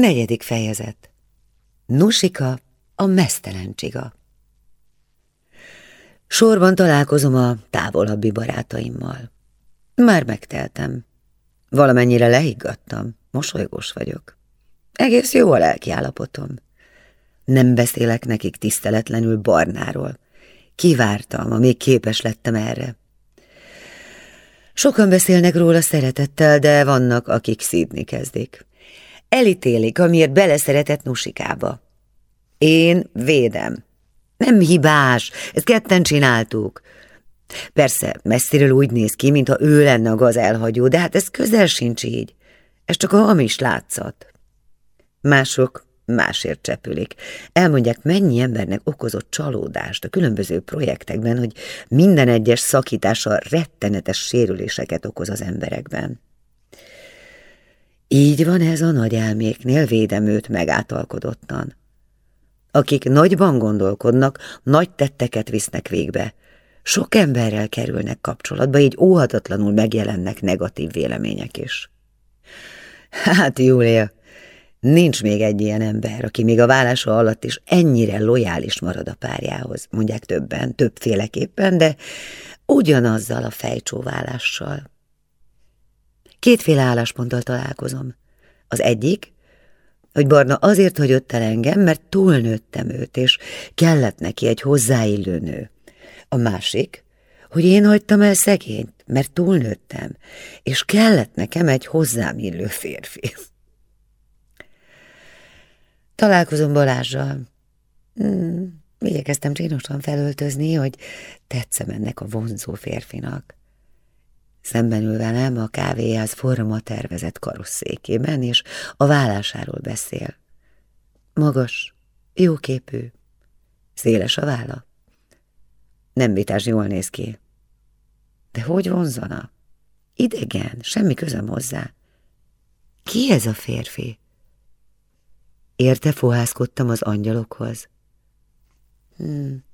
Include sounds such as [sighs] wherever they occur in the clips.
Negyedik fejezet Nusika, a mesztelen csiga Sorban találkozom a távolabbi barátaimmal. Már megteltem. Valamennyire lehiggadtam, mosolygós vagyok. Egész jó a lelkiállapotom. Nem beszélek nekik tiszteletlenül Barnáról. Kivártam, amíg képes lettem erre. Sokan beszélnek róla szeretettel, de vannak, akik szídni kezdik. Elítélik, amiért beleszeretett Nusikába. Én védem. Nem hibás, ezt ketten csináltuk. Persze, messziről úgy néz ki, mintha ő lenne a gaz elhagyó, de hát ez közel sincs így. Ez csak a hamis látszat. Mások másért csepülik. Elmondják, mennyi embernek okozott csalódást a különböző projektekben, hogy minden egyes szakítása rettenetes sérüléseket okoz az emberekben. Így van ez a nagy elméknél, védem őt megátalkodottan. Akik nagyban gondolkodnak, nagy tetteket visznek végbe. Sok emberrel kerülnek kapcsolatba, így óhatatlanul megjelennek negatív vélemények is. Hát, Júlia, nincs még egy ilyen ember, aki még a vállása alatt is ennyire lojális marad a párjához, mondják többen, többféleképpen, de ugyanazzal a fejcsóválással. Kétféle állásponttal találkozom. Az egyik, hogy Barna azért hagyott el engem, mert túlnőttem őt, és kellett neki egy hozzáillő nő. A másik, hogy én hagytam el szegényt, mert túlnőttem, és kellett nekem egy hozzám illő férfi. Találkozom Balázsral. Hmm, igyekeztem csínosan felöltözni, hogy tetszem ennek a vonzó férfinak. Szemben ül velem a kávéház forma tervezett karosszékében, és a vállásáról beszél. Magas, jóképű, széles a válla. Nem vitás jól néz ki. De hogy vonzana? Idegen, semmi közöm hozzá. Ki ez a férfi? Érte fohászkodtam az angyalokhoz. Hmm.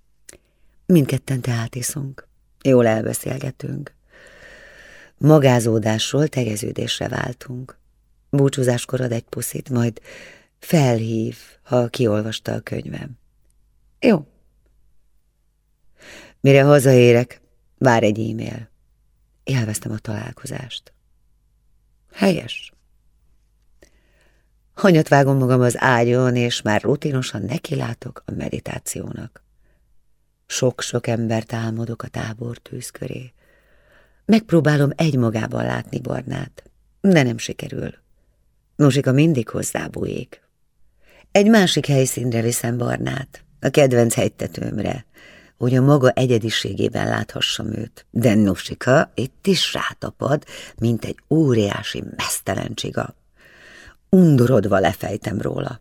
Mindketten tehát iszunk. Jól elbeszélgetünk. Magázódásról tegeződésre váltunk. Búcsúzáskor ad egy puszit, majd felhív, ha kiolvasta a könyvem. Jó. Mire hazaérek, vár egy e-mail. Élveztem a találkozást. Helyes. Hanyat vágom magam az ágyon, és már rutinosan nekilátok a meditációnak. Sok-sok embert álmodok a tábor tűz köré. Megpróbálom egymagában látni Barnát, de nem sikerül. Nusika mindig hozzábújik. Egy másik helyszínre viszem Barnát, a kedvenc hegytetőmre, hogy a maga egyediségében láthassam őt. De Nusika itt is rátapad, mint egy óriási mesztelen csiga. Undorodva lefejtem róla.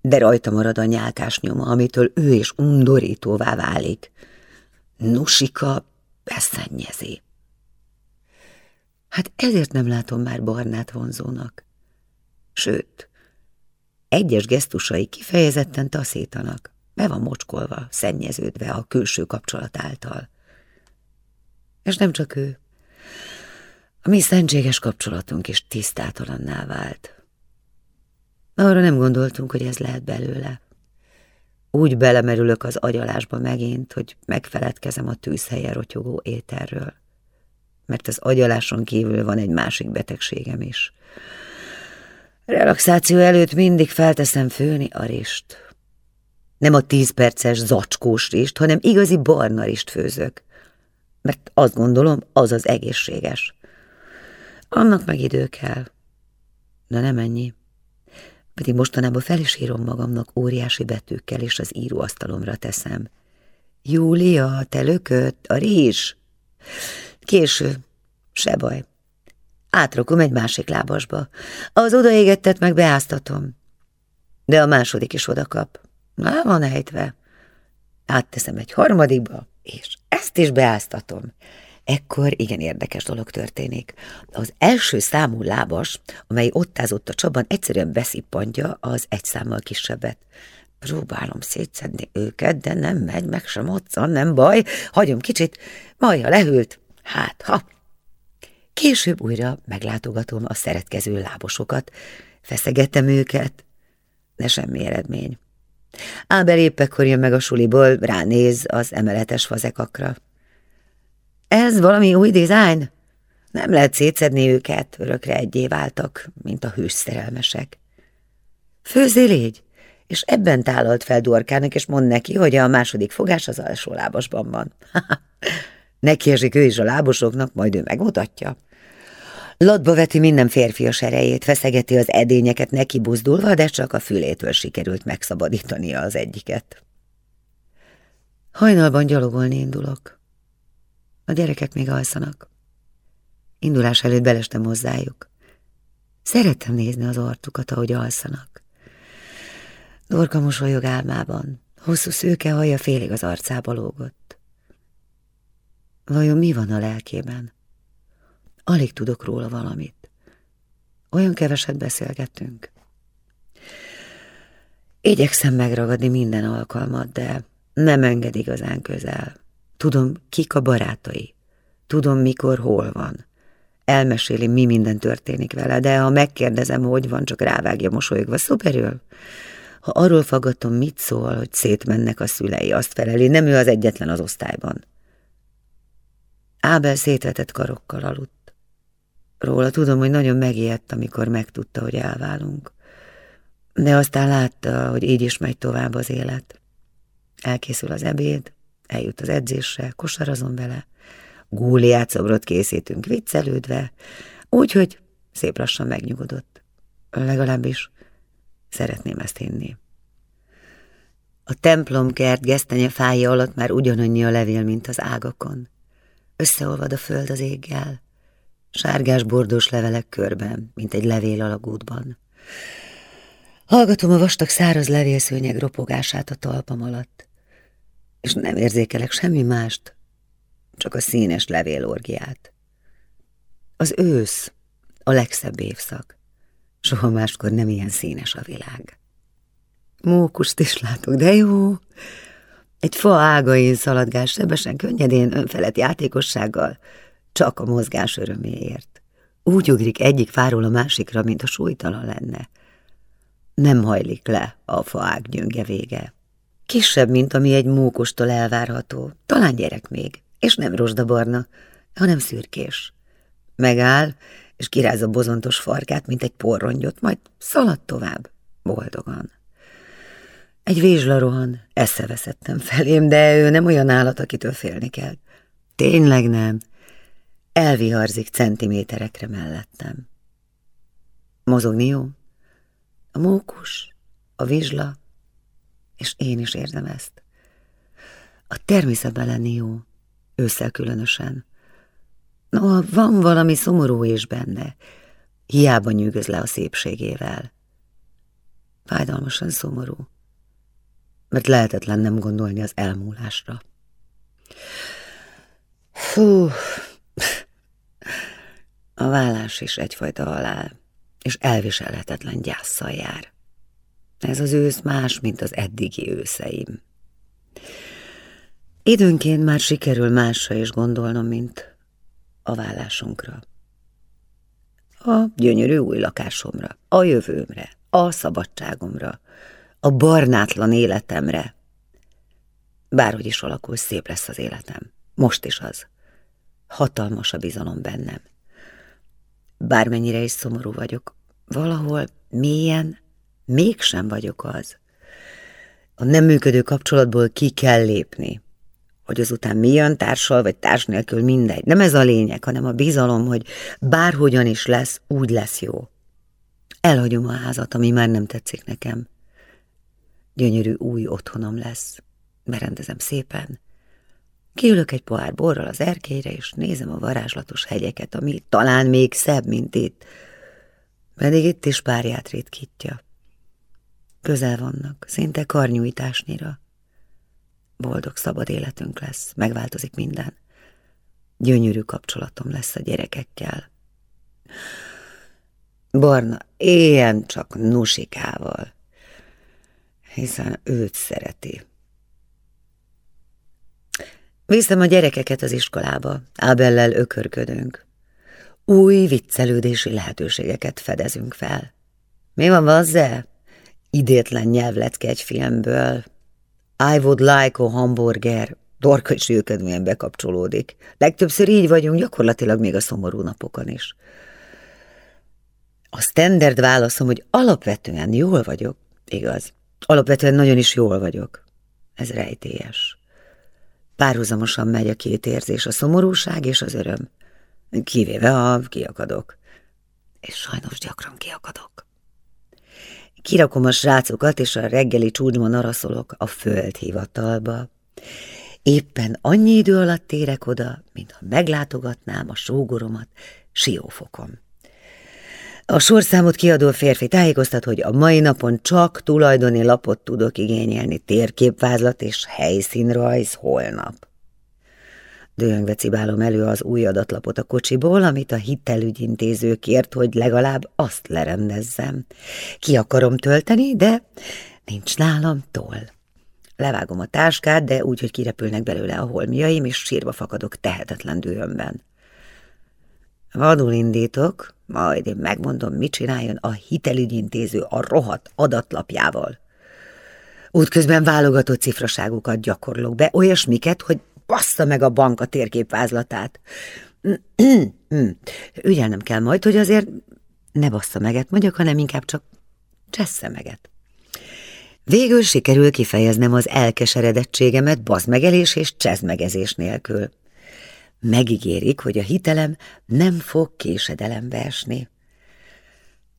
De rajta marad a nyálkás nyoma, amitől ő is undorítóvá válik. Nusika beszennyezi. Hát ezért nem látom már Barnát vonzónak. Sőt, egyes gesztusai kifejezetten taszítanak, be van mocskolva, szennyeződve a külső kapcsolat által. És nem csak ő. A mi szentséges kapcsolatunk is tisztátalanná vált. Arra nem gondoltunk, hogy ez lehet belőle. Úgy belemerülök az agyalásba megint, hogy megfeledkezem a tűzhelyen rotyogó éterről mert az agyaláson kívül van egy másik betegségem is. Relaxáció előtt mindig felteszem főni a rist. Nem a tíz perces zacskós rist, hanem igazi barna rist főzök. Mert azt gondolom, az az egészséges. Annak meg idő kell. De nem ennyi. Pedig mostanában fel is írom magamnak óriási betűkkel, és az íróasztalomra teszem. Júlia, te lökött, a rizs. Késő. Se baj. Átrakom egy másik lábasba. Az odaégettet meg beáztatom. De a második is odakap. Na, van ejtve. Átteszem egy harmadikba, és ezt is beáztatom. Ekkor igen érdekes dolog történik. Az első számú lábas, amely ott ázott a csaban, egyszerűen beszippantja az egy számmal kisebbet. Próbálom szétszedni őket, de nem megy, meg sem moccan, nem baj. Hagyom kicsit, majd ha lehűlt, Hát, ha! Később újra meglátogatom a szeretkező lábosokat, feszegetem őket, de semmi eredmény. Ábel épp ekkor jön meg a suliból, ránéz az emeletes fazekakra. Ez valami új dizájn? Nem lehet szétszedni őket, örökre egyé váltak, mint a hős szerelmesek. Főzzél légy, és ebben tálalt fel Dorkának, és mond neki, hogy a második fogás az alsó lábasban van. [laughs] neki esik ő is a lábosoknak, majd ő megmutatja. Latba veti minden férfias erejét, feszegeti az edényeket neki buzdulva, de csak a fülétől sikerült megszabadítania az egyiket. Hajnalban gyalogolni indulok. A gyerekek még alszanak. Indulás előtt belestem hozzájuk. Szerettem nézni az arcukat, ahogy alszanak. Dorka mosolyog álmában. Hosszú szőke haja félig az arcába lógott. Vajon mi van a lelkében? Alig tudok róla valamit. Olyan keveset beszélgettünk. Igyekszem megragadni minden alkalmat, de nem enged igazán közel. Tudom, kik a barátai. Tudom, mikor, hol van. Elmeséli, mi minden történik vele, de ha megkérdezem, hogy van, csak rávágja mosolyogva, szuperül. Ha arról faggatom, mit szól, hogy szétmennek a szülei, azt feleli, nem ő az egyetlen az osztályban. Ábel szétvetett karokkal aludt. Róla tudom, hogy nagyon megijedt, amikor megtudta, hogy elválunk. De aztán látta, hogy így is megy tovább az élet. Elkészül az ebéd, eljut az edzésre, kosarazom vele, gúliát szobrot készítünk viccelődve, úgyhogy szép lassan megnyugodott. Legalábbis szeretném ezt hinni. A templomkert gesztenye fája alatt már ugyanannyi a levél, mint az ágakon. Összeolvad a föld az éggel, sárgás-bordós levelek körben, mint egy levél alagútban. Hallgatom a vastag száraz levélszőnyeg ropogását a talpam alatt, és nem érzékelek semmi mást, csak a színes levélorgiát. Az ősz a legszebb évszak. Soha máskor nem ilyen színes a világ. Mókust is látok, de jó. Egy fa ágain szaladgás sebesen, könnyedén, önfelett játékossággal, csak a mozgás öröméért. Úgy ugrik egyik fáról a másikra, mint a súlytalan lenne. Nem hajlik le a faág gyönge vége. Kisebb, mint ami egy mókostól elvárható, talán gyerek még, és nem rozsdabarna, hanem szürkés. Megáll, és kiráz a bozontos farkát, mint egy porrongyot, majd szalad tovább, boldogan. Egy vézsla rohan, eszeveszettem felém, de ő nem olyan állat, akitől félni kell. Tényleg nem. Elviharzik centiméterekre mellettem. Mozogni jó? A mókus, a vizsla, és én is érzem ezt. A természetben lenni jó, ősszel különösen. No, van valami szomorú is benne, hiába nyűgöz le a szépségével. Fájdalmasan szomorú, mert lehetetlen nem gondolni az elmúlásra. Fú, a vállás is egyfajta halál, és elviselhetetlen gyászsal jár. Ez az ősz más, mint az eddigi őszeim. Időnként már sikerül másra is gondolnom, mint a vállásunkra. A gyönyörű új lakásomra, a jövőmre, a szabadságomra, a barnátlan életemre. Bárhogy is alakul, szép lesz az életem. Most is az. Hatalmas a bizalom bennem. Bármennyire is szomorú vagyok, valahol mélyen mégsem vagyok az. A nem működő kapcsolatból ki kell lépni. Hogy azután mi jön társal vagy társ nélkül, mindegy. Nem ez a lényeg, hanem a bizalom, hogy bárhogyan is lesz, úgy lesz jó. Elhagyom a házat, ami már nem tetszik nekem. Gyönyörű új otthonom lesz. Berendezem szépen. Kiülök egy pohár borral az erkélyre, és nézem a varázslatos hegyeket, ami talán még szebb, mint itt. Pedig itt is párját ritkítja. Közel vannak, szinte karnyújtásnyira. Boldog, szabad életünk lesz, megváltozik minden. Gyönyörű kapcsolatom lesz a gyerekekkel. Barna éljen csak Nusikával, hiszen őt szereti. Viszem a gyerekeket az iskolába, Ábellel ökörködünk. Új viccelődési lehetőségeket fedezünk fel. Mi van, Vazze? idétlen nyelvlecke egy filmből. I would like a hamburger, Dorka is őkedvűen bekapcsolódik. Legtöbbször így vagyunk, gyakorlatilag még a szomorú napokon is. A standard válaszom, hogy alapvetően jól vagyok, igaz. Alapvetően nagyon is jól vagyok. Ez rejtélyes. Párhuzamosan megy a két érzés, a szomorúság és az öröm. Kivéve, ha kiakadok. És sajnos gyakran kiakadok. Kirakom a srácokat, és a reggeli csúcsban araszolok a földhivatalba. Éppen annyi idő alatt térek oda, mintha meglátogatnám a sógoromat Siófokon. A sorszámot kiadó férfi tájékoztat, hogy a mai napon csak tulajdoni lapot tudok igényelni, térképvázlat és helyszínrajz holnap. Dőlöngve cibálom elő az új adatlapot a kocsiból, amit a hitelügyintéző kért, hogy legalább azt lerendezzem. Ki akarom tölteni, de nincs nálam toll. Levágom a táskát, de úgy, hogy kirepülnek belőle a holmiaim, és sírva fakadok tehetetlen dühömben. Vadul indítok, majd én megmondom, mit csináljon a hitelügyintéző a rohadt adatlapjával. Útközben válogatott cifraságokat gyakorlok be, olyasmiket, hogy bassza meg a bank a térképvázlatát. [clears throat] Ügyelnem kell majd, hogy azért ne bassza meget mondjak, hanem inkább csak csessze meget. Végül sikerül kifejeznem az elkeseredettségemet bazmegelés és csezmegezés nélkül. Megígérik, hogy a hitelem nem fog késedelembe esni.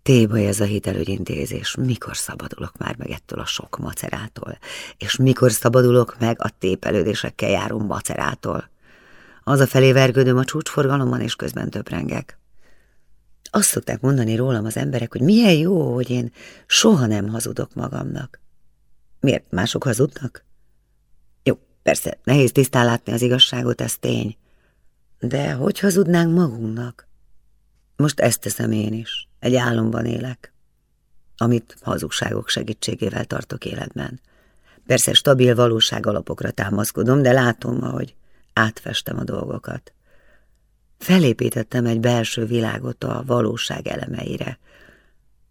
Tébaj ez a hitelügyintézés, mikor szabadulok már meg ettől a sok macerától, és mikor szabadulok meg a tépelődésekkel járó macerától. Az a felé vergődöm a csúcsforgalomban, és közben töprengek. Azt szokták mondani rólam az emberek, hogy milyen jó, hogy én soha nem hazudok magamnak. Miért mások hazudnak? Jó, persze, nehéz tisztán látni az igazságot, ez tény. De hogy hazudnánk magunknak? Most ezt teszem én is. Egy álomban élek, amit hazugságok segítségével tartok életben. Persze stabil valóság alapokra támaszkodom, de látom, ahogy átfestem a dolgokat. Felépítettem egy belső világot a valóság elemeire.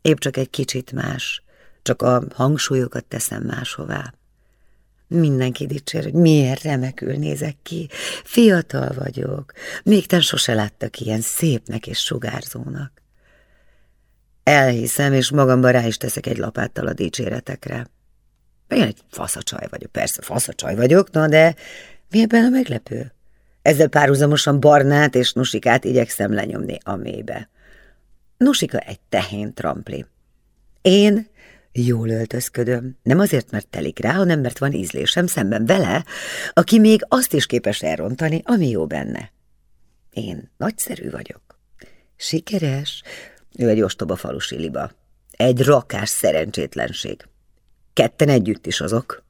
Épp csak egy kicsit más, csak a hangsúlyokat teszem máshová. Mindenki dicsér, hogy miért remekül nézek ki. Fiatal vagyok, még te sose láttak ilyen szépnek és sugárzónak. Elhiszem, és magamban rá is teszek egy lapáttal a dicséretekre. Én egy faszacsaj vagyok, persze faszacsaj vagyok, na de mi ebben a meglepő? Ezzel párhuzamosan barnát és nusikát igyekszem lenyomni a mélybe. Nusika egy tehén trampli. Én Jól öltözködöm, nem azért, mert telik rá, hanem mert van ízlésem szemben vele, aki még azt is képes elrontani, ami jó benne. Én nagyszerű vagyok. Sikeres. Ő egy ostoba falusi liba. Egy rakás szerencsétlenség. Ketten együtt is azok.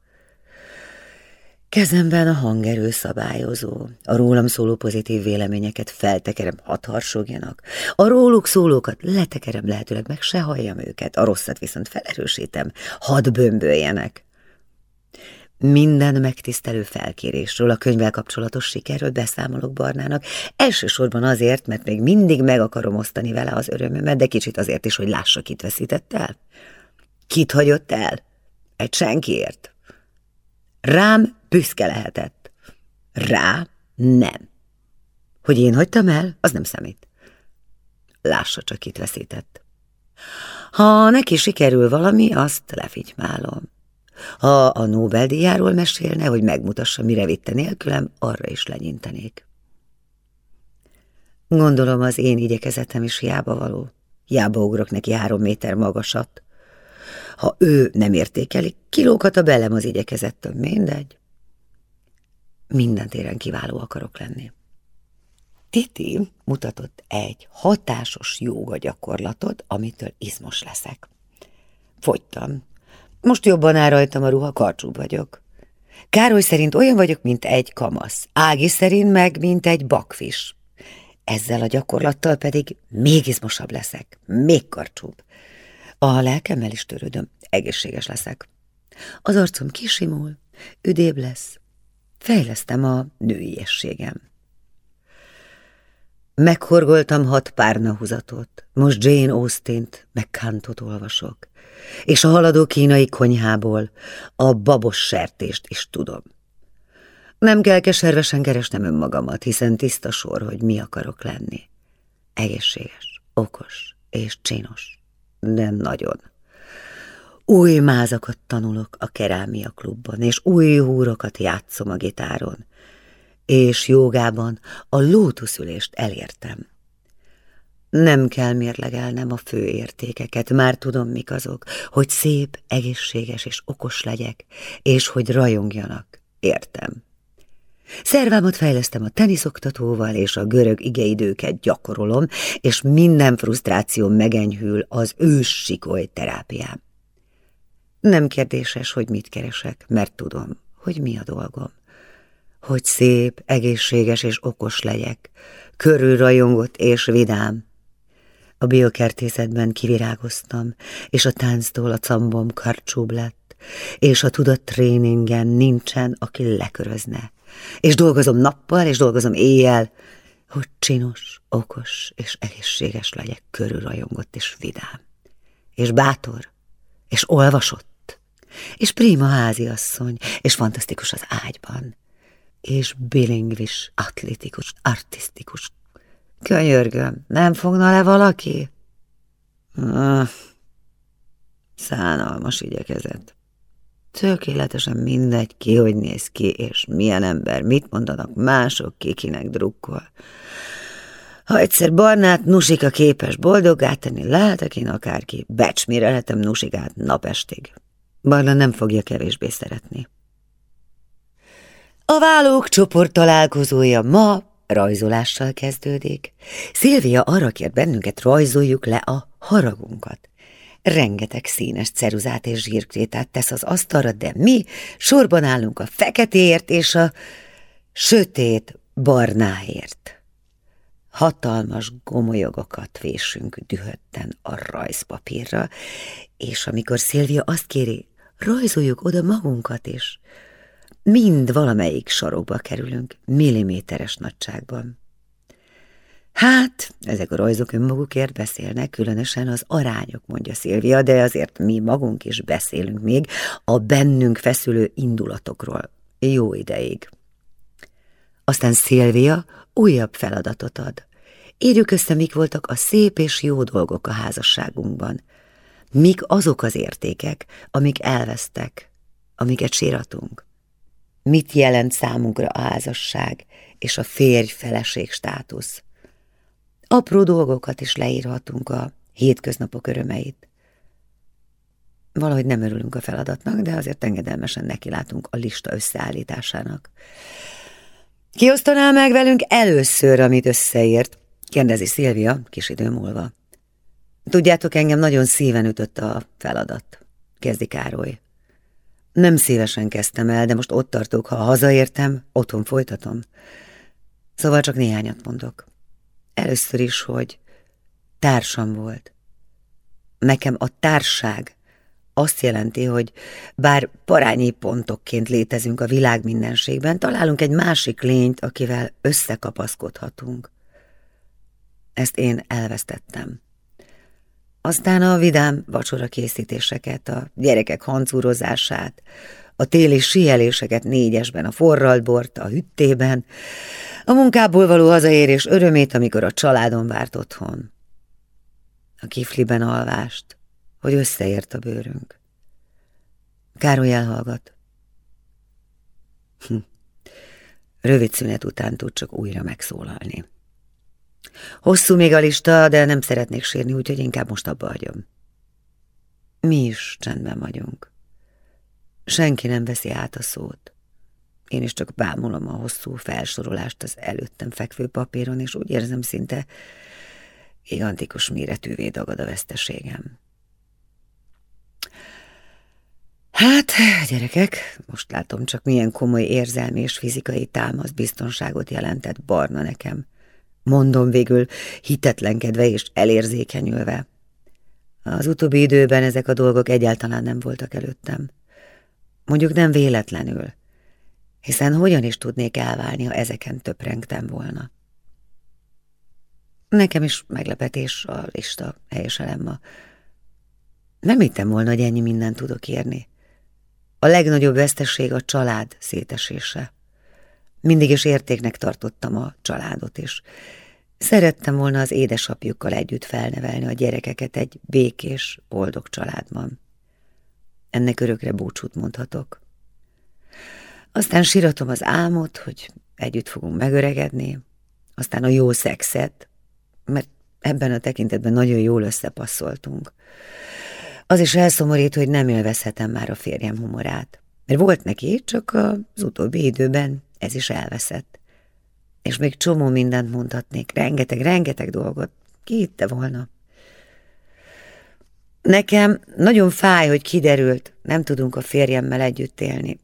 Kezemben a hangerő szabályozó. A rólam szóló pozitív véleményeket feltekerem, hadd harsogjanak. A róluk szólókat letekerem, lehetőleg meg se halljam őket. A rosszat viszont felerősítem, hadd bömböljenek. Minden megtisztelő felkérésről, a könyvvel kapcsolatos sikerről beszámolok Barnának, elsősorban azért, mert még mindig meg akarom osztani vele az örömömet, de kicsit azért is, hogy lássa, kit veszített el. Kit hagyott el? Egy senkiért. Rám büszke lehetett. Rá nem. Hogy én hagytam el, az nem számít. Lássa csak, itt veszített. Ha neki sikerül valami, azt lefitymálom. Ha a Nobel-díjáról mesélne, hogy megmutassa, mire vitte nélkülem, arra is lenyintenék. Gondolom az én igyekezetem is hiába való. Hiába ugrok neki három méter magasat. Ha ő nem értékeli, kilókat a belem az igyekezettől, mindegy. Minden téren kiváló akarok lenni. Titi mutatott egy hatásos jóga gyakorlatot, amitől izmos leszek. Fogytam. Most jobban áll rajtam a ruha, karcsú vagyok. Károly szerint olyan vagyok, mint egy kamasz, Ági szerint meg, mint egy bakfis. Ezzel a gyakorlattal pedig még izmosabb leszek, még karcsúbb. A lelkemmel is törődöm, egészséges leszek. Az arcom kisimul, üdébb lesz, fejlesztem a nőiességem. Meghorgoltam hat párnahuzatot, most Jane Austen-t, meg olvasok, és a haladó kínai konyhából a babos sertést is tudom. Nem kell keservesen keresnem önmagamat, hiszen tiszta sor, hogy mi akarok lenni. Egészséges, okos és csinos, de nagyon. Új mázakat tanulok a kerámia klubban, és új húrokat játszom a gitáron, és jogában a lótuszülést elértem. Nem kell mérlegelnem a fő értékeket, már tudom, mik azok, hogy szép, egészséges és okos legyek, és hogy rajongjanak, értem. Szervámat fejlesztem a teniszoktatóval, és a görög igeidőket gyakorolom, és minden frusztráció megenyhül az ős sikoly terápiám. Nem kérdéses, hogy mit keresek, mert tudom, hogy mi a dolgom. Hogy szép, egészséges és okos legyek, körülrajongott és vidám. A biokertészetben kivirágoztam, és a tánctól a cambom karcsúbb lett, és a tudattréningen nincsen, aki lekörözne. És dolgozom nappal, és dolgozom éjjel, hogy csinos, okos és egészséges legyek, körülrajongott és vidám. És bátor, és olvasott, és prima háziasszony, és fantasztikus az ágyban, és bilingvis, atletikus, artistikus. Könyörgöm, nem fogna le valaki? Ah, szánalmas igyekezet. Tökéletesen mindegy, ki hogy néz ki, és milyen ember, mit mondanak mások, kikinek drukkol. Ha egyszer barnát Nusika képes boldoggá tenni, lehetek én akárki, becsmire lehetem Nusikát napestig. Barna nem fogja kevésbé szeretni. A vállók csoport találkozója ma rajzolással kezdődik. Szilvia arra kért bennünket, rajzoljuk le a haragunkat. Rengeteg színes ceruzát és zsírkrétát tesz az asztalra, de mi sorban állunk a feketéért és a sötét barnáért. Hatalmas gomolyogokat vésünk dühötten a rajzpapírra, és amikor Szilvia azt kéri, rajzoljuk oda magunkat is, mind valamelyik sarokba kerülünk, milliméteres nagyságban. Hát, ezek a rajzok önmagukért beszélnek, különösen az arányok, mondja Szilvia, de azért mi magunk is beszélünk még a bennünk feszülő indulatokról. Jó ideig. Aztán Szilvia újabb feladatot ad. Írjuk össze, mik voltak a szép és jó dolgok a házasságunkban. Mik azok az értékek, amik elvesztek, amiket síratunk. Mit jelent számunkra a házasság és a férj-feleség státusz? Apró dolgokat is leírhatunk a hétköznapok örömeit. Valahogy nem örülünk a feladatnak, de azért engedelmesen nekilátunk a lista összeállításának. Ki osztaná meg velünk először, amit összeírt? kérdezi Szilvia kis idő múlva. Tudjátok, engem nagyon szíven ütött a feladat, kezdi Károly. Nem szívesen kezdtem el, de most ott tartok, ha hazaértem, otthon folytatom. Szóval csak néhányat mondok. Először is, hogy társam volt. Nekem a társág azt jelenti, hogy bár parányi pontokként létezünk a világ mindenségben, találunk egy másik lényt, akivel összekapaszkodhatunk. Ezt én elvesztettem. Aztán a vidám vacsora készítéseket, a gyerekek hancúrozását, a téli sieléseket négyesben, a forralt bort, a hüttében, a munkából való hazaérés örömét, amikor a családon várt otthon. A kifliben alvást, hogy összeért a bőrünk. Károly elhallgat. Hm. Rövid szünet után tud csak újra megszólalni. Hosszú még a lista, de nem szeretnék sírni, úgyhogy inkább most abba hagyom. Mi is csendben vagyunk. Senki nem veszi át a szót. Én is csak bámulom a hosszú felsorolást az előttem fekvő papíron, és úgy érzem szinte gigantikus méretűvé dagad a veszteségem. Hát, gyerekek, most látom csak milyen komoly érzelmi és fizikai támasz biztonságot jelentett Barna nekem mondom végül hitetlenkedve és elérzékenyülve. Az utóbbi időben ezek a dolgok egyáltalán nem voltak előttem. Mondjuk nem véletlenül, hiszen hogyan is tudnék elválni, ha ezeken töprengtem volna. Nekem is meglepetés a lista, helyesen Emma. Nem hittem volna, hogy ennyi mindent tudok írni. A legnagyobb vesztesség a család szétesése. Mindig is értéknek tartottam a családot, és szerettem volna az édesapjukkal együtt felnevelni a gyerekeket egy békés, boldog családban. Ennek örökre búcsút mondhatok. Aztán síratom az álmot, hogy együtt fogunk megöregedni, aztán a jó szexet, mert ebben a tekintetben nagyon jól összepasszoltunk. Az is elszomorít, hogy nem élvezhetem már a férjem humorát, mert volt neki, csak az utóbbi időben ez is elveszett. És még csomó mindent mondhatnék, rengeteg, rengeteg dolgot. Ki hitte volna? Nekem nagyon fáj, hogy kiderült, nem tudunk a férjemmel együtt élni,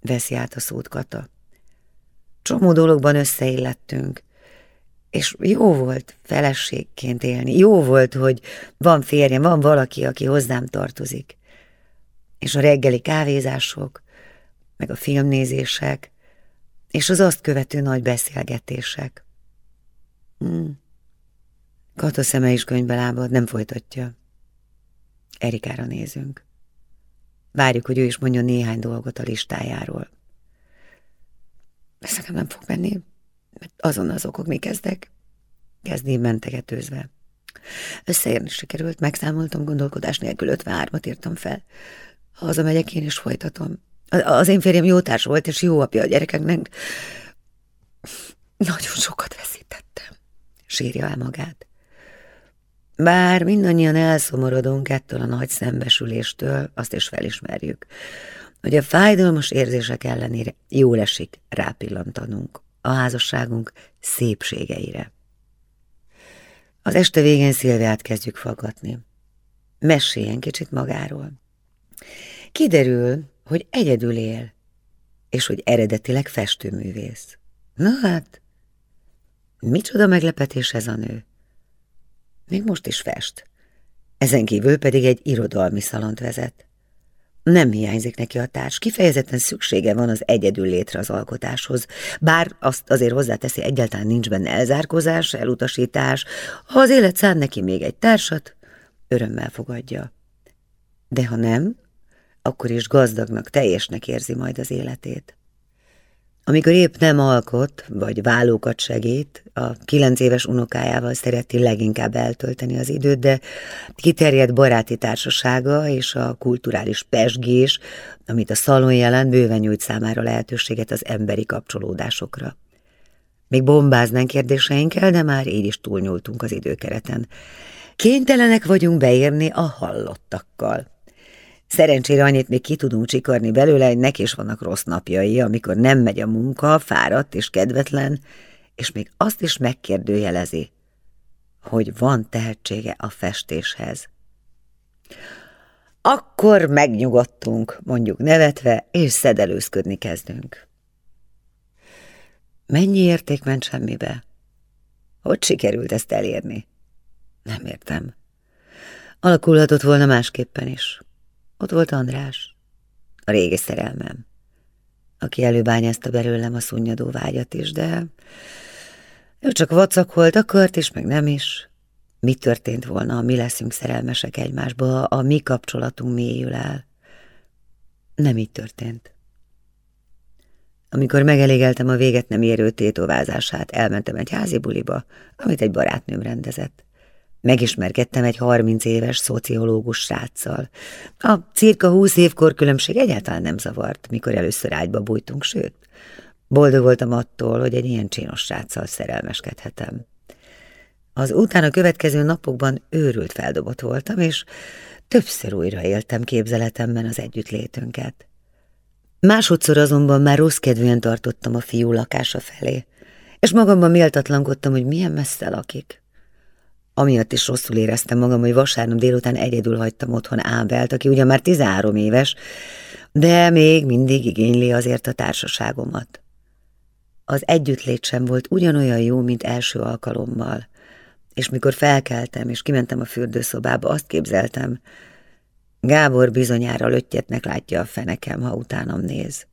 veszi át a szót Kata. Csomó dologban összeillettünk, és jó volt feleségként élni, jó volt, hogy van férjem, van valaki, aki hozzám tartozik. És a reggeli kávézások, meg a filmnézések, és az azt követő nagy beszélgetések. Hmm. Kata szeme is könyvbe lábad, nem folytatja. Erikára nézünk. Várjuk, hogy ő is mondjon néhány dolgot a listájáról. Ez nekem nem fog menni, mert azon az okok mi kezdek. Kezdi mentegetőzve. Összeérni sikerült, megszámoltam gondolkodás nélkül 53-at írtam fel. Ha hazamegyek, én is folytatom. Az én férjem jó társ volt, és jó apja a gyerekeknek. Nagyon sokat veszítettem, sírja el magát. Bár mindannyian elszomorodunk ettől a nagy szembesüléstől, azt is felismerjük, hogy a fájdalmas érzések ellenére jól esik rápillantanunk a házasságunk szépségeire. Az este végén Szilviát kezdjük faggatni. Meséljen kicsit magáról. Kiderül, hogy egyedül él, és hogy eredetileg festőművész. Na hát, micsoda meglepetés ez a nő. Még most is fest. Ezen kívül pedig egy irodalmi szalont vezet. Nem hiányzik neki a társ, kifejezetten szüksége van az egyedül létre az alkotáshoz, bár azt azért hozzáteszi, egyáltalán nincs benne elzárkozás, elutasítás, ha az élet szán neki még egy társat, örömmel fogadja. De ha nem, akkor is gazdagnak, teljesnek érzi majd az életét. Amikor épp nem alkot, vagy vállókat segít, a kilenc éves unokájával szereti leginkább eltölteni az időt, de kiterjedt baráti társasága és a kulturális pesgés, amit a szalon jelent, bőven nyújt számára lehetőséget az emberi kapcsolódásokra. Még bombáznánk kérdéseinkkel, de már így is túlnyúltunk az időkereten. Kénytelenek vagyunk beérni a hallottakkal. Szerencsére annyit még ki tudunk csikarni belőle, hogy neki is vannak rossz napjai, amikor nem megy a munka, fáradt és kedvetlen, és még azt is megkérdőjelezi, hogy van tehetsége a festéshez. Akkor megnyugodtunk, mondjuk nevetve, és szedelőzködni kezdünk. Mennyi érték ment semmibe? Hogy sikerült ezt elérni? Nem értem. Alakulhatott volna másképpen is. Ott volt András, a régi szerelmem, aki előbányázta belőlem a szunnyadó vágyat is, de ő csak vacakolt, akart is, meg nem is. Mi történt volna, ha mi leszünk szerelmesek egymásba, a mi kapcsolatunk mélyül el? Nem így történt. Amikor megelégeltem a véget nem érő tétovázását, elmentem egy házi buliba, amit egy barátnőm rendezett. Megismerkedtem egy harminc éves szociológus sráccal. A cirka húsz évkor különbség egyáltalán nem zavart, mikor először ágyba bújtunk, sőt, boldog voltam attól, hogy egy ilyen csinos sráccal szerelmeskedhetem. Az utána következő napokban őrült feldobott voltam, és többször újra éltem képzeletemben az együttlétünket. Másodszor azonban már rossz kedvűen tartottam a fiú lakása felé, és magamban méltatlankodtam, hogy milyen messze lakik. Amiatt is rosszul éreztem magam, hogy vasárnap délután egyedül hagytam otthon Ábelt, aki ugyan már 13 éves, de még mindig igényli azért a társaságomat. Az együttlét sem volt ugyanolyan jó, mint első alkalommal, és mikor felkeltem és kimentem a fürdőszobába, azt képzeltem, Gábor bizonyára löttyetnek látja a fenekem, ha utánam néz.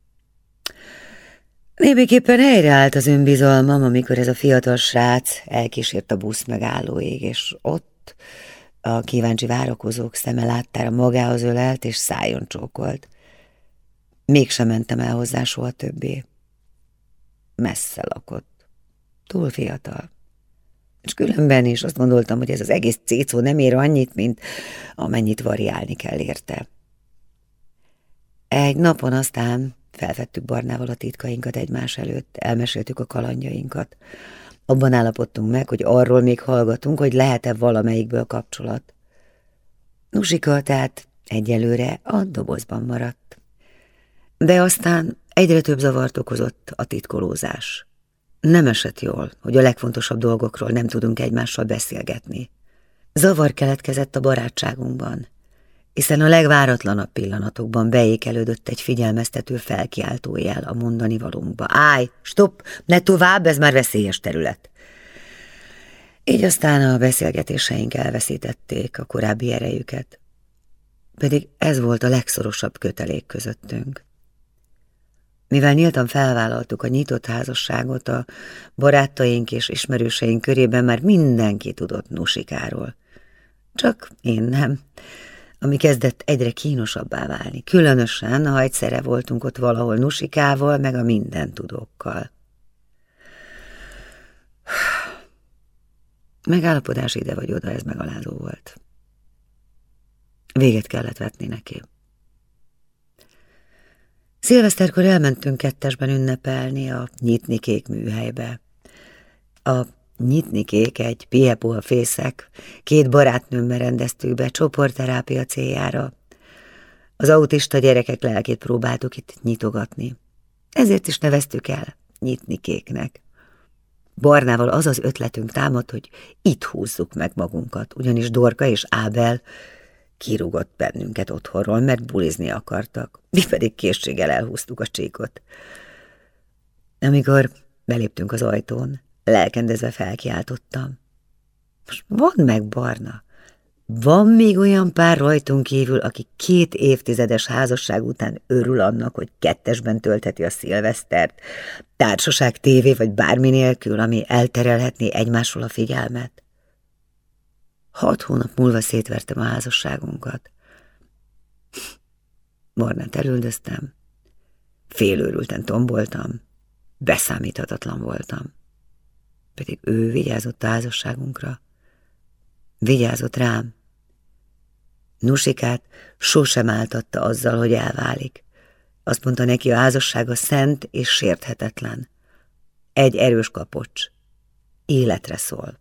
Némiképpen helyreállt az önbizalmam, amikor ez a fiatal srác elkísért a busz megállóig, és ott a kíváncsi várakozók szeme láttára magához ölelt és szájon csókolt. Mégsem mentem el hozzá soha többé. Messze lakott. Túl fiatal. És különben is azt gondoltam, hogy ez az egész cécó nem ér annyit, mint amennyit variálni kell érte. Egy napon aztán felvettük Barnával a titkainkat egymás előtt, elmeséltük a kalandjainkat. Abban állapodtunk meg, hogy arról még hallgatunk, hogy lehet-e valamelyikből kapcsolat. Nusika tehát egyelőre a dobozban maradt. De aztán egyre több zavart okozott a titkolózás. Nem esett jól, hogy a legfontosabb dolgokról nem tudunk egymással beszélgetni. Zavar keletkezett a barátságunkban, hiszen a legváratlanabb pillanatokban beékelődött egy figyelmeztető felkiáltójel a mondani valónkba. Állj, stop, ne tovább, ez már veszélyes terület. Így aztán a beszélgetéseink elveszítették a korábbi erejüket. Pedig ez volt a legszorosabb kötelék közöttünk. Mivel nyíltan felvállaltuk a nyitott házasságot, a barátaink és ismerőseink körében már mindenki tudott Nusikáról. Csak én nem, ami kezdett egyre kínosabbá válni, különösen, ha egyszerre voltunk ott valahol Nusikával, meg a minden tudókkal. Megállapodás ide vagy oda, ez megalázó volt. Véget kellett vetni neki. Szilveszterkor elmentünk kettesben ünnepelni a Nyitni Kék műhelybe. A Nyitni Kék egy piepuha fészek, két barátnőmmel rendeztük be csoportterápia céljára. Az autista gyerekek lelkét próbáltuk itt nyitogatni. Ezért is neveztük el Nyitni Kéknek. Barnával az az ötletünk támad, hogy itt húzzuk meg magunkat, ugyanis Dorka és Ábel kirúgott bennünket otthonról, mert bulizni akartak. Mi pedig készséggel elhúztuk a csíkot. Amikor beléptünk az ajtón, lelkendezve felkiáltottam. Most mondd meg, Barna, van még olyan pár rajtunk kívül, aki két évtizedes házasság után örül annak, hogy kettesben töltheti a szilvesztert, társaság, tévé vagy bármi nélkül, ami elterelhetné egymásról a figyelmet? Hat hónap múlva szétvertem a házasságunkat. Barnát elüldöztem, félőrülten tomboltam, beszámíthatatlan voltam. Pedig ő vigyázott házasságunkra, vigyázott rám. Nusikát sosem áltatta azzal, hogy elválik. Azt mondta neki, a házassága szent és sérthetetlen. Egy erős kapocs. Életre szól.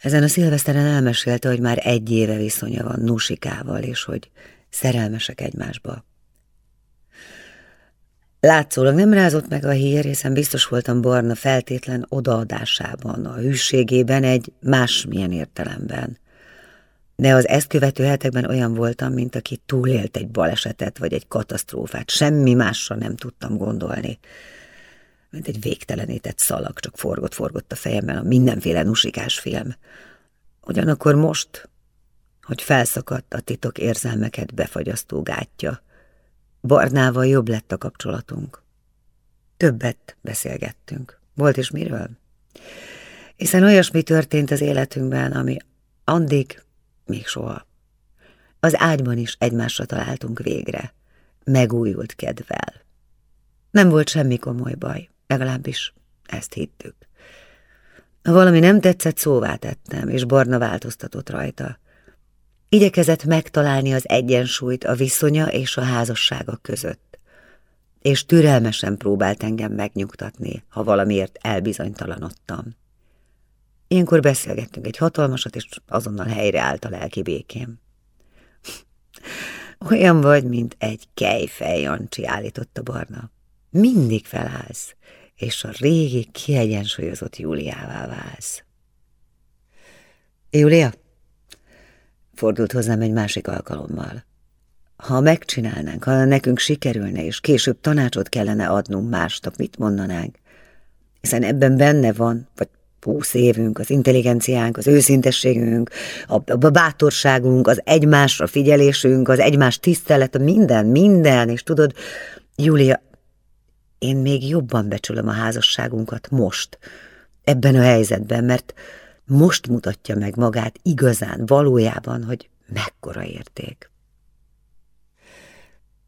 Ezen a szilveszteren elmesélte, hogy már egy éve viszonya van Nusikával, és hogy szerelmesek egymásba. Látszólag nem rázott meg a hír, hiszen biztos voltam Barna feltétlen odaadásában, a hűségében egy másmilyen értelemben. De az ezt követő hetekben olyan voltam, mint aki túlélt egy balesetet vagy egy katasztrófát. Semmi másra nem tudtam gondolni. Mint egy végtelenített szalag, csak forgott-forgott a fejemmel a mindenféle nusikás film. Ugyanakkor most, hogy felszakadt a titok érzelmeket befagyasztó gátja, Barnával jobb lett a kapcsolatunk. Többet beszélgettünk. Volt is miről? Hiszen olyasmi történt az életünkben, ami addig még soha. Az ágyban is egymásra találtunk végre, megújult kedvel. Nem volt semmi komoly baj, legalábbis ezt hittük. Ha valami nem tetszett, szóvá tettem, és Barna változtatott rajta. Igyekezett megtalálni az egyensúlyt a viszonya és a házassága között, és türelmesen próbált engem megnyugtatni, ha valamiért elbizonytalanodtam. Ilyenkor beszélgettünk egy hatalmasat, és azonnal helyreállt a lelki békém. [laughs] Olyan vagy, mint egy kejfej, Jancsi, állította Barna. Mindig felállsz, és a régi, kiegyensúlyozott Júliává válsz. Júlia? Fordult hozzám egy másik alkalommal. Ha megcsinálnánk, ha nekünk sikerülne, és később tanácsot kellene adnunk másnak, mit mondanánk? Hiszen ebben benne van, vagy húsz évünk, az intelligenciánk, az őszintességünk, a, a bátorságunk, az egymásra figyelésünk, az egymás tisztelet, a minden, minden, és tudod, Júlia, én még jobban becsülöm a házasságunkat most, ebben a helyzetben, mert most mutatja meg magát igazán, valójában, hogy mekkora érték.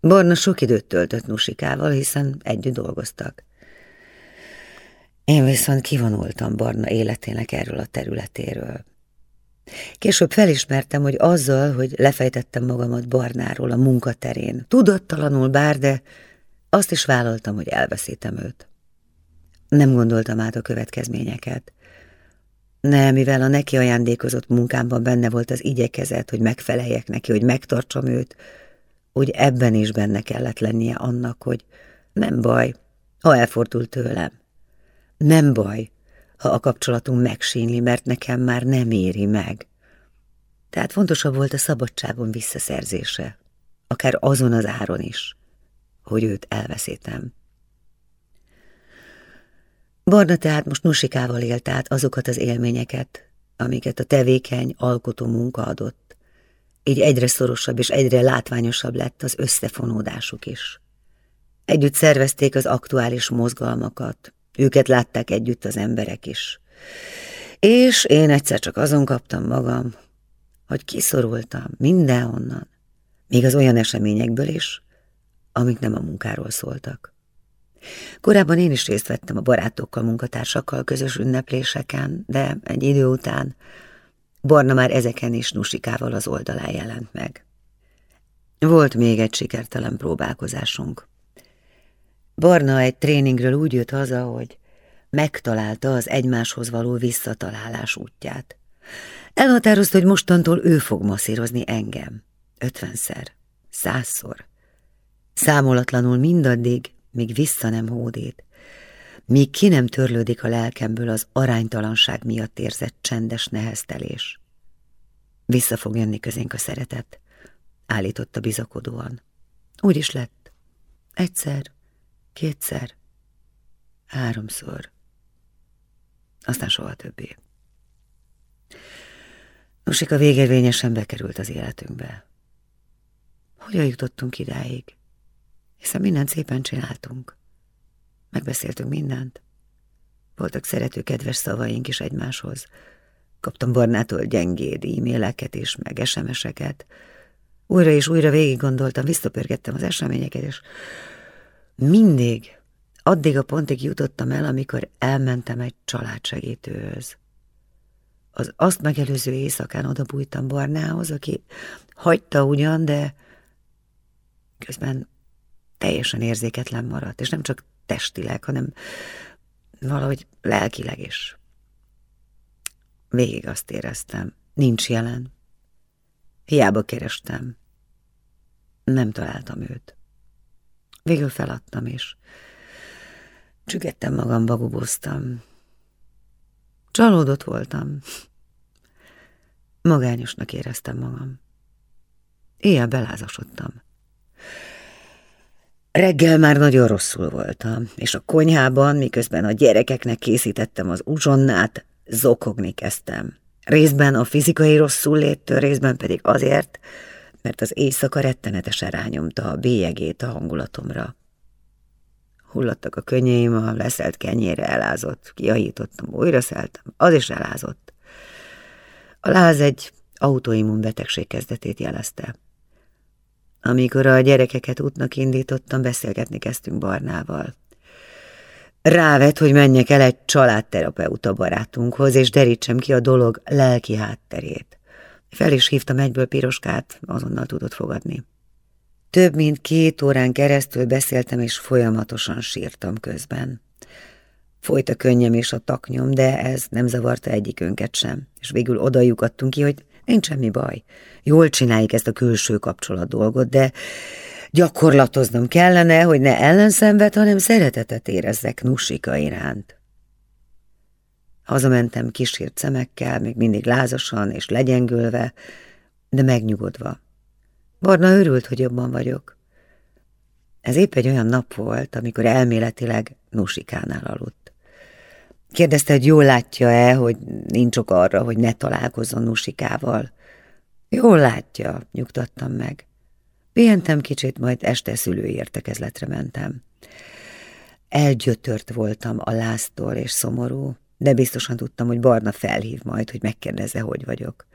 Barna sok időt töltött Nusikával, hiszen együtt dolgoztak. Én viszont kivonultam Barna életének erről a területéről. Később felismertem, hogy azzal, hogy lefejtettem magamat Barnáról a munkaterén, tudattalanul bár, de azt is vállaltam, hogy elveszítem őt. Nem gondoltam át a következményeket. Nem, mivel a neki ajándékozott munkámban benne volt az igyekezet, hogy megfeleljek neki, hogy megtartsam őt, úgy ebben is benne kellett lennie annak, hogy nem baj, ha elfordult tőlem. Nem baj, ha a kapcsolatunk megsínli, mert nekem már nem éri meg. Tehát fontosabb volt a szabadságom visszaszerzése, akár azon az áron is, hogy őt elveszítem. Barna tehát most Nusikával élt át azokat az élményeket, amiket a tevékeny, alkotó munka adott. Így egyre szorosabb és egyre látványosabb lett az összefonódásuk is. Együtt szervezték az aktuális mozgalmakat, őket látták együtt az emberek is. És én egyszer csak azon kaptam magam, hogy kiszorultam mindenhonnan, még az olyan eseményekből is, amik nem a munkáról szóltak. Korábban én is részt vettem a barátokkal, munkatársakkal közös ünnepléseken, de egy idő után Barna már ezeken is Nusikával az oldalán jelent meg. Volt még egy sikertelen próbálkozásunk. Barna egy tréningről úgy jött haza, hogy megtalálta az egymáshoz való visszatalálás útját. Elhatározta, hogy mostantól ő fog masszírozni engem. Ötvenszer, százszor. Számolatlanul mindaddig, míg vissza nem hódít, míg ki nem törlődik a lelkemből az aránytalanság miatt érzett csendes neheztelés. Vissza fog jönni közénk a szeretet, állította bizakodóan. Úgy is lett. Egyszer, kétszer, háromszor, aztán soha többé. Nusika végérvényesen bekerült az életünkbe. Hogyan jutottunk idáig? Hiszen mindent szépen csináltunk. Megbeszéltünk mindent. Voltak szerető, kedves szavaink is egymáshoz. Kaptam Barnától gyengéd e-maileket is, meg SMS-eket. Újra és újra végig gondoltam, visszapörgettem az eseményeket, és mindig, addig a pontig jutottam el, amikor elmentem egy családsegítőhöz. Az azt megelőző éjszakán odabújtam Barnához, aki hagyta ugyan, de közben teljesen érzéketlen maradt, és nem csak testileg, hanem valahogy lelkileg is. Végig azt éreztem, nincs jelen. Hiába kerestem. Nem találtam őt. Végül feladtam is. Csügettem magam, baguboztam. Csalódott voltam. Magányosnak éreztem magam. Éjjel belázasodtam. Reggel már nagyon rosszul voltam, és a konyhában, miközben a gyerekeknek készítettem az uzsonnát, zokogni kezdtem. Részben a fizikai rosszul léttől, részben pedig azért, mert az éjszaka rettenetesen rányomta a bélyegét a hangulatomra. Hullattak a könnyeim, a leszelt kenyére elázott, kiahítottam, újra szeltem, az is elázott. A láz egy autoimmun betegség kezdetét jelezte. Amikor a gyerekeket útnak indítottam, beszélgetni kezdtünk Barnával. Rávet, hogy menjek el egy családterapeuta barátunkhoz, és derítsem ki a dolog lelki hátterét. Fel is hívtam egyből Piroskát, azonnal tudott fogadni. Több mint két órán keresztül beszéltem, és folyamatosan sírtam közben. Folyt a könnyem és a taknyom, de ez nem zavarta egyikünket sem, és végül oda ki, hogy nincs semmi baj. Jól csináljuk ezt a külső kapcsolat dolgot, de gyakorlatoznom kellene, hogy ne ellenszenved, hanem szeretetet érezzek Nusika iránt. Hazamentem kísért szemekkel, még mindig lázasan és legyengülve, de megnyugodva. Barna örült, hogy jobban vagyok. Ez épp egy olyan nap volt, amikor elméletileg Nusikánál aludt. Kérdezte, hogy jól látja-e, hogy nincs ok arra, hogy ne találkozzon Nusikával. Jól látja, nyugtattam meg. Pihentem kicsit, majd este szülői értekezletre mentem. Elgyötört voltam a láztól és szomorú, de biztosan tudtam, hogy Barna felhív majd, hogy megkérdezze, hogy vagyok.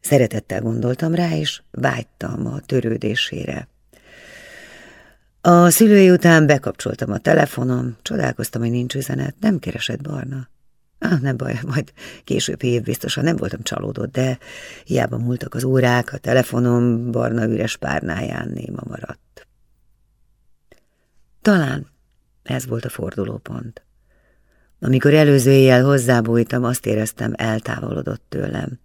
Szeretettel gondoltam rá, és vágytam a törődésére. A szülői után bekapcsoltam a telefonom, csodálkoztam, hogy nincs üzenet, nem keresett Barna. Ah, nem baj, majd később hív biztosan nem voltam csalódott, de hiába múltak az órák, a telefonom barna üres párnáján néma maradt. Talán ez volt a fordulópont. Amikor előző éjjel hozzábújtam, azt éreztem, eltávolodott tőlem.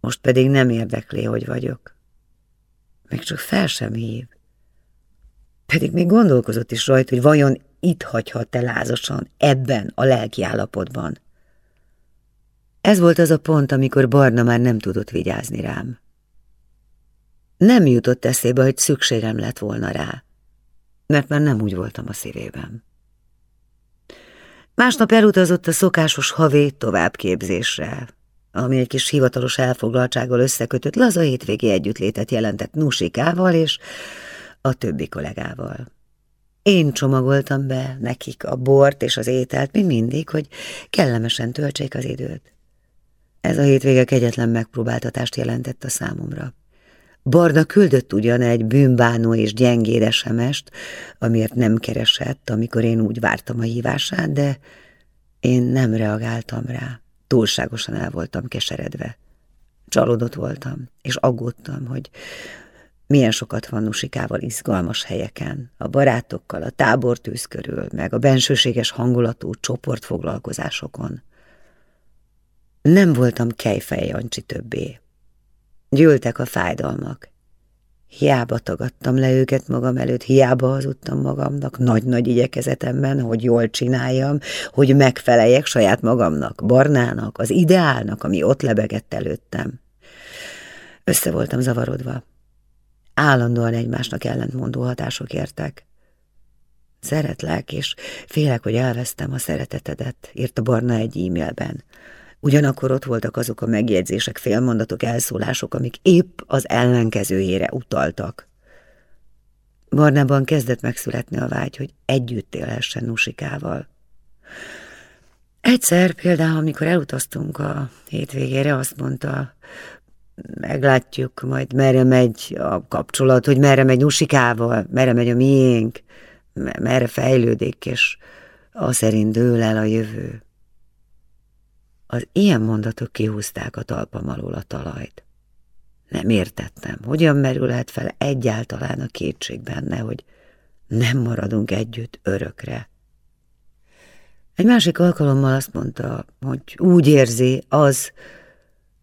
Most pedig nem érdekli, hogy vagyok. Meg csak fel sem hív. Pedig még gondolkozott is rajta, hogy vajon itt hagyhat-e lázasan, ebben a lelki állapotban. Ez volt az a pont, amikor Barna már nem tudott vigyázni rám. Nem jutott eszébe, hogy szükségem lett volna rá, mert már nem úgy voltam a szívében. Másnap elutazott a szokásos havi továbbképzésre, ami egy kis hivatalos elfoglaltsággal összekötött laza hétvégi együttlétet jelentett Nusikával és a többi kollégával. Én csomagoltam be nekik a bort és az ételt, mint mindig, hogy kellemesen töltsék az időt. Ez a hétvége kegyetlen megpróbáltatást jelentett a számomra. Barna küldött ugyan egy bűnbánó és gyengéd SMS-t, amiért nem keresett, amikor én úgy vártam a hívását, de én nem reagáltam rá. Túlságosan el voltam keseredve. Csalódott voltam, és aggódtam, hogy milyen sokat van Nusikával izgalmas helyeken, a barátokkal, a tábortűz körül, meg a bensőséges hangulatú csoportfoglalkozásokon. Nem voltam Kejfej Jancsi többé. Gyűltek a fájdalmak. Hiába tagadtam le őket magam előtt, hiába hazudtam magamnak nagy-nagy igyekezetemben, hogy jól csináljam, hogy megfeleljek saját magamnak, barnának, az ideálnak, ami ott lebegett előttem. Össze voltam zavarodva. Állandóan egymásnak ellentmondó hatások értek. Szeretlek, és félek, hogy elvesztem a szeretetedet, írta Barna egy e-mailben. Ugyanakkor ott voltak azok a megjegyzések, félmondatok, elszólások, amik épp az ellenkezőjére utaltak. Barnában kezdett megszületni a vágy, hogy együtt élhessen Nusikával. Egyszer például, amikor elutaztunk a hétvégére, azt mondta, meglátjuk majd merre megy a kapcsolat, hogy merre megy Nusikával, merre megy a miénk, merre fejlődik, és az szerint dől el a jövő. Az ilyen mondatok kihúzták a talpam alól a talajt. Nem értettem, hogyan merülhet fel egyáltalán a kétség benne, hogy nem maradunk együtt örökre. Egy másik alkalommal azt mondta, hogy úgy érzi, az,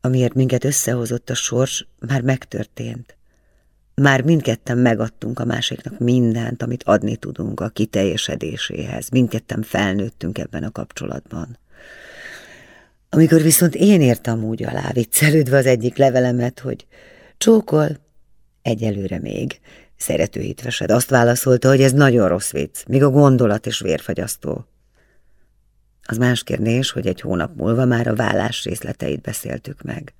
amiért minket összehozott a sors, már megtörtént. Már mindketten megadtunk a másiknak mindent, amit adni tudunk a kiteljesedéséhez. Mindketten felnőttünk ebben a kapcsolatban. Amikor viszont én írtam úgy alá, viccelődve az egyik levelemet, hogy csókol, egyelőre még, szerető hitvesed azt válaszolta, hogy ez nagyon rossz vicc, míg a gondolat is vérfagyasztó. Az más kérdés, hogy egy hónap múlva már a vállás részleteit beszéltük meg.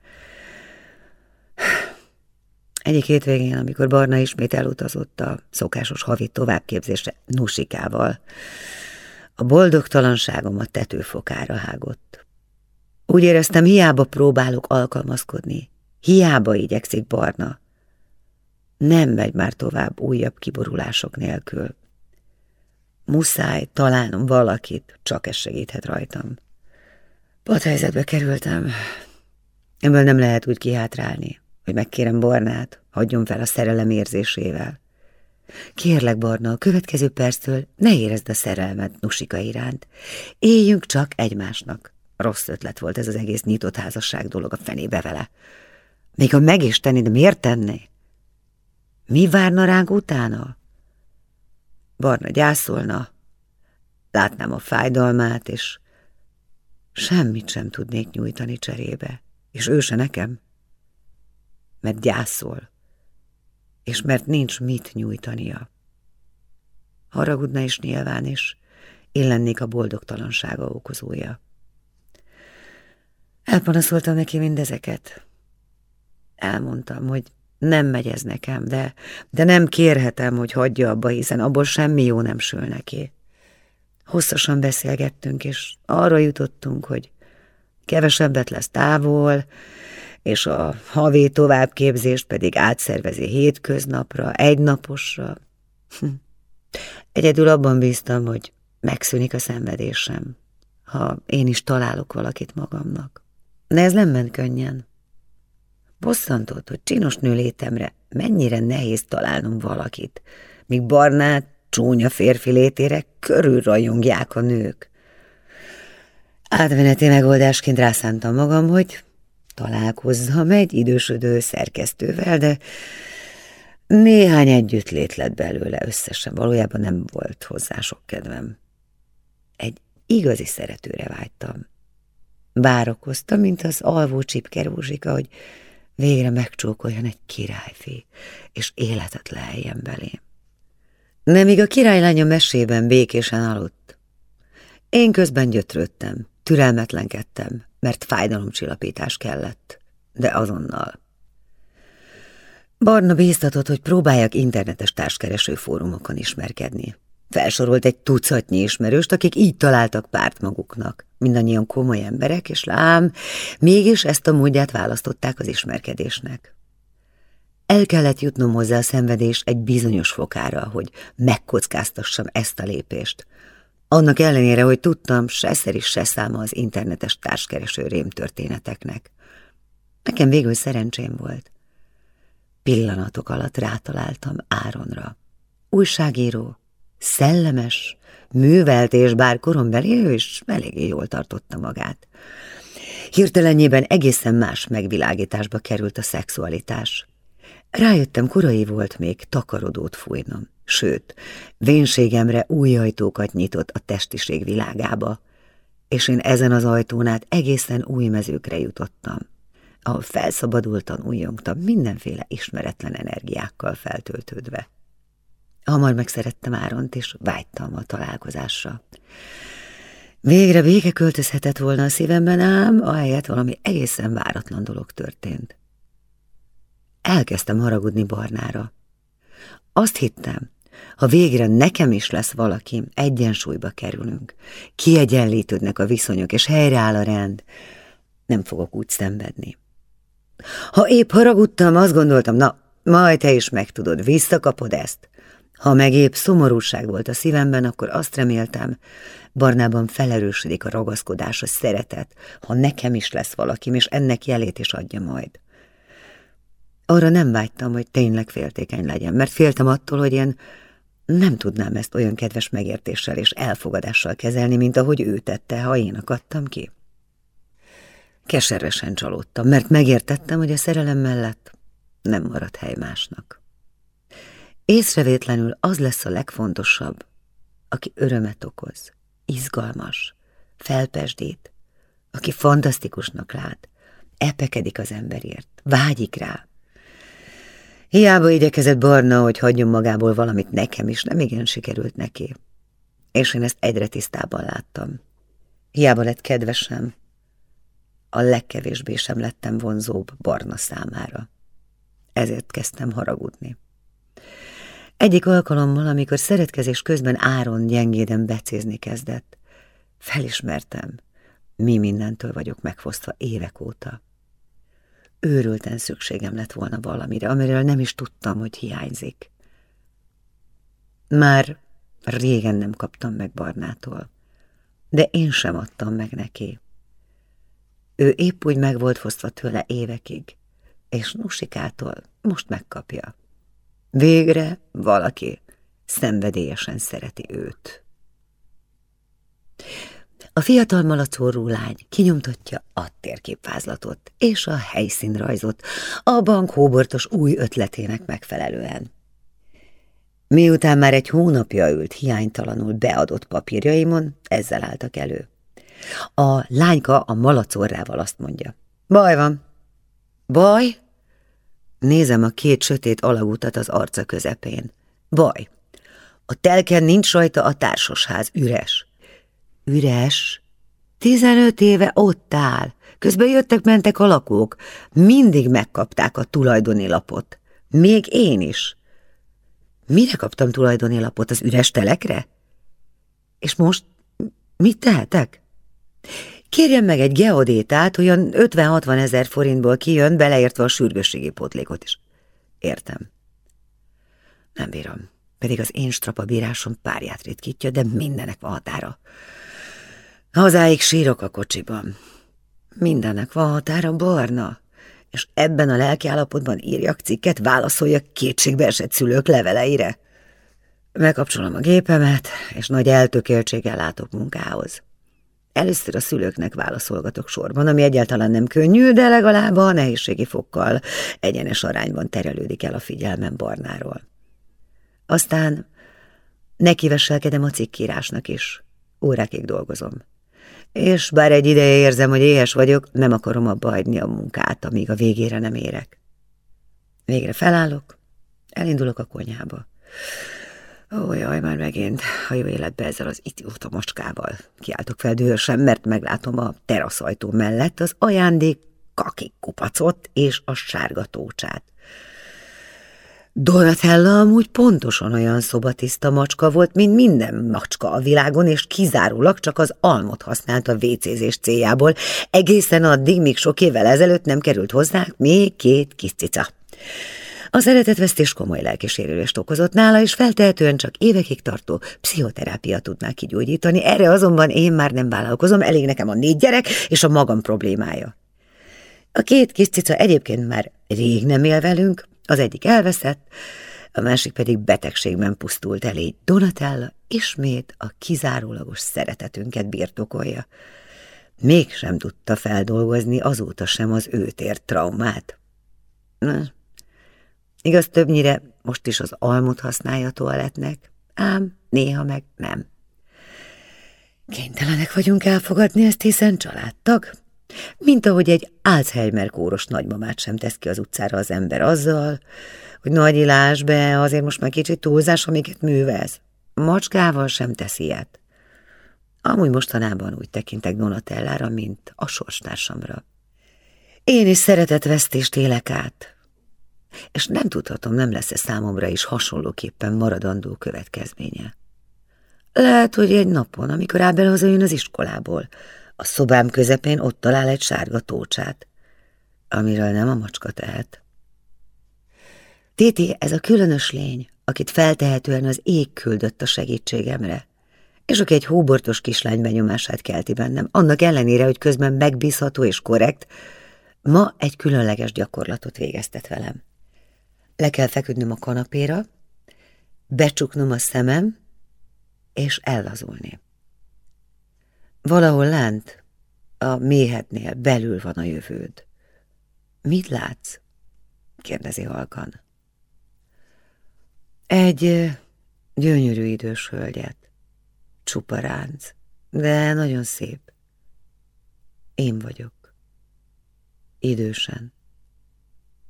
Egyik hétvégén, amikor Barna ismét elutazott a szokásos havi továbbképzésre Nusikával, a boldogtalanságom a tetőfokára hágott. Úgy éreztem, hiába próbálok alkalmazkodni, hiába igyekszik Barna. Nem megy már tovább újabb kiborulások nélkül. Muszáj találnom valakit, csak ez segíthet rajtam. helyzetbe kerültem. Ebből nem lehet úgy kihátrálni, hogy megkérem Barnát, hagyjon fel a szerelem érzésével. Kérlek, Barna, a következő perctől ne érezd a szerelmet Nusika iránt. Éljünk csak egymásnak. Rossz ötlet volt ez az egész nyitott házasság dolog a fenébe vele. Még ha meg is tenni, miért tenné? Mi várna ránk utána? Barna gyászolna, látnám a fájdalmát, és semmit sem tudnék nyújtani cserébe, és ő se nekem, mert gyászol, és mert nincs mit nyújtania. Haragudna is nyilván, és én lennék a boldogtalansága okozója. Elpanaszoltam neki mindezeket. Elmondtam, hogy nem megy ez nekem, de, de nem kérhetem, hogy hagyja abba, hiszen abból semmi jó nem sül neki. Hosszasan beszélgettünk, és arra jutottunk, hogy kevesebbet lesz távol, és a havi továbbképzést pedig átszervezi hétköznapra, egynaposra. Hm. Egyedül abban bíztam, hogy megszűnik a szenvedésem, ha én is találok valakit magamnak. De ez nem ment könnyen. Bosszantott, hogy csinos nő létemre mennyire nehéz találnom valakit, míg barnát, csúnya férfi létére körülrajongják a nők. Átmeneti megoldásként rászántam magam, hogy találkozzam egy idősödő szerkesztővel, de néhány együttlét lett belőle összesen, valójában nem volt hozzá sok kedvem. Egy igazi szeretőre vágytam. Várakoztam, mint az alvó csipke hogy végre megcsókoljon egy királyfi, és életet leheljen belém. Nemig a királylánya mesében békésen aludt. Én közben gyötrődtem, türelmetlenkedtem, mert fájdalomcsillapítás kellett, de azonnal. Barna bíztatott, hogy próbáljak internetes társkereső fórumokon ismerkedni. Felsorolt egy tucatnyi ismerőst, akik így találtak párt maguknak. Mindannyian komoly emberek, és lám, mégis ezt a módját választották az ismerkedésnek. El kellett jutnom hozzá a szenvedés egy bizonyos fokára, hogy megkockáztassam ezt a lépést. Annak ellenére, hogy tudtam, se szer is se száma az internetes társkereső rém történeteknek. Nekem végül szerencsém volt. Pillanatok alatt rátaláltam Áronra. Újságíró, szellemes, művelt, és bár korombeli, ő is eléggé jól tartotta magát. Hirtelenjében egészen más megvilágításba került a szexualitás. Rájöttem, korai volt még takarodót fújnom, sőt, vénségemre új ajtókat nyitott a testiség világába, és én ezen az ajtón át egészen új mezőkre jutottam, ahol felszabadultan újjongtam mindenféle ismeretlen energiákkal feltöltődve. Hamar megszerettem Áront, és vágytam a találkozásra. Végre béke költözhetett volna a szívemben, ám ahelyett valami egészen váratlan dolog történt. Elkezdtem haragudni Barnára. Azt hittem, ha végre nekem is lesz valakim, egyensúlyba kerülünk, kiegyenlítődnek a viszonyok, és helyreáll a rend, nem fogok úgy szenvedni. Ha épp haragudtam, azt gondoltam, na, majd te is megtudod, visszakapod ezt. Ha meg épp szomorúság volt a szívemben, akkor azt reméltem, Barnában felerősödik a ragaszkodás, a szeretet, ha nekem is lesz valakim, és ennek jelét is adja majd. Arra nem vágytam, hogy tényleg féltékeny legyen, mert féltem attól, hogy én nem tudnám ezt olyan kedves megértéssel és elfogadással kezelni, mint ahogy ő tette, ha én akadtam ki. Keservesen csalódtam, mert megértettem, hogy a szerelem mellett nem marad hely másnak. Észrevétlenül az lesz a legfontosabb, aki örömet okoz, izgalmas, felpesdít, aki fantasztikusnak lát, epekedik az emberért, vágyik rá. Hiába igyekezett Barna, hogy hagyjon magából valamit nekem is, nem igen sikerült neki. És én ezt egyre tisztában láttam. Hiába lett kedvesem, a legkevésbé sem lettem vonzóbb Barna számára. Ezért kezdtem haragudni. Egyik alkalommal, amikor szeretkezés közben Áron gyengéden becézni kezdett, felismertem, mi mindentől vagyok megfosztva évek óta. Őrülten szükségem lett volna valamire, amiről nem is tudtam, hogy hiányzik. Már régen nem kaptam meg Barnától, de én sem adtam meg neki. Ő épp úgy meg volt fosztva tőle évekig, és Nusikától most megkapja. Végre valaki szenvedélyesen szereti őt. A fiatal malacóró lány kinyomtatja a térképvázlatot és a helyszínrajzot a bank hóbortos új ötletének megfelelően. Miután már egy hónapja ült hiánytalanul beadott papírjaimon, ezzel álltak elő. A lányka a malacórrával azt mondja. Baj van. Baj? Nézem a két sötét alagutat az arca közepén. Baj. A telken nincs rajta a társasház, üres. Üres? Tizenöt éve ott áll. Közben jöttek-mentek a lakók. Mindig megkapták a tulajdoni lapot. Még én is. Mire kaptam tulajdoni lapot? Az üres telekre? És most Mit tehetek? Kérjen meg egy geodétát, olyan 50-60 ezer forintból kijön, beleértve a sürgősségi pótlékot is. Értem. Nem bírom, pedig az én strapabírásom párját ritkítja, de mindenek van határa. Hazáig sírok a kocsiban. Mindennek van határa, Barna. És ebben a lelkiállapotban írjak cikket, válaszoljak kétségbe esett szülők leveleire. Megkapcsolom a gépemet, és nagy eltökéltséggel látok munkához. Először a szülőknek válaszolgatok sorban, ami egyáltalán nem könnyű, de legalább a nehézségi fokkal egyenes arányban terelődik el a figyelmem Barnáról. Aztán nekiveselkedem a cikkírásnak is. Órákig dolgozom. És bár egy ideje érzem, hogy éhes vagyok, nem akarom abba hagyni a munkát, amíg a végére nem érek. Végre felállok, elindulok a konyhába. Ó, jaj, már megint a jó életbe ezzel az idióta macskával. Kiáltok fel dühösen, mert meglátom a teraszajtó mellett az ajándék kakik kupacot és a sárga tócsát. Donatella amúgy pontosan olyan szobatiszta macska volt, mint minden macska a világon, és kizárólag csak az almot használta a vécézés céljából, egészen addig, míg sok évvel ezelőtt nem került hozzá még két kis cica. A szeretetvesztés komoly lelkisérülést okozott nála, és feltehetően csak évekig tartó pszichoterápia tudná kigyógyítani, erre azonban én már nem vállalkozom, elég nekem a négy gyerek és a magam problémája. A két kis cica egyébként már rég nem él velünk, az egyik elveszett, a másik pedig betegségben pusztult el, így Donatella ismét a kizárólagos szeretetünket birtokolja. Mégsem tudta feldolgozni azóta sem az őt ért traumát. Na, Igaz, többnyire most is az almut használja a toalettnek, ám néha meg nem. Kénytelenek vagyunk elfogadni ezt, hiszen családtag. Mint ahogy egy Alzheimer kóros nagymamát sem tesz ki az utcára az ember azzal, hogy nagy ilás be, azért most már kicsit túlzás, amiket művelsz. Macskával sem tesz ilyet. Amúgy mostanában úgy tekintek Donatellára, mint a sorstársamra. Én is szeretetvesztést élek át, és nem tudhatom, nem lesz-e számomra is hasonlóképpen maradandó következménye. Lehet, hogy egy napon, amikor Ábel hazajön az iskolából, a szobám közepén ott talál egy sárga tócsát, amiről nem a macska tehet. Téti, ez a különös lény, akit feltehetően az ég küldött a segítségemre, és aki egy hóbortos kislány benyomását kelti bennem, annak ellenére, hogy közben megbízható és korrekt, ma egy különleges gyakorlatot végeztet velem. Le kell feküdnöm a kanapéra, becsuknom a szemem, és ellazulni. Valahol lent, a méhetnél belül van a jövőd. Mit látsz? kérdezi halkan. Egy gyönyörű idős hölgyet, csupa ránc, de nagyon szép. Én vagyok. Idősen.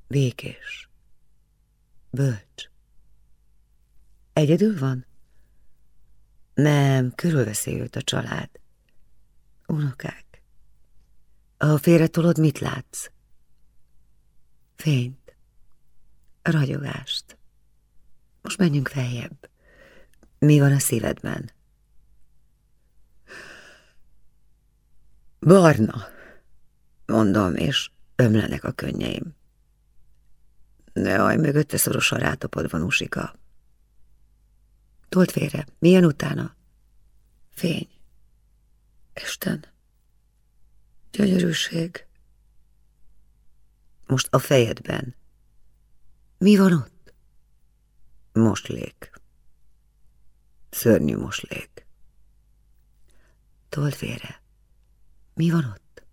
Békés. Bölcs. Egyedül van? Nem, körülveszi őt a család. Unokák. Ha félretolod, mit látsz? Fényt. Ragyogást. Most menjünk feljebb. Mi van a szívedben? Barna, mondom, és ömlenek a könnyeim. Jaj, mögötte szorosan rátapodva Nusika. Tolt félre, milyen utána? Fény. Isten. Gyönyörűség. Most a fejedben. Mi van ott? Moslék. Szörnyű moslék. Tolt félre. Mi van ott?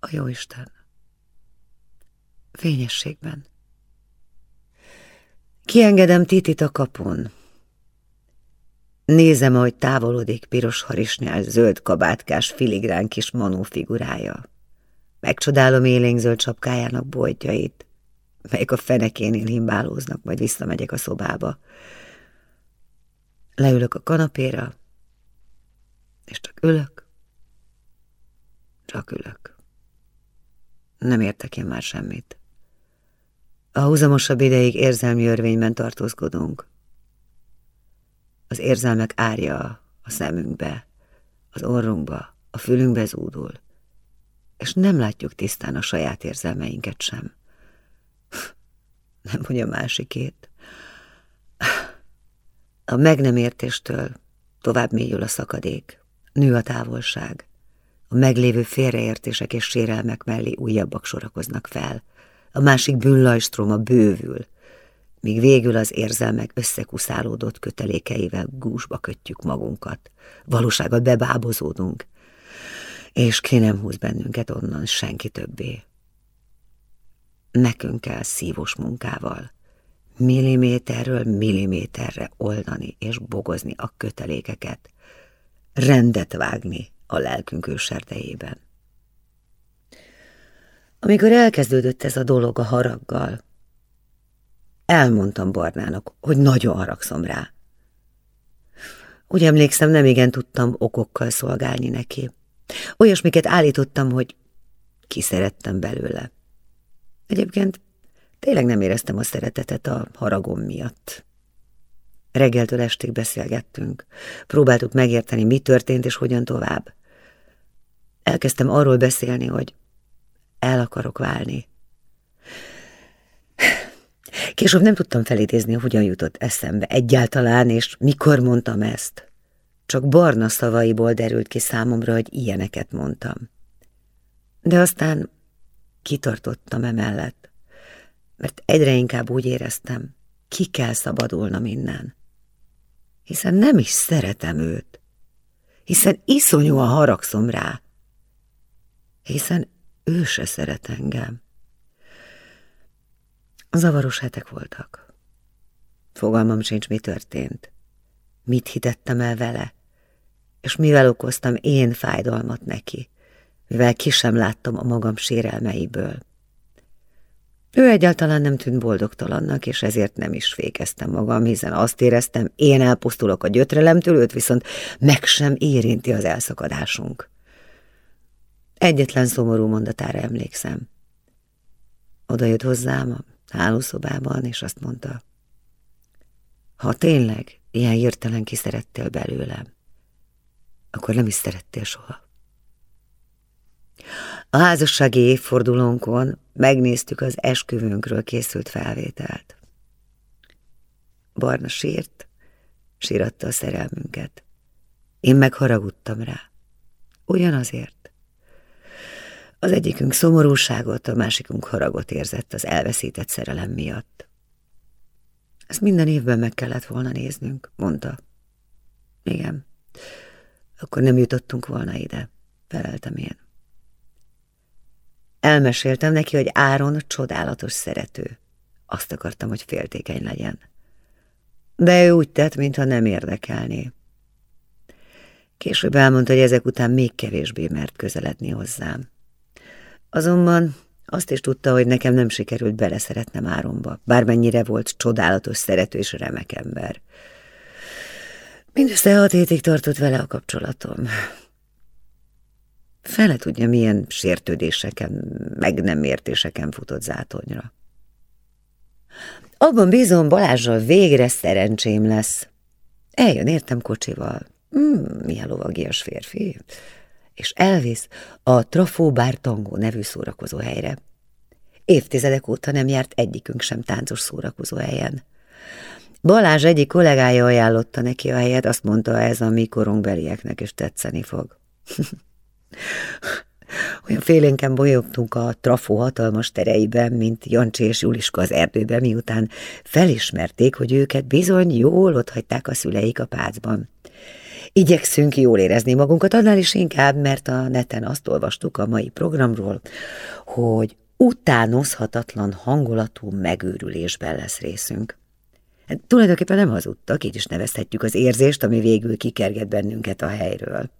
A jó Isten fényességben. Kiengedem Titit a kapun. Nézem, ahogy távolodik piros harisnyás, zöld kabátkás, filigrán kis manó figurája. Megcsodálom élénkzöld csapkájának boltjait, melyek a fenekénél himbálóznak, majd visszamegyek a szobába. Leülök a kanapéra, és csak ülök, csak ülök. Nem értek én már semmit. A húzamosabb ideig érzelmi örvényben tartózkodunk. Az érzelmek árja a szemünkbe, az orrunkba, a fülünkbe zúdul, és nem látjuk tisztán a saját érzelmeinket sem. Nem, hogy másikét. A meg nem értéstől tovább mélyül a szakadék, nő a távolság, a meglévő félreértések és sérelmek mellé újabbak sorakoznak fel, a másik bűnlajstroma bővül, míg végül az érzelmek összekuszálódott kötelékeivel gúzsba kötjük magunkat, valósággal bebábozódunk, és ki nem húz bennünket onnan senki többé. Nekünk kell szívós munkával, milliméterről milliméterre oldani és bogozni a kötelékeket, rendet vágni a lelkünk őserdejében. Amikor elkezdődött ez a dolog a haraggal, elmondtam Barnának, hogy nagyon haragszom rá. Úgy emlékszem, nem igen tudtam okokkal szolgálni neki. Olyasmiket állítottam, hogy kiszerettem belőle. Egyébként tényleg nem éreztem a szeretetet a haragom miatt. Reggeltől estig beszélgettünk. Próbáltuk megérteni, mi történt és hogyan tovább. Elkezdtem arról beszélni, hogy el akarok válni. Később nem tudtam felidézni, hogyan jutott eszembe egyáltalán, és mikor mondtam ezt. Csak barna szavaiból derült ki számomra, hogy ilyeneket mondtam. De aztán kitartottam emellett, mert egyre inkább úgy éreztem, ki kell szabadulnom innen. Hiszen nem is szeretem őt, hiszen iszonyúan haragszom rá, hiszen ő se szeret engem. Zavaros hetek voltak. Fogalmam sincs, mi történt. Mit hitettem el vele, és mivel okoztam én fájdalmat neki, mivel ki sem láttam a magam sérelmeiből. Ő egyáltalán nem tűnt boldogtalannak, és ezért nem is fékeztem magam, hiszen azt éreztem, én elpusztulok a gyötrelemtől, őt viszont meg sem érinti az elszakadásunk. Egyetlen szomorú mondatára emlékszem. Oda jött hozzám a hálószobában, és azt mondta, ha tényleg ilyen hirtelen kiszerettél belőlem, akkor nem is szerettél soha. A házassági évfordulónkon megnéztük az esküvőnkről készült felvételt. Barna sírt, síratta a szerelmünket. Én meg haragudtam rá. Ugyanazért. Az egyikünk szomorúságot, a másikunk haragot érzett az elveszített szerelem miatt. Ezt minden évben meg kellett volna néznünk, mondta. Igen, akkor nem jutottunk volna ide, feleltem én. Elmeséltem neki, hogy Áron csodálatos szerető. Azt akartam, hogy féltékeny legyen. De ő úgy tett, mintha nem érdekelné. Később elmondta, hogy ezek után még kevésbé mert közeledni hozzám. Azonban azt is tudta, hogy nekem nem sikerült beleszeretnem Áronba, bármennyire volt csodálatos, szerető és remek ember. Mindössze hat hétig tartott vele a kapcsolatom. Fele tudja, milyen sértődéseken, meg nem értéseken futott zátonyra. Abban bízom, Balázsral végre szerencsém lesz. Eljön értem kocsival. Hmm, milyen lovagias férfi és elvisz a Trafó Bár Tangó nevű szórakozó helyre. Évtizedek óta nem járt egyikünk sem táncos szórakozó helyen. Balázs egyik kollégája ajánlotta neki a helyet, azt mondta, ez a mi korunkbelieknek is tetszeni fog. [laughs] Olyan félénken bolyogtunk a trafó hatalmas tereiben, mint Jancsi és Juliska az erdőben, miután felismerték, hogy őket bizony jól otthagyták a szüleik a pácban. Igyekszünk jól érezni magunkat, annál is inkább, mert a neten azt olvastuk a mai programról, hogy utánozhatatlan hangulatú megőrülésben lesz részünk. Hát, tulajdonképpen nem hazudtak, így is nevezhetjük az érzést, ami végül kikerget bennünket a helyről.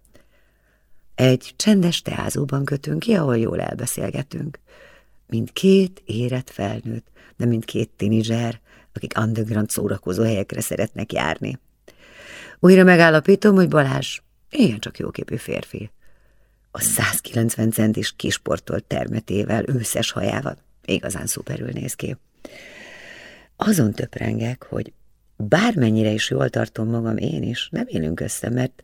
Egy csendes teázóban kötünk ki, ahol jól elbeszélgetünk. Mint két érett felnőtt, de mint két tinizser, akik underground szórakozó helyekre szeretnek járni. Újra megállapítom, hogy Balázs csak jóképű férfi. A 190 centis kisportolt termetével, őszes hajával igazán szuperül néz ki. Azon töprengek, hogy bármennyire is jól tartom magam én is, nem élünk össze, mert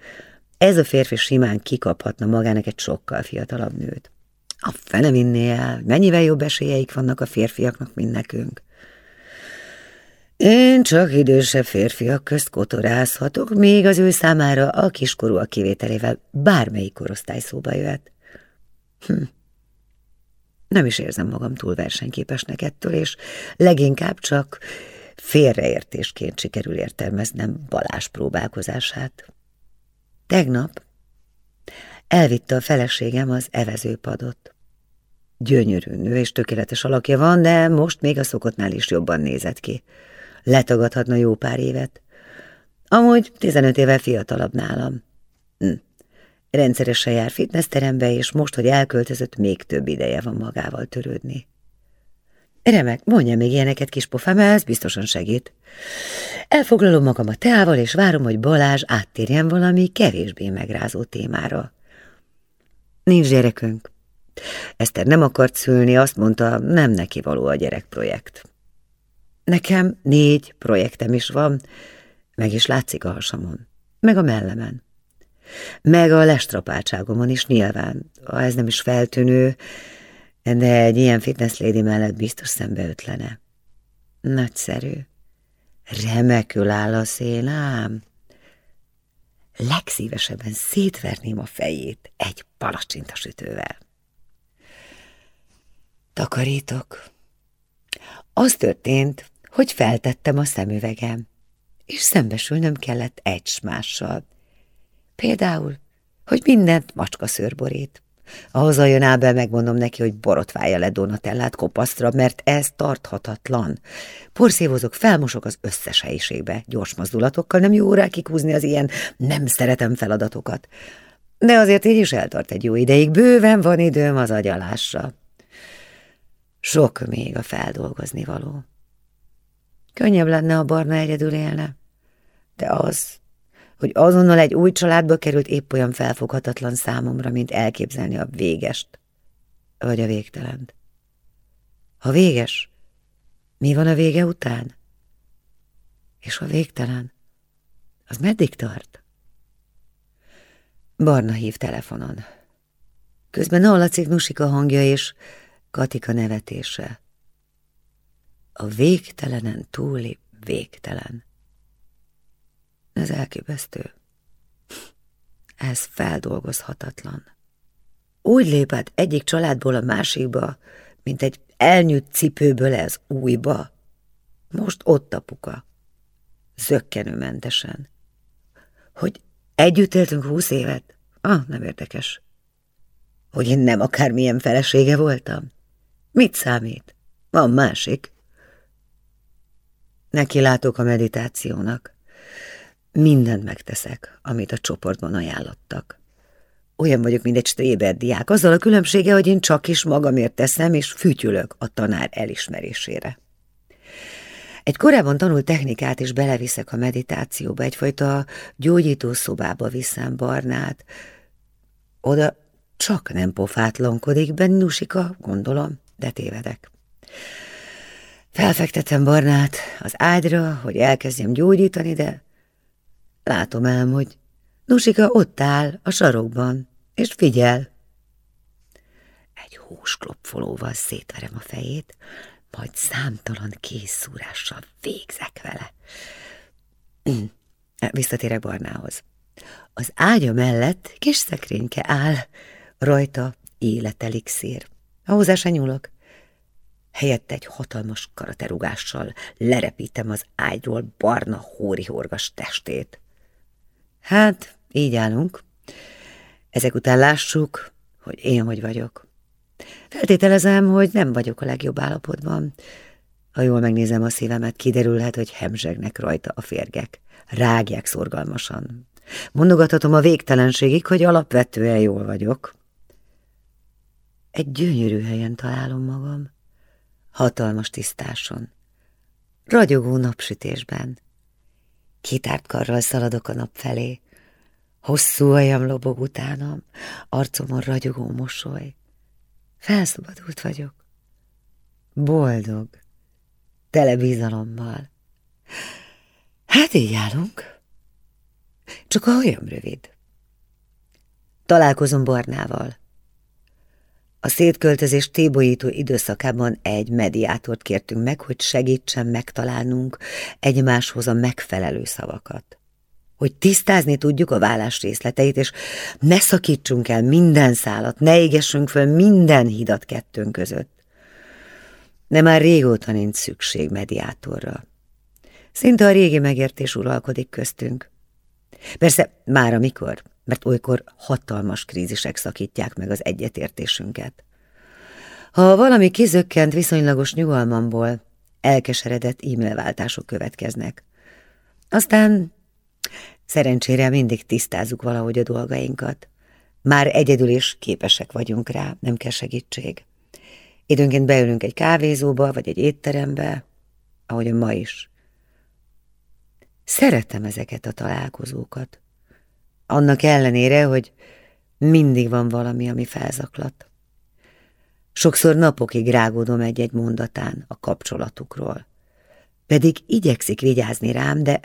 ez a férfi simán kikaphatna magának egy sokkal fiatalabb nőt. A fene vinné el, mennyivel jobb esélyeik vannak a férfiaknak, mint nekünk. Én csak idősebb férfiak közt kotorázhatok, még az ő számára a kiskorúak kivételével bármelyik korosztály szóba jöhet. Hm. Nem is érzem magam túl versenyképesnek ettől, és leginkább csak félreértésként sikerül értelmeznem Balás próbálkozását. Tegnap elvitte a feleségem az evezőpadot. Gyönyörű nő és tökéletes alakja van, de most még a szokottnál is jobban nézett ki. Letagadhatna jó pár évet. Amúgy 15 éve fiatalabb nálam. Hm. Rendszeresen jár fitnessterembe, és most, hogy elköltözött, még több ideje van magával törődni. Remek, mondja még ilyeneket, kis pofám, ez biztosan segít. Elfoglalom magam a teával, és várom, hogy Balázs áttérjen valami kevésbé megrázó témára. Nincs gyerekünk. Eszter nem akart szülni, azt mondta, nem neki való a gyerekprojekt. Nekem négy projektem is van, meg is látszik a hasamon, meg a mellemen. Meg a lestrapáltságomon is nyilván, ha ez nem is feltűnő, de egy ilyen fitness lady mellett biztos szembe ötlene. Nagyszerű. Remekül áll a szél, ám. Legszívesebben szétverném a fejét egy palacsintasütővel. Takarítok. Az történt, hogy feltettem a szemüvegem, és szembesülnöm kellett egy mással. Például, hogy mindent macska szőrborít. A hazajön Ábel, megmondom neki, hogy borotválja le Donatellát kopasztra, mert ez tarthatatlan. Porszívozok, felmosok az összes helyiségbe, gyors mozdulatokkal, nem jó rá kikúzni az ilyen nem szeretem feladatokat. De azért így is eltart egy jó ideig, bőven van időm az agyalásra. Sok még a feldolgozni való. Könnyebb lenne, a barna egyedül élne, de az hogy azonnal egy új családba került épp olyan felfoghatatlan számomra, mint elképzelni a végest, vagy a végtelent. Ha véges, mi van a vége után? És a végtelen, az meddig tart? Barna hív telefonon. Közben hallatszik Nusika hangja és Katika nevetése. A végtelenen túli végtelen. Ez elképesztő. Ez feldolgozhatatlan. Úgy lépett egyik családból a másikba, mint egy elnyűtt cipőből ez újba. Most ott apuka. Zöggenőmentesen. Hogy együtt éltünk húsz évet? Ah, nem érdekes. Hogy én nem akármilyen felesége voltam? Mit számít? Van másik. Neki látok a meditációnak. Mindent megteszek, amit a csoportban ajánlottak. Olyan vagyok, mint egy stréber diák, azzal a különbsége, hogy én csak is magamért teszem, és fütyülök a tanár elismerésére. Egy korábban tanult technikát is beleviszek a meditációba, egyfajta gyógyító szobába viszem Barnát. Oda csak nem pofátlankodik bennusika, gondolom, de tévedek. Felfektetem Barnát az ágyra, hogy elkezdjem gyógyítani, de Látom ám, hogy Nusika ott áll a sarokban, és figyel. Egy húsklopfolóval szétverem a fejét, majd számtalan készszúrással végzek vele. [clears throat] Visszatérek Barnához. Az ágya mellett kis szekrényke áll, rajta életelixír. Hozzá se nyúlok. Helyett egy hatalmas karaterugással lerepítem az ágyról barna hórihorgas testét. Hát, így állunk. Ezek után lássuk, hogy én hogy vagyok. Feltételezem, hogy nem vagyok a legjobb állapotban. Ha jól megnézem a szívemet, kiderülhet, hogy hemzsegnek rajta a férgek. Rágják szorgalmasan. Mondogathatom a végtelenségig, hogy alapvetően jól vagyok. Egy gyönyörű helyen találom magam. Hatalmas tisztáson. Ragyogó napsütésben. Kitárt karral szaladok a nap felé. Hosszú ajam lobog utánam, arcomon ragyogó mosoly. Felszabadult vagyok. Boldog, tele bizalommal. Hát így állunk. Csak a hajam rövid. Találkozom Barnával. A szétköltözés tébolyító időszakában egy mediátort kértünk meg, hogy segítsen megtalálnunk egymáshoz a megfelelő szavakat. Hogy tisztázni tudjuk a vállás részleteit, és ne szakítsunk el minden szálat, ne égessünk föl minden hidat kettőnk között. De már régóta nincs szükség mediátorra. Szinte a régi megértés uralkodik köztünk. Persze már amikor, mert olykor hatalmas krízisek szakítják meg az egyetértésünket. Ha valami kizökkent viszonylagos nyugalmamból, elkeseredett e-mailváltások következnek. Aztán szerencsére mindig tisztázzuk valahogy a dolgainkat. Már egyedül is képesek vagyunk rá, nem kell segítség. Időnként beülünk egy kávézóba, vagy egy étterembe, ahogy ma is. Szeretem ezeket a találkozókat. Annak ellenére, hogy mindig van valami, ami felzaklat. Sokszor napokig rágódom egy-egy mondatán a kapcsolatukról. Pedig igyekszik vigyázni rám, de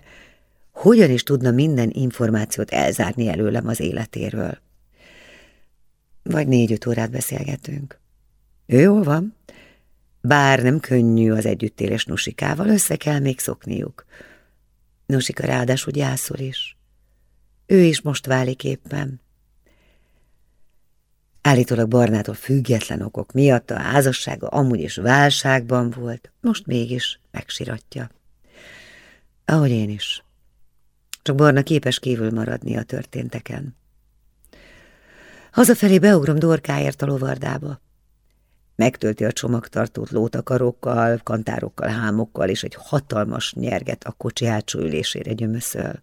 hogyan is tudna minden információt elzárni előlem az életéről? Vagy négy-öt órát beszélgetünk. Ő jól van, bár nem könnyű az együttélés Nusikával, össze kell még szokniuk. Nusika ráadásul gyászol is. Ő is most válik éppen. Állítólag Barnától független okok miatt a házassága amúgy is válságban volt, most mégis megsiratja. Ahogy én is. Csak Barna képes kívül maradni a történteken. Hazafelé beugrom Dorkáért a lovardába. Megtölti a csomagtartót lótakarokkal, kantárokkal, hámokkal, és egy hatalmas nyerget a kocsi hátsó ülésére gyömöszöl.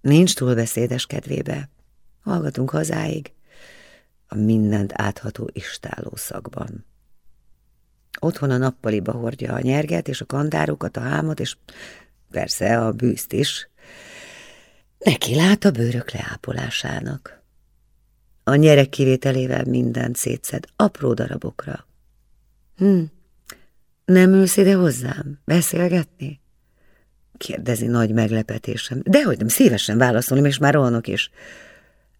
Nincs túl beszédes kedvébe. Hallgatunk hazáig, a mindent átható istáló szakban. Otthon a nappaliba hordja a nyerget és a kantárokat, a hámot, és persze a bűzt is. Neki lát a bőrök leápolásának. A nyerek kivételével mindent szétszed apró darabokra. Hm, nem ülsz ide hozzám beszélgetni? Kérdezi nagy meglepetésem. Dehogy nem, szívesen válaszolom, és már rohanok is.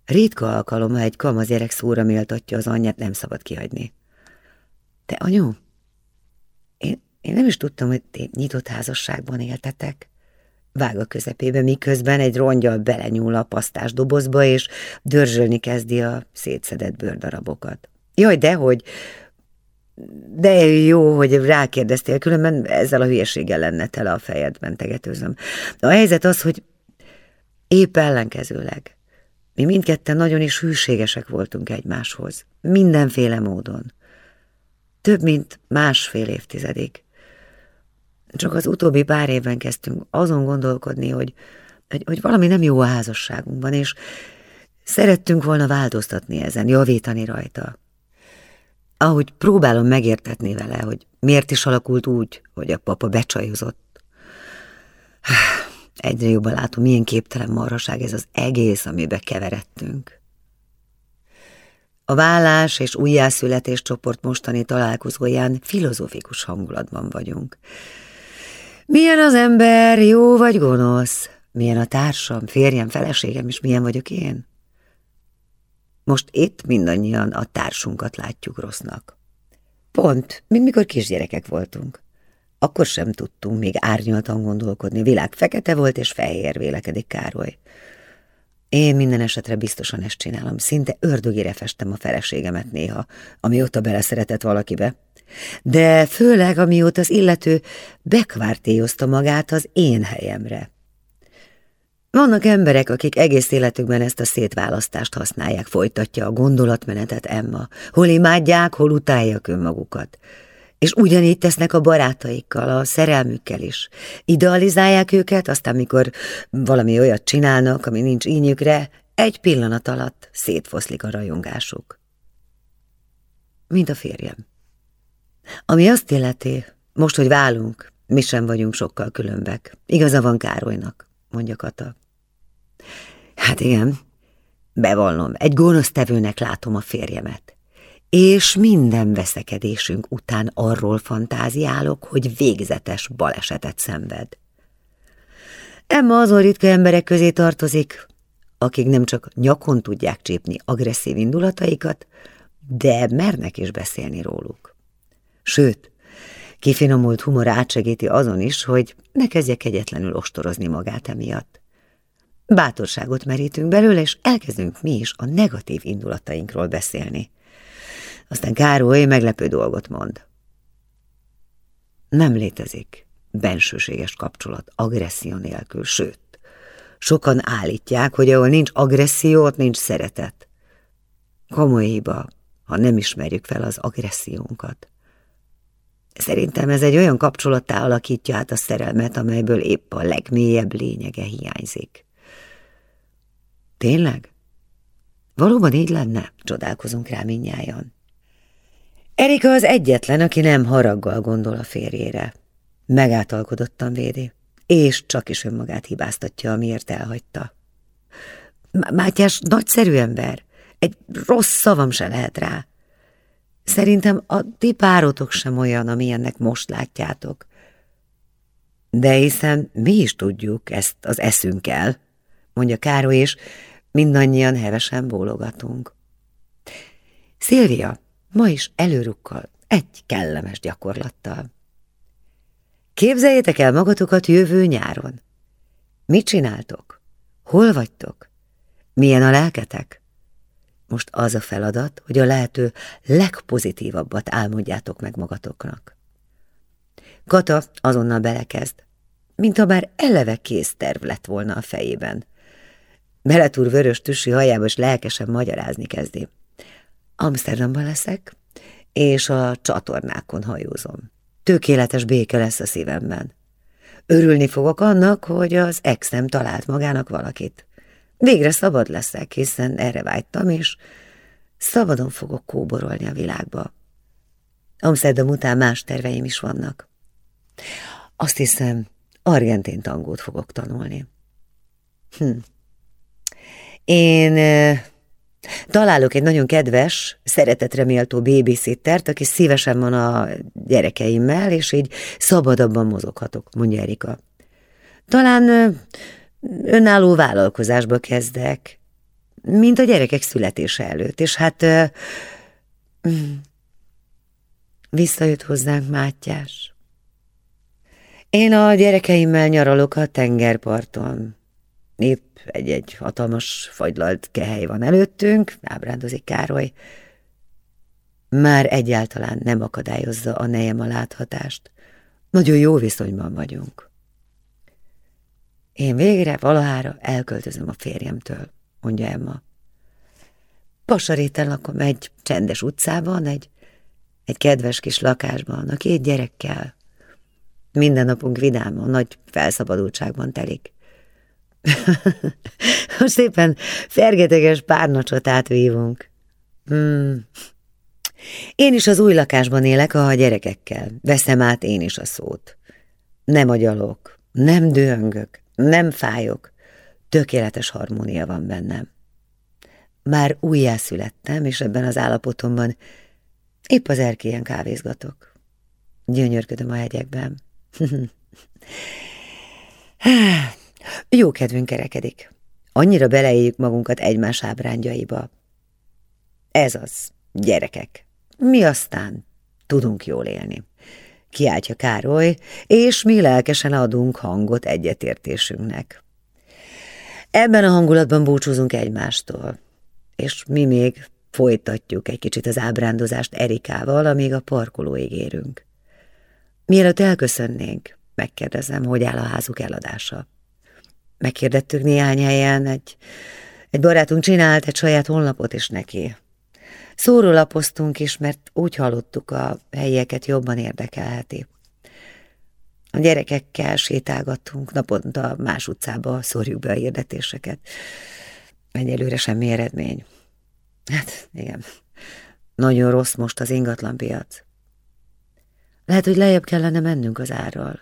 Ritka alkalom, ha egy kamasz gyerek szóra méltatja az anyját, nem szabad kihagyni. Te, anyu, én, én nem is tudtam, hogy ti nyitott házasságban éltetek vág a közepébe, miközben egy rongyal belenyúl a pasztás dobozba, és dörzsölni kezdi a szétszedett bőrdarabokat. Jaj, dehogy, de jó, hogy rákérdeztél, különben ezzel a hülyeséggel lenne tele a fejed, mentegetőzöm. A helyzet az, hogy épp ellenkezőleg. Mi mindketten nagyon is hűségesek voltunk egymáshoz, mindenféle módon. Több mint másfél évtizedig. Csak az utóbbi pár évben kezdtünk azon gondolkodni, hogy, hogy, hogy valami nem jó a házasságunkban, és szerettünk volna változtatni ezen, javítani rajta. Ahogy próbálom megértetni vele, hogy miért is alakult úgy, hogy a papa becsajozott. [sighs] Egyre jobban látom, milyen képtelen marhaság ez az egész, amibe keveredtünk. A vállás és újjászületés csoport mostani találkozóján filozófikus hangulatban vagyunk. Milyen az ember, jó vagy gonosz? Milyen a társam, férjem, feleségem, és milyen vagyok én? Most itt mindannyian a társunkat látjuk rossznak. Pont, mint mikor kisgyerekek voltunk. Akkor sem tudtunk még árnyaltan gondolkodni. Világ fekete volt, és fehér vélekedik Károly. Én minden esetre biztosan ezt csinálom. Szinte ördögére festem a feleségemet néha, amióta beleszeretett valakibe de főleg amióta az illető bekvártéozta magát az én helyemre. Vannak emberek, akik egész életükben ezt a szétválasztást használják, folytatja a gondolatmenetet Emma. Hol imádják, hol utálják önmagukat. És ugyanígy tesznek a barátaikkal, a szerelmükkel is. Idealizálják őket, aztán mikor valami olyat csinálnak, ami nincs ínyükre, egy pillanat alatt szétfoszlik a rajongásuk. Mint a férjem. Ami azt illeti, most, hogy válunk, mi sem vagyunk sokkal különbek. Igaza van Károlynak, mondja Kata. Hát igen, bevallom, egy gonosztevőnek látom a férjemet. És minden veszekedésünk után arról fantáziálok, hogy végzetes balesetet szenved. Emma azon ritka emberek közé tartozik, akik nem csak nyakon tudják csípni agresszív indulataikat, de mernek is beszélni róluk. Sőt, kifinomult humor átsegíti azon is, hogy ne kezdje kegyetlenül ostorozni magát emiatt. Bátorságot merítünk belőle, és elkezdünk mi is a negatív indulatainkról beszélni. Aztán Károly meglepő dolgot mond. Nem létezik bensőséges kapcsolat agresszió nélkül, sőt, sokan állítják, hogy ahol nincs agresszió, ott nincs szeretet. Komoly hiba, ha nem ismerjük fel az agressziónkat. Szerintem ez egy olyan kapcsolattá alakítja át a szerelmet, amelyből épp a legmélyebb lényege hiányzik. Tényleg? Valóban így lenne? Csodálkozunk rá minnyáján. Erika az egyetlen, aki nem haraggal gondol a férjére. Megátalkodottan védi, és csak is önmagát hibáztatja, amiért elhagyta. Mátyás nagyszerű ember, egy rossz szavam se lehet rá. Szerintem a ti párotok sem olyan, amilyennek most látjátok. De hiszen mi is tudjuk ezt az eszünkkel, mondja Károly, és mindannyian hevesen bólogatunk. Szilvia, ma is előrukkal, egy kellemes gyakorlattal. Képzeljétek el magatokat jövő nyáron. Mit csináltok? Hol vagytok? Milyen a lelketek? Most az a feladat, hogy a lehető legpozitívabbat álmodjátok meg magatoknak. Kata azonnal belekezd, mint ha bár eleve kész terv lett volna a fejében. Beletúr vörös tüsi hajába, és lelkesen magyarázni kezdi. Amsterdamban leszek, és a csatornákon hajózom. Tökéletes béke lesz a szívemben. Örülni fogok annak, hogy az exem talált magának valakit. Végre szabad leszek, hiszen erre vágytam, és szabadon fogok kóborolni a világba. Amsterdam után más terveim is vannak. Azt hiszem, argentin tangót fogok tanulni. Hm. Én Találok egy nagyon kedves, szeretetre méltó babysittert, aki szívesen van a gyerekeimmel, és így szabadabban mozoghatok, mondja Erika. Talán önálló vállalkozásba kezdek, mint a gyerekek születése előtt, és hát visszajött hozzánk Mátyás. Én a gyerekeimmel nyaralok a tengerparton. Épp egy-egy hatalmas fagylalt kehely van előttünk, ábrándozik Károly. Már egyáltalán nem akadályozza a nejem a láthatást. Nagyon jó viszonyban vagyunk. Én végre valahára elköltözöm a férjemtől, mondja Emma. Pasaréten lakom egy csendes utcában, egy, egy kedves kis lakásban, a két gyerekkel. Minden napunk vidámon, nagy felszabadultságban telik. [laughs] Szépen fergeteges párnacsot átvívunk. Hmm. Én is az új lakásban élek a gyerekekkel. Veszem át én is a szót. Nem agyalok, nem dühöngök, nem fájok. Tökéletes harmónia van bennem. Már újjászülettem, és ebben az állapotomban épp az erkélyen kávézgatok. Gyönyörködöm a hegyekben. [laughs] Jó kedvünk kerekedik. Annyira beleéljük magunkat egymás ábrándjaiba. Ez az, gyerekek. Mi aztán tudunk jól élni. Kiáltja Károly, és mi lelkesen adunk hangot egyetértésünknek. Ebben a hangulatban búcsúzunk egymástól, és mi még folytatjuk egy kicsit az ábrándozást Erikával, amíg a parkolóig érünk. Mielőtt elköszönnénk, megkérdezem, hogy áll a házuk eladása. Megkérdettük néhány helyen, egy, egy barátunk csinált egy saját honlapot is neki. Szórólapoztunk is, mert úgy hallottuk, a helyieket jobban érdekelheti. A gyerekekkel sétálgattunk, naponta más utcába szórjuk be a hirdetéseket. Egyelőre semmi eredmény. Hát, igen, nagyon rossz most az ingatlanpiac. Lehet, hogy lejjebb kellene mennünk az árral.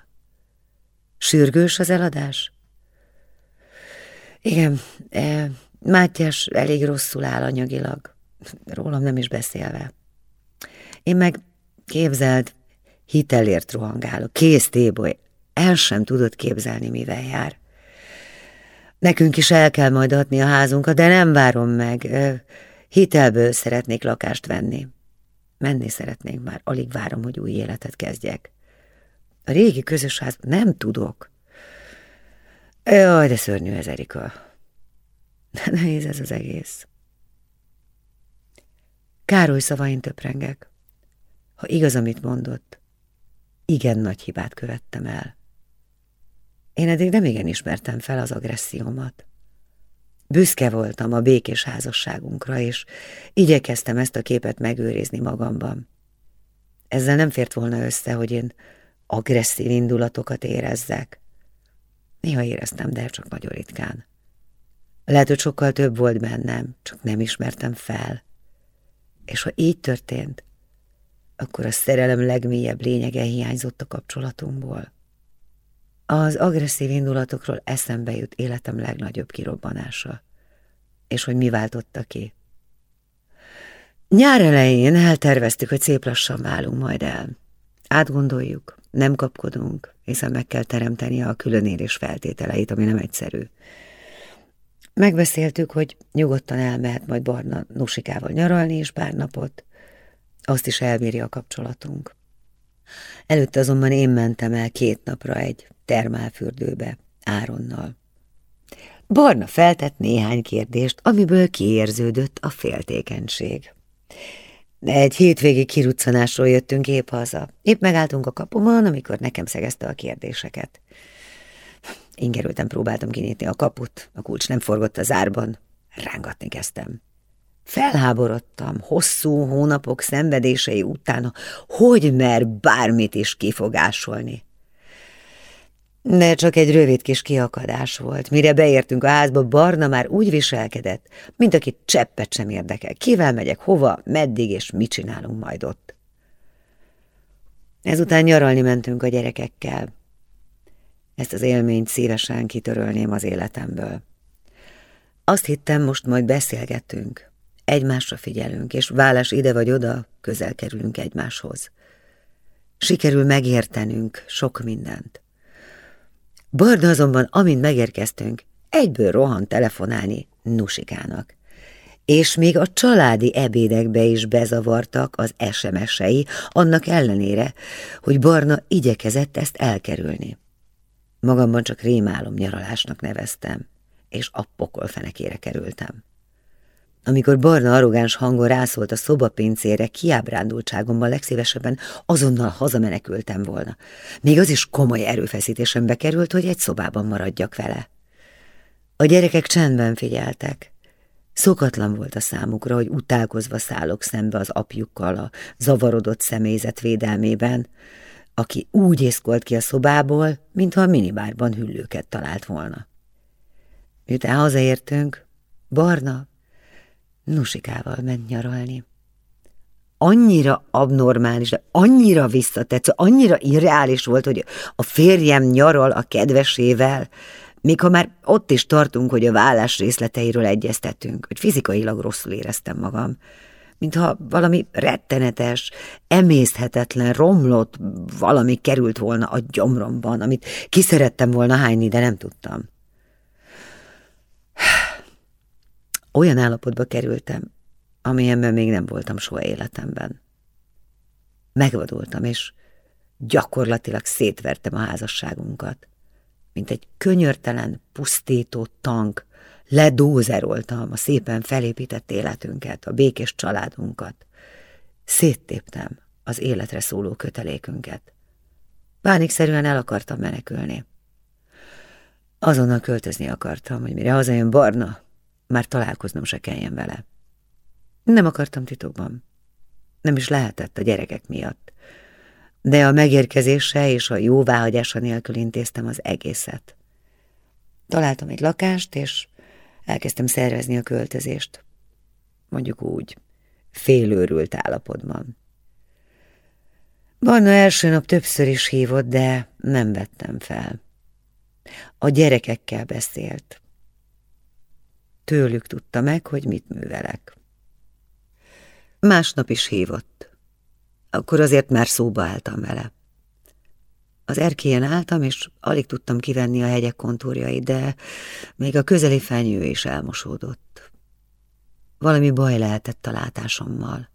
Sürgős az eladás? Igen, e, Mátyás elég rosszul áll anyagilag, rólam nem is beszélve. Én meg képzeld, hitelért rohangálok, kész téboly, el sem tudod képzelni, mivel jár. Nekünk is el kell majd adni a házunkat, de nem várom meg. Hitelből szeretnék lakást venni. Menni szeretnék már, alig várom, hogy új életet kezdjek. A régi közös ház nem tudok. Jaj, de szörnyű ez, Erika. Nehéz ez az egész. Károly szavain töprengek. Ha igaz, amit mondott, igen nagy hibát követtem el. Én eddig nem igen ismertem fel az agressziómat. Büszke voltam a békés házasságunkra, és igyekeztem ezt a képet megőrizni magamban. Ezzel nem fért volna össze, hogy én agresszív indulatokat érezzek. Néha éreztem, de csak nagyon ritkán. Lehet, hogy sokkal több volt bennem, csak nem ismertem fel. És ha így történt, akkor a szerelem legmélyebb lényege hiányzott a kapcsolatunkból. Az agresszív indulatokról eszembe jut életem legnagyobb kirobbanása, és hogy mi váltotta ki. Nyár elején elterveztük, hogy szép lassan válunk majd el. Átgondoljuk, nem kapkodunk, hiszen meg kell teremteni a különérés feltételeit, ami nem egyszerű. Megbeszéltük, hogy nyugodtan elmehet majd Barna Nusikával nyaralni is pár napot, azt is elbírja a kapcsolatunk. Előtte azonban én mentem el két napra egy termálfürdőbe Áronnal. Barna feltett néhány kérdést, amiből kiérződött a féltékenység. Egy hétvégi kiruccanásról jöttünk épp haza. Épp megálltunk a kapumon, amikor nekem szegezte a kérdéseket. Ingerültem próbáltam kinyitni a kaput, a kulcs nem forgott a zárban. Rángatni kezdtem. Felháborodtam, hosszú hónapok szenvedései utána, hogy mer bármit is kifogásolni. De csak egy rövid kis kiakadás volt. Mire beértünk a házba, Barna már úgy viselkedett, mint aki cseppet sem érdekel. Kivel megyek, hova, meddig és mit csinálunk majd ott. Ezután nyaralni mentünk a gyerekekkel. Ezt az élményt szívesen kitörölném az életemből. Azt hittem, most majd beszélgetünk. Egymásra figyelünk, és vállás ide vagy oda, közel kerülünk egymáshoz. Sikerül megértenünk sok mindent. Barna azonban, amint megérkeztünk, egyből rohan telefonálni Nusikának. És még a családi ebédekbe is bezavartak az SMS-ei, annak ellenére, hogy Barna igyekezett ezt elkerülni. Magamban csak rémálom nyaralásnak neveztem, és a pokol fenekére kerültem. Amikor barna arrogáns hangon rászólt a szobapincére, kiábrándultságomban legszívesebben azonnal hazamenekültem volna. Még az is komoly erőfeszítésembe került, hogy egy szobában maradjak vele. A gyerekek csendben figyeltek. Szokatlan volt a számukra, hogy utálkozva szállok szembe az apjukkal a zavarodott személyzet védelmében, aki úgy észkolt ki a szobából, mintha a minibárban hüllőket talált volna. Miután hazaértünk, Barna Nusikával ment nyaralni. Annyira abnormális, de annyira visszatetsző, annyira irreális volt, hogy a férjem nyaral a kedvesével, még ha már ott is tartunk, hogy a vállás részleteiről egyeztetünk, hogy fizikailag rosszul éreztem magam, mintha valami rettenetes, emészhetetlen, romlott valami került volna a gyomromban, amit kiszerettem volna hányni, de nem tudtam. Olyan állapotba kerültem, amilyenben még nem voltam soha életemben. Megvadultam, és gyakorlatilag szétvertem a házasságunkat. Mint egy könyörtelen, pusztító tank, ledózeroltam a szépen felépített életünket, a békés családunkat. Széttéptem az életre szóló kötelékünket. Pánikszerűen el akartam menekülni. Azonnal költözni akartam, hogy mire hazajön Barna, már találkoznom se kelljen vele. Nem akartam titokban. Nem is lehetett a gyerekek miatt. De a megérkezése és a jóváhagyása nélkül intéztem az egészet. Találtam egy lakást, és elkezdtem szervezni a költözést. Mondjuk úgy, félőrült állapotban. Barna első nap többször is hívott, de nem vettem fel. A gyerekekkel beszélt. Tőlük tudta meg, hogy mit művelek. Másnap is hívott. Akkor azért már szóba álltam vele. Az erkélyen álltam, és alig tudtam kivenni a hegyek kontúrjait, de még a közeli fenyő is elmosódott. Valami baj lehetett a látásommal.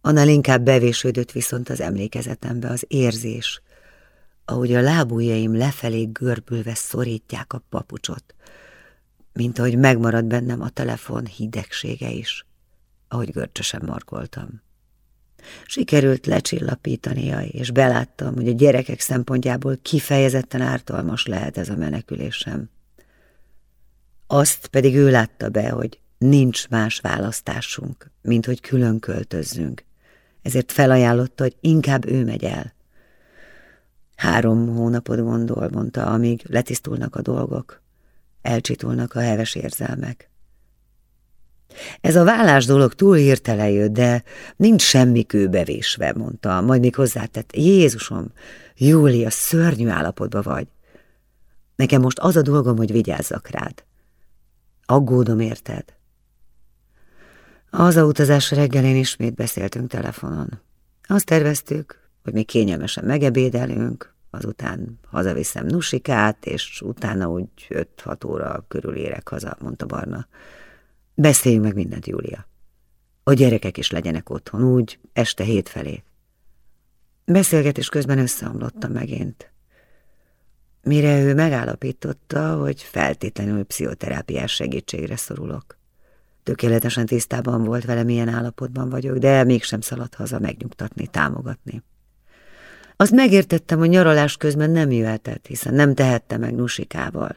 Annál inkább bevésődött viszont az emlékezetembe az érzés, ahogy a lábujjaim lefelé görbülve szorítják a papucsot, mint ahogy megmaradt bennem a telefon hidegsége is, ahogy görcsösen markoltam. Sikerült lecsillapítania, és beláttam, hogy a gyerekek szempontjából kifejezetten ártalmas lehet ez a menekülésem. Azt pedig ő látta be, hogy nincs más választásunk, mint hogy külön költözzünk. Ezért felajánlotta, hogy inkább ő megy el. Három hónapot gondol, mondta, amíg letisztulnak a dolgok, elcsitulnak a heves érzelmek. Ez a vállás dolog túl hirtelen jött, de nincs semmi kőbevésve, mondta, majd még hozzátett. Jézusom, Júlia, szörnyű állapotban vagy. Nekem most az a dolgom, hogy vigyázzak rád. Aggódom, érted? Az a utazás reggelén ismét beszéltünk telefonon. Azt terveztük, hogy mi kényelmesen megebédelünk, azután hazaviszem Nusikát, és utána úgy 5-6 óra körül érek haza, mondta Barna. Beszéljünk meg mindent, Júlia. A gyerekek is legyenek otthon, úgy este hét felé. Beszélgetés közben összeomlottam megint. Mire ő megállapította, hogy feltétlenül pszichoterápiás segítségre szorulok. Tökéletesen tisztában volt vele, milyen állapotban vagyok, de mégsem szaladt haza megnyugtatni, támogatni. Azt megértettem, hogy nyaralás közben nem jöhetett, hiszen nem tehette meg Nusikával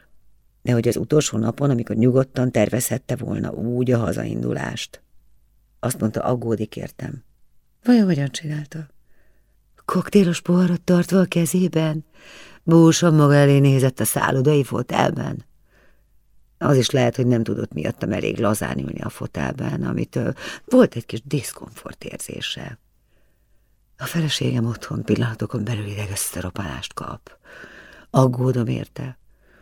de hogy az utolsó napon, amikor nyugodtan tervezhette volna úgy a hazaindulást. Azt mondta, aggódik értem. Vajon hogyan csinálta? Koktélos poharat tartva a kezében, búsan maga elé nézett a szállodai fotelben. Az is lehet, hogy nem tudott miattam elég lazán ülni a fotelben, amitől volt egy kis diszkomfort érzése. A feleségem otthon pillanatokon belül idegösszeropalást kap. Aggódom érte.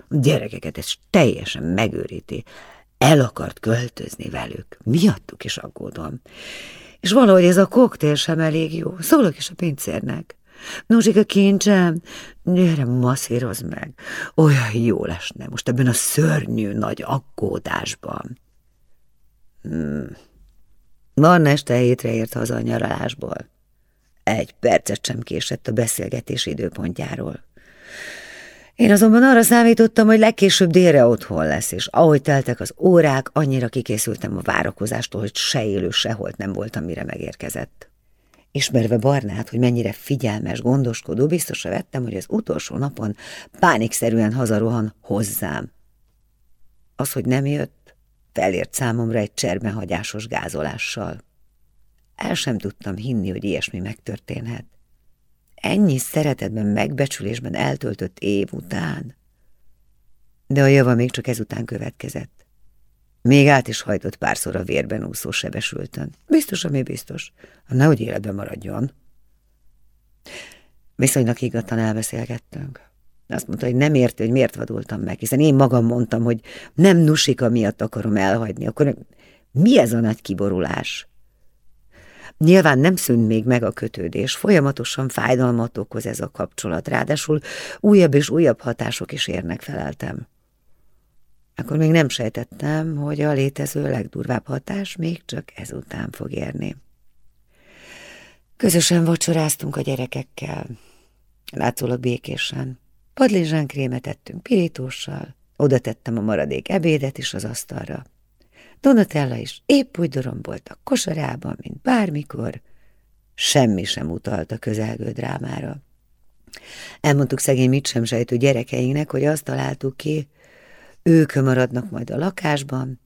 A gyerekeket ez teljesen megőríti. El akart költözni velük. Miattuk is aggódom. És valahogy ez a koktél sem elég jó. Szólok is a pincérnek. Nozsika kincsem, gyere, masszírozd meg. Olyan jó lesne most ebben a szörnyű nagy aggódásban. Hmm. Van este hétre ért haza a nyaralásból. Egy percet sem késett a beszélgetés időpontjáról. Én azonban arra számítottam, hogy legkésőbb délre otthon lesz, és ahogy teltek az órák, annyira kikészültem a várakozástól, hogy se élő, seholt nem voltam, mire megérkezett. Ismerve Barnát, hogy mennyire figyelmes, gondoskodó, biztosra vettem, hogy az utolsó napon pánikszerűen hazarohan hozzám. Az, hogy nem jött, felért számomra egy csermehagyásos gázolással. El sem tudtam hinni, hogy ilyesmi megtörténhet ennyi szeretetben, megbecsülésben eltöltött év után. De a java még csak ezután következett. Még át is hajtott párszor a vérben úszó sebesülten. Biztos, ami biztos. Nehogy életben maradjon. Viszonylag higgadtan elbeszélgettünk. Azt mondta, hogy nem érti, hogy miért vadultam meg, hiszen én magam mondtam, hogy nem Nusika miatt akarom elhagyni. Akkor mi ez a nagy kiborulás? Nyilván nem szűnt még meg a kötődés, folyamatosan fájdalmat okoz ez a kapcsolat, ráadásul újabb és újabb hatások is érnek feleltem. Akkor még nem sejtettem, hogy a létező legdurvább hatás még csak ezután fog érni. Közösen vacsoráztunk a gyerekekkel, látszólag békésen. Padlizsánkrémet ettünk pirítóssal, oda tettem a maradék ebédet is az asztalra. Donatella is épp úgy dorombolt a kosarában, mint bármikor, semmi sem utalt a közelgő drámára. Elmondtuk szegény mit sem sejtő gyerekeinknek, hogy azt találtuk ki, ők maradnak majd a lakásban,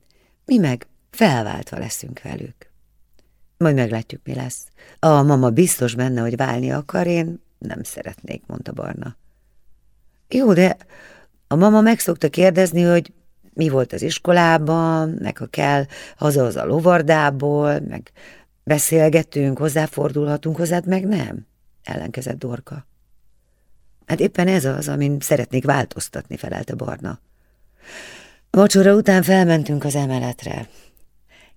mi meg felváltva leszünk velük. Majd meglátjuk, mi lesz. A mama biztos benne, hogy válni akar, én nem szeretnék, mondta Barna. Jó, de a mama meg szokta kérdezni, hogy mi volt az iskolában, meg ha kell, haza az a lovardából, meg beszélgetünk, hozzáfordulhatunk hozzád, meg nem, ellenkezett Dorka. Hát éppen ez az, amin szeretnék változtatni, felelte Barna. Vacsora után felmentünk az emeletre.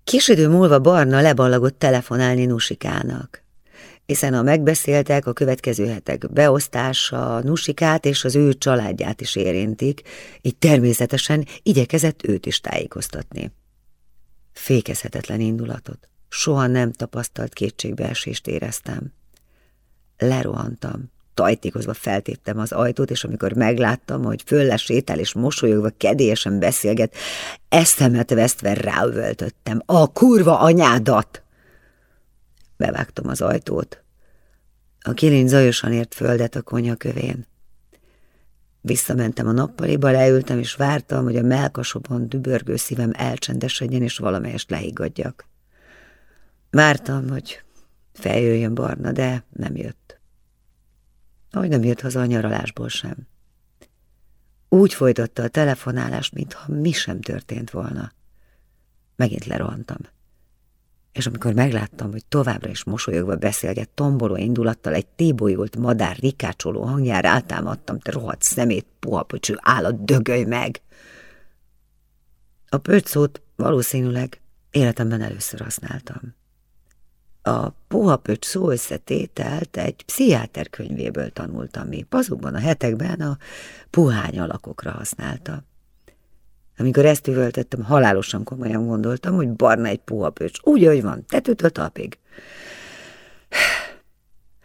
Kis idő múlva Barna leballagott telefonálni Nusikának. Hiszen a megbeszéltek a következő hetek beosztása Nusikát és az ő családját is érintik, így természetesen igyekezett őt is tájékoztatni. Fékezhetetlen indulatot, soha nem tapasztalt kétségbeesést éreztem. Lerohantam, tajtékozva feltéptem az ajtót, és amikor megláttam, hogy fölle sétál és mosolyogva kedélyesen beszélget, eszemet vesztve ráüvöltöttem. A kurva anyádat! Bevágtam az ajtót. A kilinc zajosan ért földet a konyakövén. Visszamentem a nappaliba, leültem és vártam, hogy a melkasokon dübörgő szívem elcsendesedjen és valamelyest lehiggadjak. Vártam, hogy feljöjjön Barna, de nem jött. Ahogy nem jött haza a nyaralásból sem. Úgy folytatta a telefonálást, mintha mi sem történt volna. Megint lerohantam és amikor megláttam, hogy továbbra is mosolyogva beszélget tomboló indulattal egy tébolyult madár rikácsoló hangjára átámadtam, te rohadt szemét, puhapöcső állat, dögölj meg! A pöcs valószínűleg életemben először használtam. A puhapöcs szó összetételt egy pszichiáter könyvéből tanultam mi. Azokban a hetekben a puhány alakokra használta. Amikor ezt üvöltöttem, halálosan komolyan gondoltam, hogy barna egy puha pöcs. Úgy, hogy van, tetőtől talpig.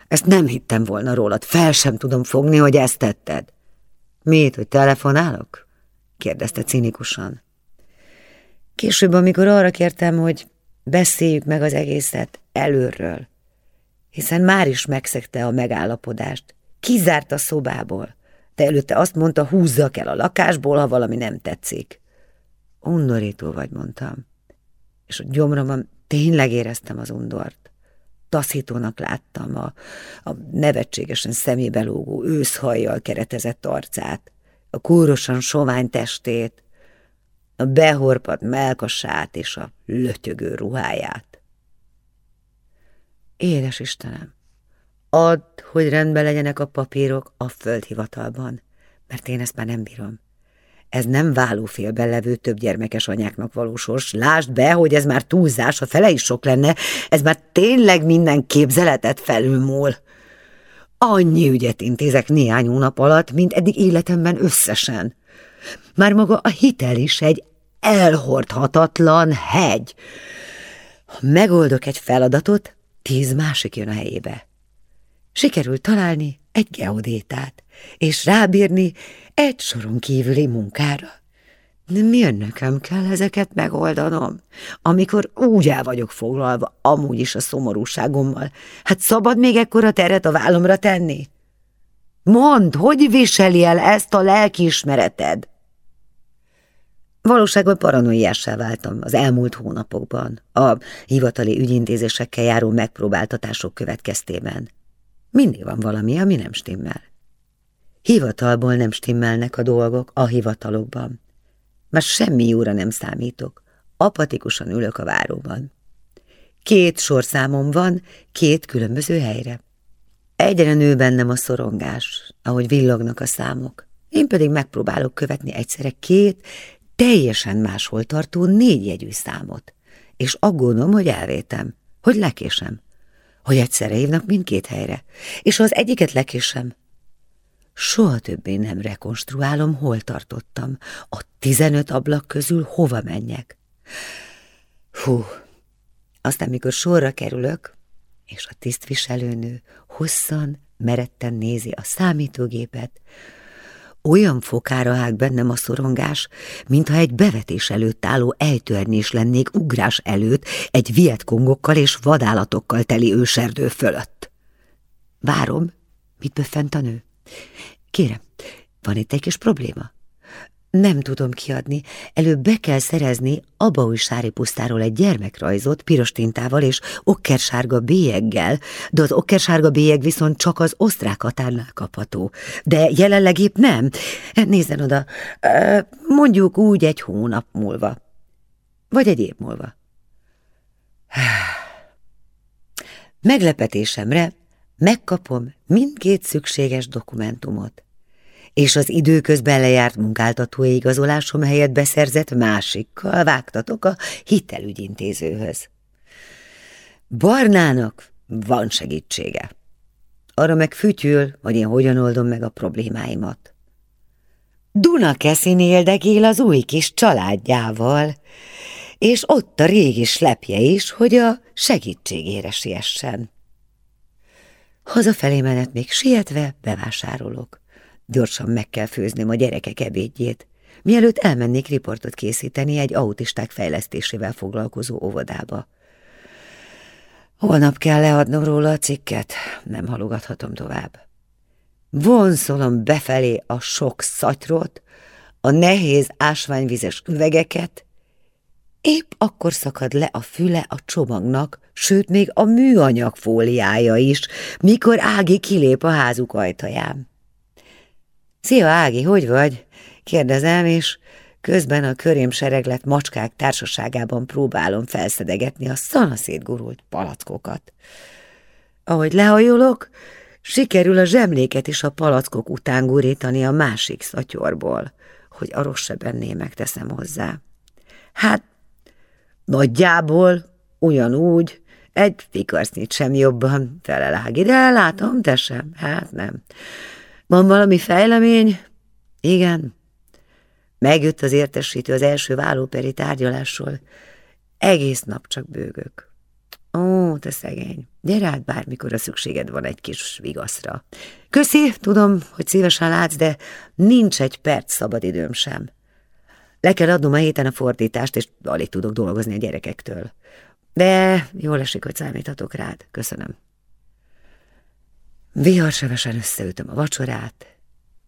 Ezt nem hittem volna rólad, fel sem tudom fogni, hogy ezt tetted. Miért, hogy telefonálok? kérdezte cinikusan. Később, amikor arra kértem, hogy beszéljük meg az egészet előről, hiszen már is megszegte a megállapodást, kizárt a szobából, de előtte azt mondta, húzzak el a lakásból, ha valami nem tetszik. Undorító vagy, mondtam. És a gyomromban tényleg éreztem az undort. Taszítónak láttam a, a nevetségesen szemébe lógó őszhajjal keretezett arcát, a kúrosan sovány testét, a behorpat melkasát és a lötyögő ruháját. Édes Istenem, add, hogy rendben legyenek a papírok a földhivatalban, mert én ezt már nem bírom. Ez nem vállófélben levő több gyermekes anyáknak való sors. Lásd be, hogy ez már túlzás, a fele is sok lenne, ez már tényleg minden képzeletet felülmúl. Annyi ügyet intézek néhány hónap alatt, mint eddig életemben összesen. Már maga a hitel is egy elhordhatatlan hegy. Ha megoldok egy feladatot, tíz másik jön a helyébe. Sikerült találni egy geodétát, és rábírni egy soron kívüli munkára. De miért nekem kell ezeket megoldanom, amikor úgy el vagyok foglalva, amúgy is a szomorúságommal? Hát szabad még ekkora teret a vállomra tenni? Mondd, hogy viseli el ezt a lelkiismereted? Valóságban paranoiássá váltam az elmúlt hónapokban, a hivatali ügyintézésekkel járó megpróbáltatások következtében. Mindig van valami, ami nem stimmel. Hivatalból nem stimmelnek a dolgok a hivatalokban. Már semmi jóra nem számítok. Apatikusan ülök a váróban. Két sorszámom van, két különböző helyre. Egyre nő bennem a szorongás, ahogy villognak a számok. Én pedig megpróbálok követni egyszerre két, teljesen máshol tartó négyjegyű számot. És aggódom, hogy elvétem, hogy lekésem, hogy egyszerre hívnak mindkét helyre, és ha az egyiket lekésem, Soha többé nem rekonstruálom, hol tartottam. A tizenöt ablak közül hova menjek. Hú, aztán mikor sorra kerülök, és a tisztviselőnő hosszan, meretten nézi a számítógépet, olyan fokára áll bennem a szorongás, mintha egy bevetés előtt álló ejtőernyés lennék ugrás előtt egy vietkongokkal és vadállatokkal teli őserdő fölött. Várom, mit böffent a nő. Kérem, van itt egy kis probléma? Nem tudom kiadni, előbb be kell szerezni Abaújsári pusztáról egy gyermekrajzot piros tintával és okkersárga bélyeggel, de az okkersárga bélyeg viszont csak az osztrák határnál kapható. De jelenleg épp nem. Nézzen oda, mondjuk úgy egy hónap múlva. Vagy egy év múlva. Meglepetésemre megkapom mindkét szükséges dokumentumot, és az időközben lejárt munkáltatói igazolásom helyett beszerzett másikkal vágtatok a hitelügyintézőhöz. Barnának van segítsége. Arra meg fütyül, hogy én hogyan oldom meg a problémáimat. Dunakeszin éldegél az új kis családjával, és ott a régi slepje is, hogy a segítségére siessen. Hazafelé menet még sietve bevásárolok. Gyorsan meg kell főznöm a gyerekek ebédjét, mielőtt elmennék riportot készíteni egy autisták fejlesztésével foglalkozó óvodába. Holnap kell leadnom róla a cikket, nem halogathatom tovább. Vonszolom befelé a sok szatyrot, a nehéz ásványvizes üvegeket, épp akkor szakad le a füle a csomagnak, sőt még a műanyag fóliája is, mikor Ági kilép a házuk ajtaján. Szia Ági, hogy vagy? kérdezem, és közben a körém sereglet macskák társaságában próbálom felszedegetni a szanaszét gurult palackokat. Ahogy lehajolok, sikerül a zsemléket is a palackok után gurítani a másik szatyorból, hogy a rossz benné megteszem hozzá. Hát, nagyjából ugyanúgy, egy fikarsznyit sem jobban felelági, de látom, te sem, hát nem. Van valami fejlemény? Igen. Megjött az értesítő az első vállóperi tárgyalásról. Egész nap csak bőgök. Ó, te szegény, gyere át bármikor a szükséged van egy kis vigaszra. Köszi, tudom, hogy szívesen látsz, de nincs egy perc szabadidőm sem. Le kell adnom a héten a fordítást, és alig tudok dolgozni a gyerekektől. De jól esik, hogy számíthatok rád. Köszönöm. Viharsevesen összeütöm a vacsorát,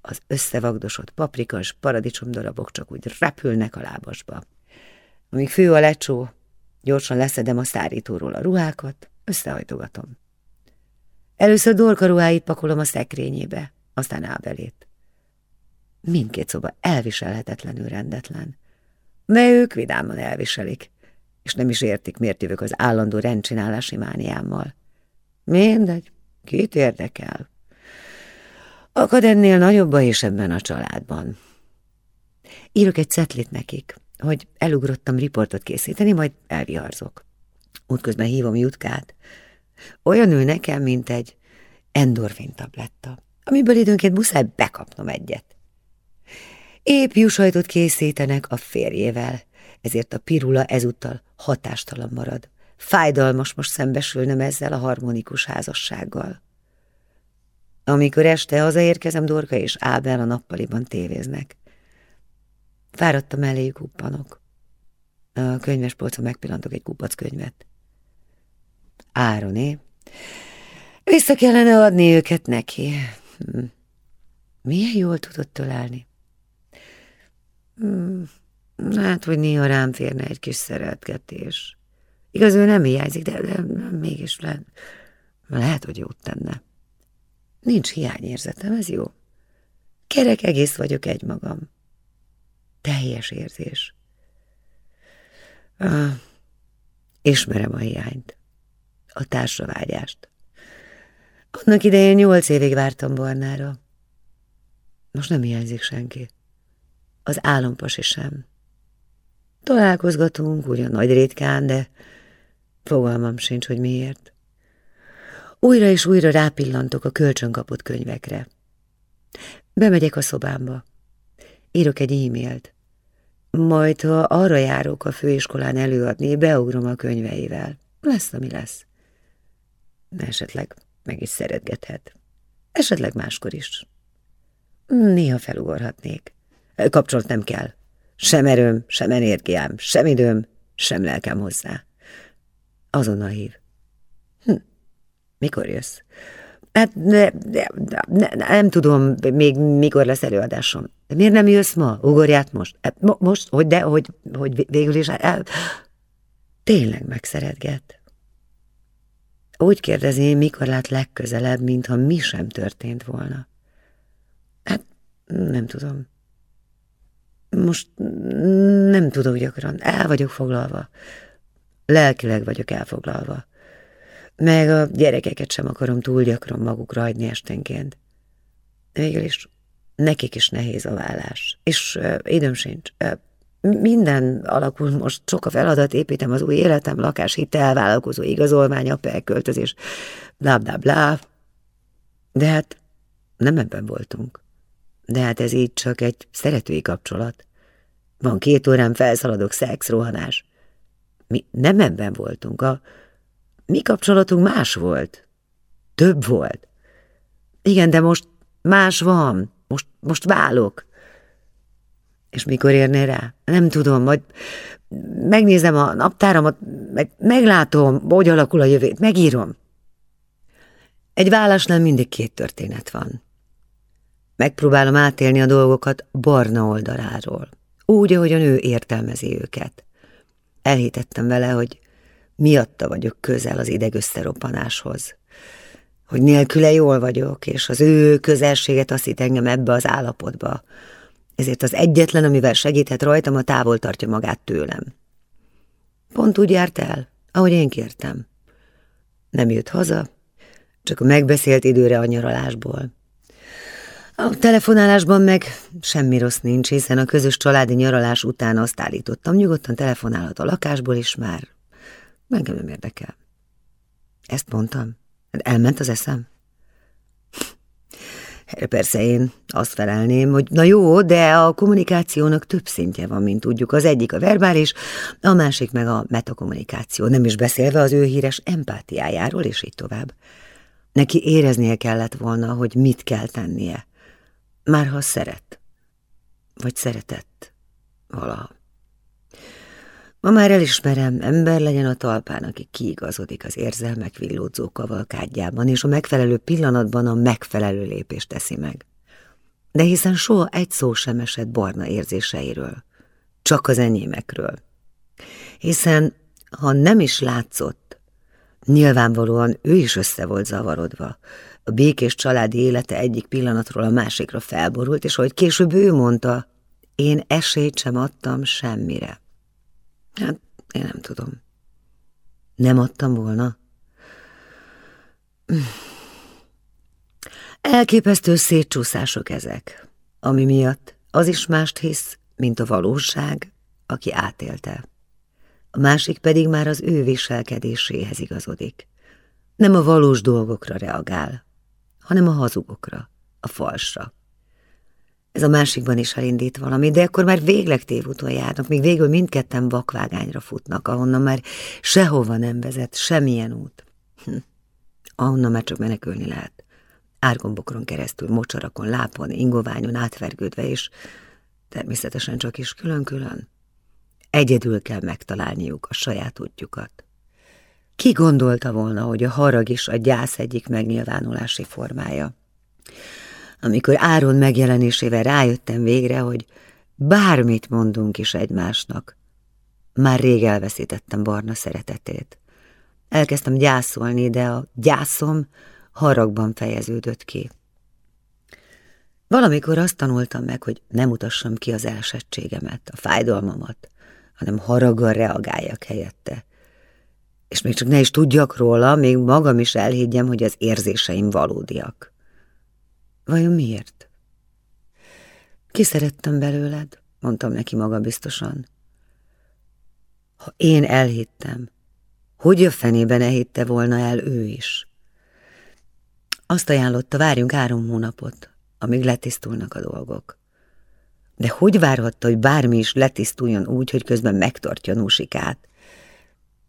az összevagdosott paprikas darabok csak úgy repülnek a lábasba. Amíg fő a lecsó, gyorsan leszedem a szárítóról a ruhákat, összehajtogatom. Először Dorka ruháit pakolom a szekrényébe, aztán Ábelét. Mindkét szoba elviselhetetlenül rendetlen. De ők vidáman elviselik, és nem is értik, miért jövök az állandó rendcsinálási mániámmal. Mindegy, kit érdekel? Akad ennél nagyobb a is ebben a családban. Írok egy cetlit nekik, hogy elugrottam riportot készíteni, majd elviharzok. Útközben hívom Jutkát. Olyan ő nekem, mint egy endorfin tabletta, amiből időnként muszáj bekapnom egyet. Épp jusajtot készítenek a férjével, ezért a pirula ezúttal hatástalan marad. Fájdalmas most szembesülnöm ezzel a harmonikus házassággal. Amikor este hazaérkezem, Dorka és Ábel a nappaliban tévéznek. Fáradtam eléjük uppanok. A könyvespolcon megpillantok egy kupac könyvet. Ároné. Vissza kellene adni őket neki. Hm. Milyen jól tudott tölelni. Hm. Hát, hogy néha rám férne egy kis szeretgetés. Igaz, ő nem hiányzik, de, de mégis lehet, lehet, hogy jót tenne. Nincs hiányérzetem, ez jó. Kerek egész vagyok egymagam. Teljes érzés. Ah, ismerem a hiányt, a társavágyást. Annak idején nyolc évig vártam Barnára. Most nem hiányzik senki. Az álompasi sem. Találkozgatunk, ugyan nagy ritkán, de fogalmam sincs, hogy miért. Újra és újra rápillantok a kölcsönkapott könyvekre. Bemegyek a szobámba. Írok egy e-mailt. Majd, ha arra járok a főiskolán előadni, beugrom a könyveivel. Lesz, ami lesz. Esetleg meg is szeretgethet. Esetleg máskor is. Néha felugorhatnék. Kapcsolat nem kell. Sem erőm, sem energiám, sem időm, sem lelkem hozzá. Azonnal hív. Hm. Mikor jössz? Hát ne, ne, ne, nem tudom még mikor lesz előadásom. De miért nem jössz ma? Ugorját most? Hát mo most? Hogy de, hogy, hogy végül is el... Tényleg megszeretget. Úgy kérdezi, mikor lát legközelebb, mintha mi sem történt volna. Hát nem tudom. Most nem tudok gyakran. El vagyok foglalva. Lelkileg vagyok elfoglalva. Meg a gyerekeket sem akarom túl gyakran magukra hagyni esténként. Végül is nekik is nehéz a vállás. És uh, időm sincs. Uh, minden alakul, most sok a feladat, építem az új életem, lakás, hitel, vállalkozó igazolvány, apel, költözés, blá, blá, blá. De hát nem ebben voltunk. De hát ez így csak egy szeretői kapcsolat. Van két órán felszaladok, szex, rohanás. Mi nem ebben voltunk. A mi kapcsolatunk más volt. Több volt. Igen, de most más van. Most, most válok. És mikor érné rá? Nem tudom, majd megnézem a naptáramat, meg meglátom, hogy alakul a jövét, megírom. Egy vállásnál mindig két történet van. Megpróbálom átélni a dolgokat barna oldaláról, úgy, ahogyan ő értelmezi őket. Elhitettem vele, hogy miatta vagyok közel az ideg összeroppanáshoz, hogy nélküle jól vagyok, és az ő közelséget hitt engem ebbe az állapotba, ezért az egyetlen, amivel segíthet rajtam, a távol tartja magát tőlem. Pont úgy járt el, ahogy én kértem. Nem jött haza, csak a megbeszélt időre a nyaralásból. A telefonálásban meg semmi rossz nincs, hiszen a közös családi nyaralás után azt állítottam, nyugodtan telefonálhat a lakásból is már. Engem nem érdekel. Ezt mondtam. Elment az eszem. [laughs] Persze én azt felelném, hogy na jó, de a kommunikációnak több szintje van, mint tudjuk. Az egyik a verbális, a másik meg a metakommunikáció, nem is beszélve az ő híres empátiájáról, és így tovább. Neki éreznie kellett volna, hogy mit kell tennie. Már ha szeret, vagy szeretett valaha. Ma már elismerem, ember legyen a talpán, aki kiigazodik az érzelmek villódzó kavalkádjában, és a megfelelő pillanatban a megfelelő lépést teszi meg. De hiszen soha egy szó sem esett barna érzéseiről, csak az enyémekről. Hiszen, ha nem is látszott, nyilvánvalóan ő is össze volt zavarodva. A békés családi élete egyik pillanatról a másikra felborult, és ahogy később ő mondta, én esélyt sem adtam semmire. Hát, én nem tudom. Nem adtam volna? Elképesztő szétcsúszások ezek, ami miatt az is mást hisz, mint a valóság, aki átélte. A másik pedig már az ő viselkedéséhez igazodik. Nem a valós dolgokra reagál, hanem a hazugokra, a falsra. Ez a másikban is elindít valami, de akkor már végleg tévúton járnak, míg végül mindketten vakvágányra futnak, ahonnan már sehova nem vezet, semmilyen út. Hm. Ahonnan már csak menekülni lehet. Árgombokron keresztül, mocsarakon, lápon, ingoványon átvergődve, és természetesen csak is külön-külön. Egyedül kell megtalálniuk a saját útjukat. Ki gondolta volna, hogy a harag is a gyász egyik megnyilvánulási formája? amikor Áron megjelenésével rájöttem végre, hogy bármit mondunk is egymásnak. Már rég elveszítettem Barna szeretetét. Elkezdtem gyászolni, de a gyászom haragban fejeződött ki. Valamikor azt tanultam meg, hogy nem utassam ki az elsettségemet, a fájdalmamat, hanem haraggal reagáljak helyette. És még csak ne is tudjak róla, még magam is elhiggyem, hogy az érzéseim valódiak. Vajon miért? Kiszerettem belőled, mondtam neki magabiztosan. Ha én elhittem, hogy a fenében elhitte volna el ő is? Azt ajánlotta, várjunk három hónapot, amíg letisztulnak a dolgok. De hogy várhatta, hogy bármi is letisztuljon úgy, hogy közben megtartja Nusikát?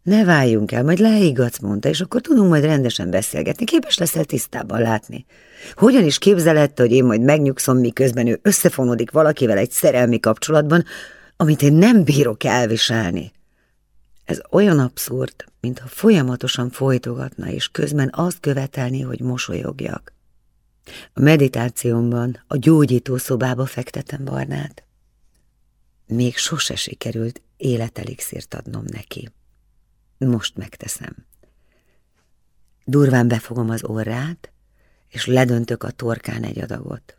Ne váljunk el, majd leiggatsz, mondta, és akkor tudunk majd rendesen beszélgetni. Képes leszel tisztában látni. Hogyan is képzelette, hogy én majd megnyugszom, miközben ő összefonódik valakivel egy szerelmi kapcsolatban, amit én nem bírok elviselni? Ez olyan abszurd, mintha folyamatosan folytogatna, és közben azt követelni, hogy mosolyogjak. A meditációmban a gyógyító szobába fektetem Barnát. Még sose sikerült életelixírt adnom neki. Most megteszem. Durván befogom az orrát, és ledöntök a torkán egy adagot.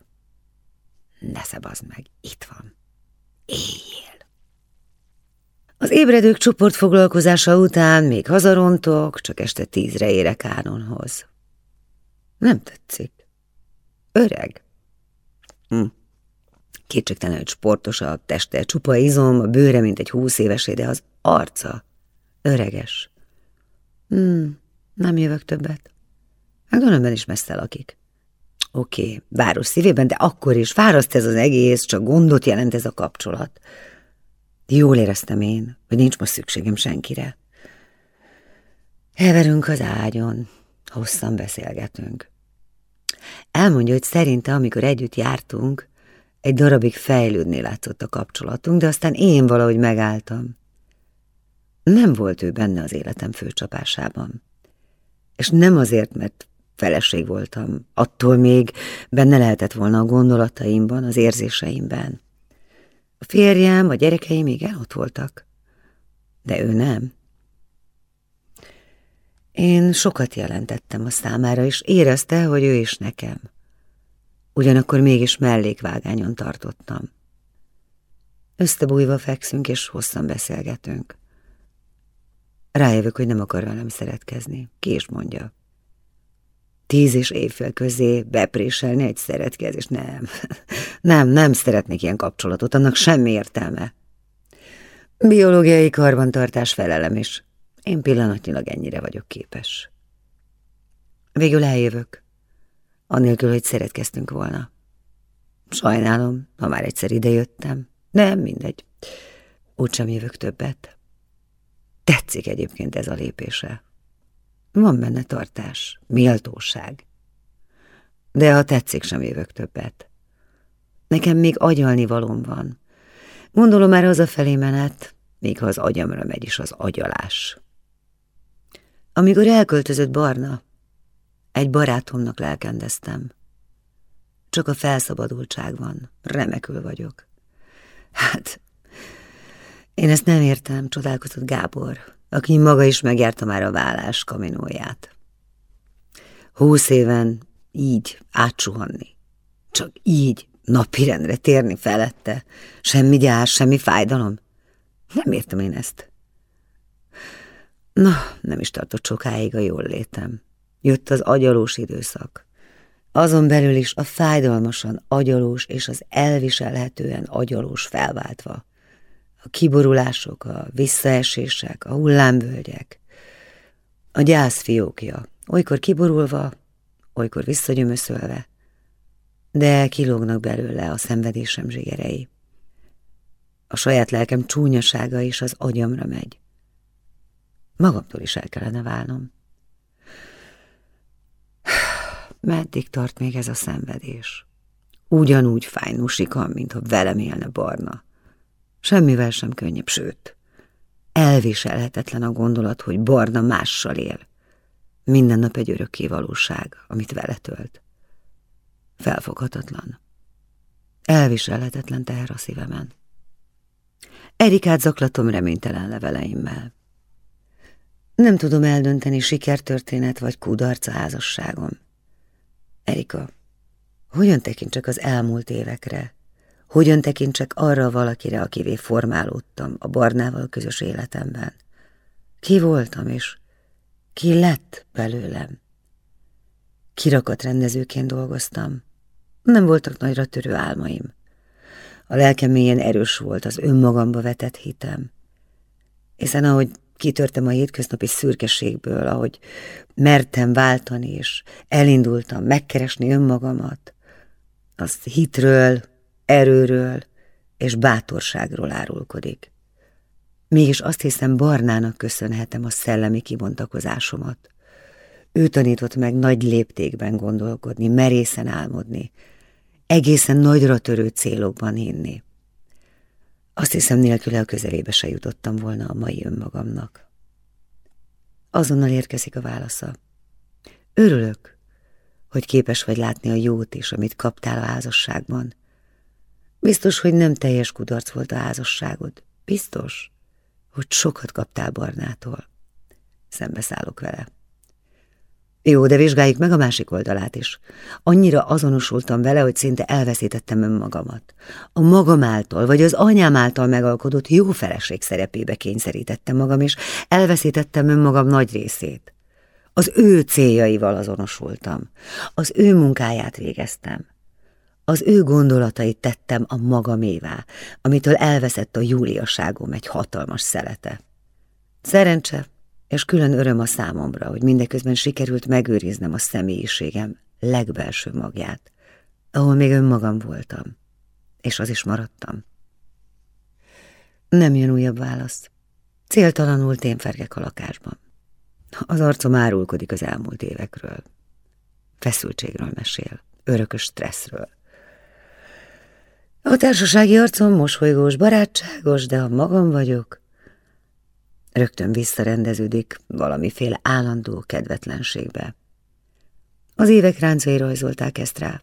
Ne szebazd meg, itt van. Éjjél. Az ébredők csoport foglalkozása után még hazarontok, csak este tízre érek Áronhoz. Nem tetszik. Öreg. Hm. Kétségtelen, hogy sportos a teste, csupa izom, a bőre, mint egy húsz évesé, de az arca öreges. Hmm, nem jövök többet. Megdononban is messze lakik. Oké, okay, város szívében, de akkor is fáraszt ez az egész, csak gondot jelent ez a kapcsolat. Jól éreztem én, hogy nincs most szükségem senkire. Elverünk az ágyon, hosszan beszélgetünk. Elmondja, hogy szerinte, amikor együtt jártunk, egy darabig fejlődni látszott a kapcsolatunk, de aztán én valahogy megálltam. Nem volt ő benne az életem főcsapásában. És nem azért, mert feleség voltam, attól még benne lehetett volna a gondolataimban, az érzéseimben. A férjem, a gyerekeim igen ott voltak, de ő nem. Én sokat jelentettem a számára, és érezte, hogy ő is nekem. Ugyanakkor mégis mellékvágányon tartottam. Összebújva fekszünk, és hosszan beszélgetünk. Rájövök, hogy nem akar velem szeretkezni. Ki is mondja. Tíz és évfél közé bepréselni egy szeretkezés. Nem, [laughs] nem, nem szeretnék ilyen kapcsolatot, annak semmi értelme. Biológiai karbantartás felelem is. Én pillanatnyilag ennyire vagyok képes. Végül eljövök, annélkül, hogy szeretkeztünk volna. Sajnálom, ha már egyszer idejöttem. Nem, mindegy. Úgysem jövök többet. Tetszik egyébként ez a lépése. Van benne tartás, méltóság. De ha tetszik, sem jövök többet. Nekem még agyalni valóm van. Gondolom már az a felé menet, még ha az agyamra megy is az agyalás. Amikor elköltözött Barna, egy barátomnak lelkendeztem. Csak a felszabadultság van, remekül vagyok. Hát, én ezt nem értem, csodálkozott Gábor, aki maga is megjárta már a vállás kaminóját. Húsz éven így átsuhanni, csak így napirendre térni felette, semmi gyár, semmi fájdalom. Nem értem én ezt. Na, nem is tartott sokáig a jól létem. Jött az agyalós időszak. Azon belül is a fájdalmasan agyalós és az elviselhetően agyalós felváltva. A kiborulások, a visszaesések, a hullámvölgyek. A gyász fiókja, olykor kiborulva, olykor visszagyömöszölve, de kilógnak belőle a szenvedésem zsigerei. A saját lelkem csúnyasága is az agyamra megy. Magamtól is el kellene válnom. Meddig tart még ez a szenvedés? Ugyanúgy fáj Nusika, mint ha velem élne Barna. Semmivel sem könnyebb, sőt, elviselhetetlen a gondolat, hogy Barna mással él. Minden nap egy örökké valóság, amit vele tölt. Felfoghatatlan. Elviselhetetlen teher a szívemen. Erikát zaklatom reménytelen leveleimmel. Nem tudom eldönteni sikertörténet vagy kudarc a házasságom. Erika, hogyan tekintsek az elmúlt évekre? Hogyan tekintsek arra valakire, akivé formálódtam a barnával közös életemben? Ki voltam, és ki lett belőlem? Kirakat rendezőként dolgoztam. Nem voltak nagyra törő álmaim. A lelkem mélyen erős volt az önmagamba vetett hitem. Hiszen ahogy kitörtem a hétköznapi szürkeségből, ahogy mertem váltani, és elindultam megkeresni önmagamat. Az hitről, erőről és bátorságról árulkodik. Mégis azt hiszem, Barnának köszönhetem a szellemi kibontakozásomat. Ő tanított meg nagy léptékben gondolkodni, merészen álmodni, egészen nagyra törő célokban hinni. Azt hiszem, nélküle a közelébe se jutottam volna a mai önmagamnak. Azonnal érkezik a válasza. Örülök, hogy képes vagy látni a jót is, amit kaptál a házasságban. Biztos, hogy nem teljes kudarc volt a házasságod. Biztos, hogy sokat kaptál Barnától. Szembeszállok vele. Jó, de vizsgáljuk meg a másik oldalát is. Annyira azonosultam vele, hogy szinte elveszítettem önmagamat. A magam által, vagy az anyám által megalkodott jó feleség szerepébe kényszerítettem magam, és elveszítettem önmagam nagy részét. Az ő céljaival azonosultam. Az ő munkáját végeztem. Az ő gondolatait tettem a magamévá, amitől elveszett a júliaságom egy hatalmas szelete. Szerencse, és külön öröm a számomra, hogy mindeközben sikerült megőriznem a személyiségem legbelső magját, ahol még önmagam voltam, és az is maradtam. Nem jön újabb válasz. Céltalanul témfergek a lakásban. Az arcom árulkodik az elmúlt évekről. Feszültségről mesél, örökös stresszről. A társasági arcom mosolygós, barátságos, de ha magam vagyok, rögtön visszarendeződik valamiféle állandó kedvetlenségbe. Az évek ráncai rajzolták ezt rá,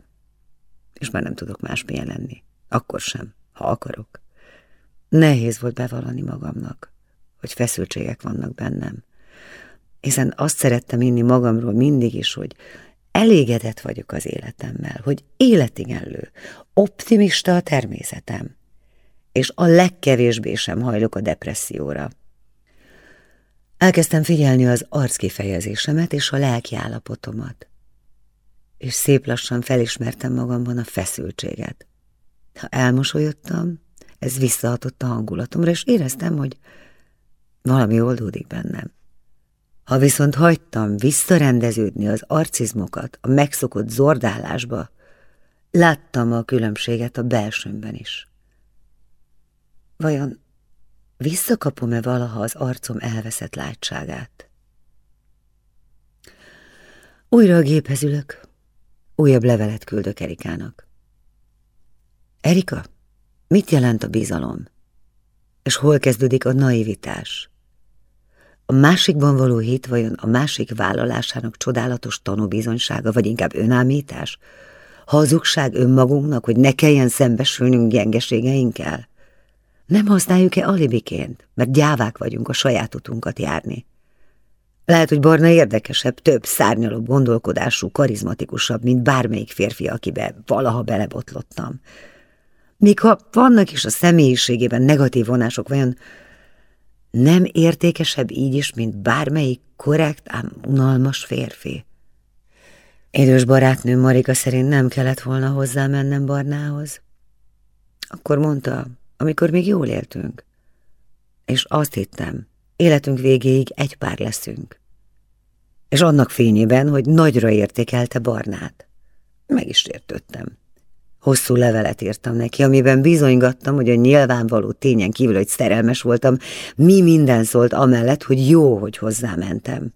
és már nem tudok másmilyen lenni. Akkor sem, ha akarok. Nehéz volt bevallani magamnak, hogy feszültségek vannak bennem, hiszen azt szerettem inni magamról mindig is, hogy elégedett vagyok az életemmel, hogy életigenlő, optimista a természetem, és a legkevésbé sem hajlok a depresszióra. Elkezdtem figyelni az arckifejezésemet és a lelki állapotomat, és szép lassan felismertem magamban a feszültséget. Ha elmosolyodtam, ez visszahatott a hangulatomra, és éreztem, hogy valami oldódik bennem. Ha viszont hagytam visszarendeződni az arcizmokat a megszokott zordálásba, láttam a különbséget a belsőmben is. Vajon visszakapom-e valaha az arcom elveszett látságát? Újra a géphez újabb levelet küldök Erikának. Erika, mit jelent a bizalom? És hol kezdődik a naivitás? A másikban való hit vajon a másik vállalásának csodálatos tanúbizonysága, vagy inkább önállítás? Hazugság önmagunknak, hogy ne kelljen szembesülnünk gyengeségeinkkel? Nem használjuk-e alibiként, mert gyávák vagyunk a saját utunkat járni? Lehet, hogy Barna érdekesebb, több szárnyalóbb gondolkodású, karizmatikusabb, mint bármelyik férfi, akibe valaha belebotlottam. Míg ha vannak is a személyiségében negatív vonások, vajon nem értékesebb így is, mint bármelyik korrekt, ám unalmas férfi. Idős barátnőm Marika szerint nem kellett volna hozzá mennem Barnához. Akkor mondta, amikor még jól éltünk. És azt hittem, életünk végéig egy pár leszünk. És annak fényében, hogy nagyra értékelte Barnát. Meg is értöttem. Hosszú levelet írtam neki, amiben bizonygattam, hogy a nyilvánvaló tényen kívül, hogy szerelmes voltam, mi minden szólt amellett, hogy jó, hogy hozzámentem.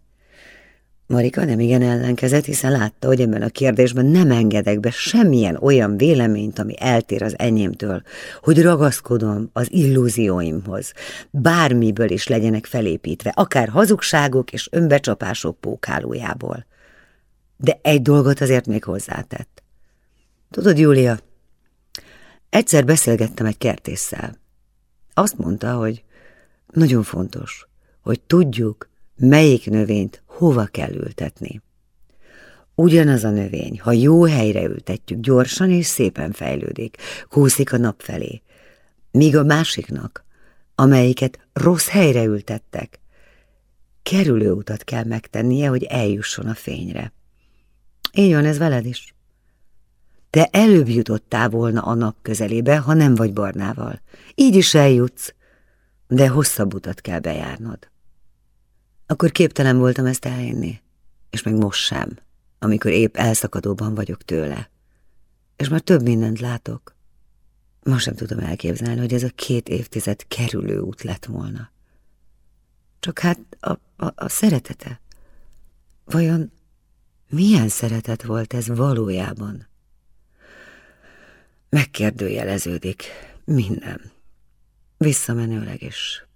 Marika nem igen ellenkezett, hiszen látta, hogy ebben a kérdésben nem engedek be semmilyen olyan véleményt, ami eltér az enyémtől, hogy ragaszkodom az illúzióimhoz, bármiből is legyenek felépítve, akár hazugságok és önbecsapások pókálójából. De egy dolgot azért még hozzátett. Tudod, Júlia, egyszer beszélgettem egy kertésszel. Azt mondta, hogy nagyon fontos, hogy tudjuk, melyik növényt hova kell ültetni. Ugyanaz a növény, ha jó helyre ültetjük, gyorsan és szépen fejlődik, kúszik a nap felé, míg a másiknak, amelyiket rossz helyre ültettek, kerülőutat kell megtennie, hogy eljusson a fényre. Így van ez veled is. Te előbb jutottál volna a nap közelébe, ha nem vagy barnával. Így is eljutsz, de hosszabb utat kell bejárnod. Akkor képtelen voltam ezt elhinni, és meg most sem, amikor épp elszakadóban vagyok tőle. És már több mindent látok. Most sem tudom elképzelni, hogy ez a két évtized kerülő út lett volna. Csak hát a, a, a szeretete. Vajon milyen szeretet volt ez valójában? Megkérdőjeleződik minden. Visszamenőleg is.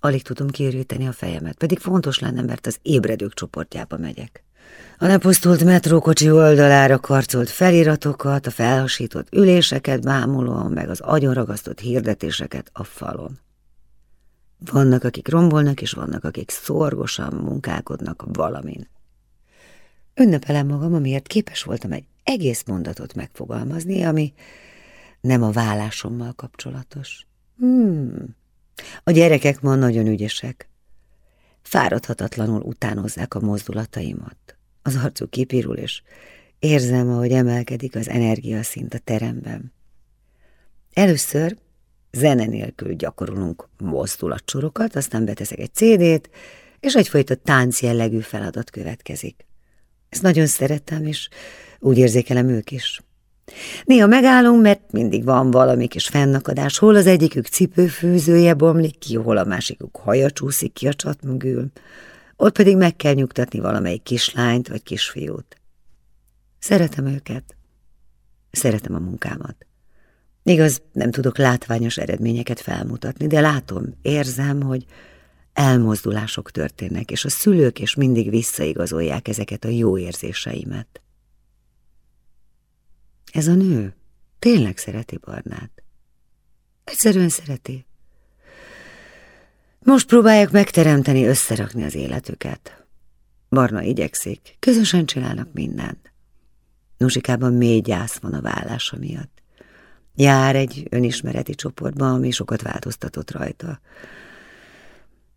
Alig tudom kiüríteni a fejemet, pedig fontos lenne, mert az ébredők csoportjába megyek. A lepusztult metrókocsi oldalára karcolt feliratokat, a felhasított üléseket bámulóan, meg az agyonragasztott hirdetéseket a falon. Vannak, akik rombolnak, és vannak, akik szorgosan munkálkodnak valamin. Ünnepelem magam, amiért képes voltam egy egész mondatot megfogalmazni, ami nem a vállásommal kapcsolatos. Hmm. A gyerekek ma nagyon ügyesek. Fáradhatatlanul utánozzák a mozdulataimat. Az arcuk kipirul, és Érzem, ahogy emelkedik az energiaszint a teremben. Először zene nélkül gyakorolunk mozdulatsorokat, aztán beteszek egy CD-t, és egyfajta tánc jellegű feladat következik. Ezt nagyon szeretem, és úgy érzékelem ők is. Néha megállunk, mert mindig van valami kis fennakadás, hol az egyikük cipőfűzője bomlik ki, hol a másikuk haja csúszik ki a csat mögül, ott pedig meg kell nyugtatni valamelyik kislányt vagy kisfiút. Szeretem őket, szeretem a munkámat. Igaz, nem tudok látványos eredményeket felmutatni, de látom, érzem, hogy elmozdulások történnek, és a szülők is mindig visszaigazolják ezeket a jó érzéseimet. Ez a nő tényleg szereti Barnát. Egyszerűen szereti. Most próbálják megteremteni, összerakni az életüket. Barna igyekszik, közösen csinálnak mindent. Nusikában mély gyász van a vállása miatt. Jár egy önismereti csoportba, ami sokat változtatott rajta.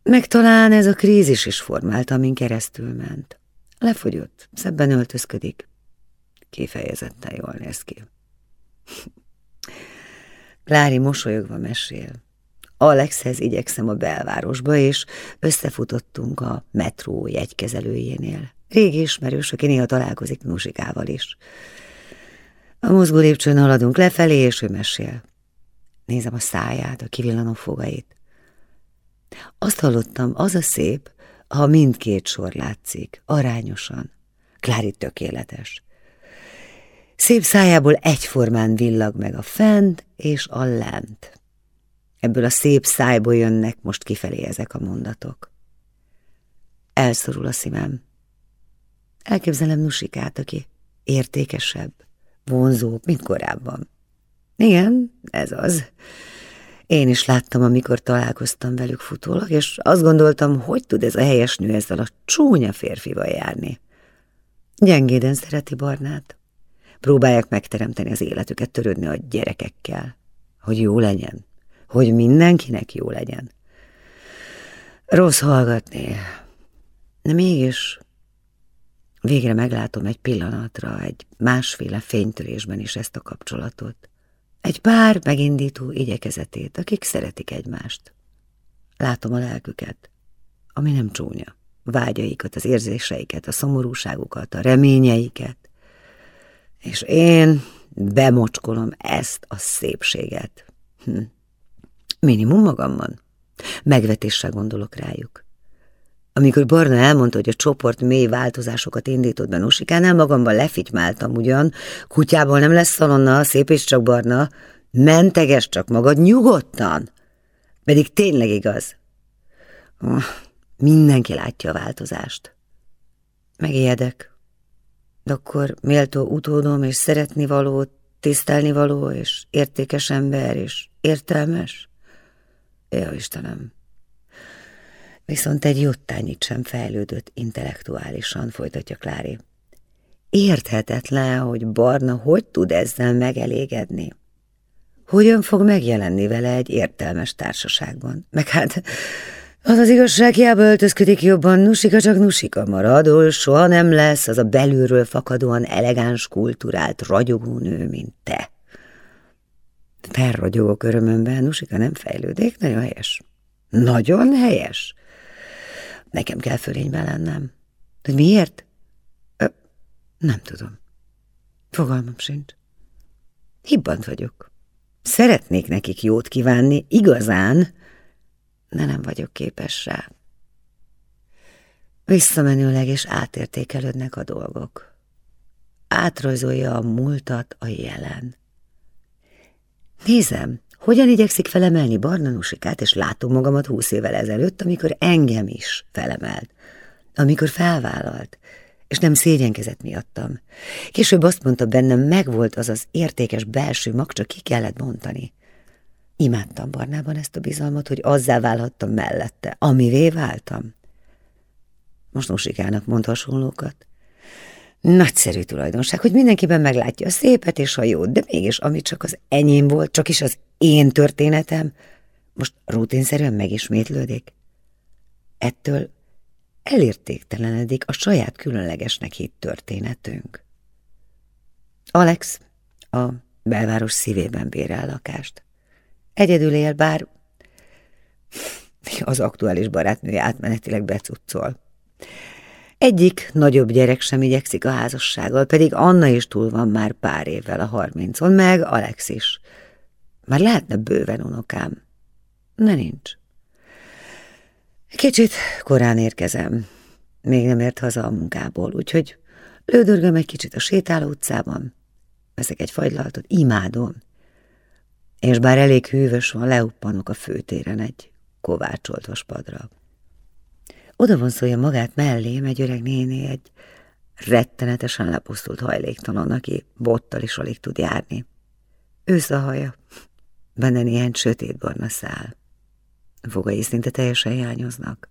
Meg talán ez a krízis is formálta, amin keresztül ment. Lefogyott, szebben öltözködik. Kifejezetten jól néz ki. [laughs] Klári mosolyogva mesél. Alexhez igyekszem a belvárosba, és összefutottunk a metró jegykezelőjénél. Régi ismerős, aki néha találkozik Nusikával is. A mozgó lépcsőn haladunk lefelé, és ő mesél. Nézem a száját, a kivillanó fogait. Azt hallottam, az a szép, ha mindkét sor látszik, arányosan. Klári tökéletes. Szép szájából egyformán villag meg a fent és a lent. Ebből a szép szájból jönnek most kifelé ezek a mondatok. Elszorul a szívem. Elképzelem Nusikát, aki értékesebb, vonzóbb, mint korábban. Igen, ez az. Én is láttam, amikor találkoztam velük futólag, és azt gondoltam, hogy tud ez a helyes nő ezzel a csúnya férfival járni. Gyengéden szereti Barnát. Próbálják megteremteni az életüket, törődni a gyerekekkel, hogy jó legyen, hogy mindenkinek jó legyen. Rossz hallgatni, de mégis végre meglátom egy pillanatra, egy másféle fénytörésben is ezt a kapcsolatot. Egy pár megindító igyekezetét, akik szeretik egymást. Látom a lelküket, ami nem csúnya, vágyaikat, az érzéseiket, a szomorúságukat, a reményeiket, és én bemocskolom ezt a szépséget. Hm. Minimum magamban. Megvetéssel gondolok rájuk. Amikor Barna elmondta, hogy a csoport mély változásokat indított be Nusikánál, magamban lefitymáltam ugyan, kutyából nem lesz szalonna, szép és csak Barna, menteges csak magad, nyugodtan. Pedig tényleg igaz. Oh, mindenki látja a változást. Megijedek. De akkor méltó utódom és szeretni való, tisztelni való és értékes ember és értelmes? Ja, Istenem! Viszont egy jottányit sem fejlődött intellektuálisan, folytatja Klári. Érthetetlen, hogy Barna hogy tud ezzel megelégedni. Hogyan fog megjelenni vele egy értelmes társaságban? Meg hát az az igazság, hiába öltözködik jobban, Nusika csak Nusika marad, soha nem lesz az a belülről fakadóan elegáns, kulturált, ragyogó nő, mint te. Felragyogok örömömben, Nusika nem fejlődik, nagyon helyes. Nagyon helyes. Nekem kell fölényben lennem. De miért? Ö, nem tudom. Fogalmam sincs. Hibbant vagyok. Szeretnék nekik jót kívánni, igazán, de nem vagyok képes rá. Visszamenőleg és átértékelődnek a dolgok. Átrajzolja a múltat a jelen. Nézem, hogyan igyekszik felemelni Barna Nusikát, és látom magamat húsz évvel ezelőtt, amikor engem is felemelt, amikor felvállalt, és nem szégyenkezett miattam. Később azt mondta bennem, megvolt az az értékes belső mag, csak ki kellett bontani. Imádtam Barnában ezt a bizalmat, hogy azzá válhattam mellette, amivé váltam. Most Nusikának mond hasonlókat. Nagyszerű tulajdonság, hogy mindenkiben meglátja a szépet és a jót, de mégis ami csak az enyém volt, csak is az én történetem, most rutinszerűen megismétlődik. Ettől elértéktelenedik a saját különlegesnek hitt történetünk. Alex a belváros szívében bérel lakást. Egyedül él, bár az aktuális barátnője átmenetileg becuccol. Egyik nagyobb gyerek sem igyekszik a házassággal, pedig Anna is túl van már pár évvel a harmincon, meg Alex is. Már lehetne bőven unokám. Ne nincs. Kicsit korán érkezem. Még nem ért haza a munkából, úgyhogy lődörgöm egy kicsit a sétáló utcában. Veszek egy fagylaltot, imádom. És bár elég hűvös van, leuppanok a főtéren egy kovácsolt vaspadra. Oda vonszolja magát mellém egy öreg néni, egy rettenetesen lepusztult hajléktalan, aki bottal is alig tud járni. Ősz a haja, benne néhány sötétbarna szál. Fogai szinte teljesen hiányoznak.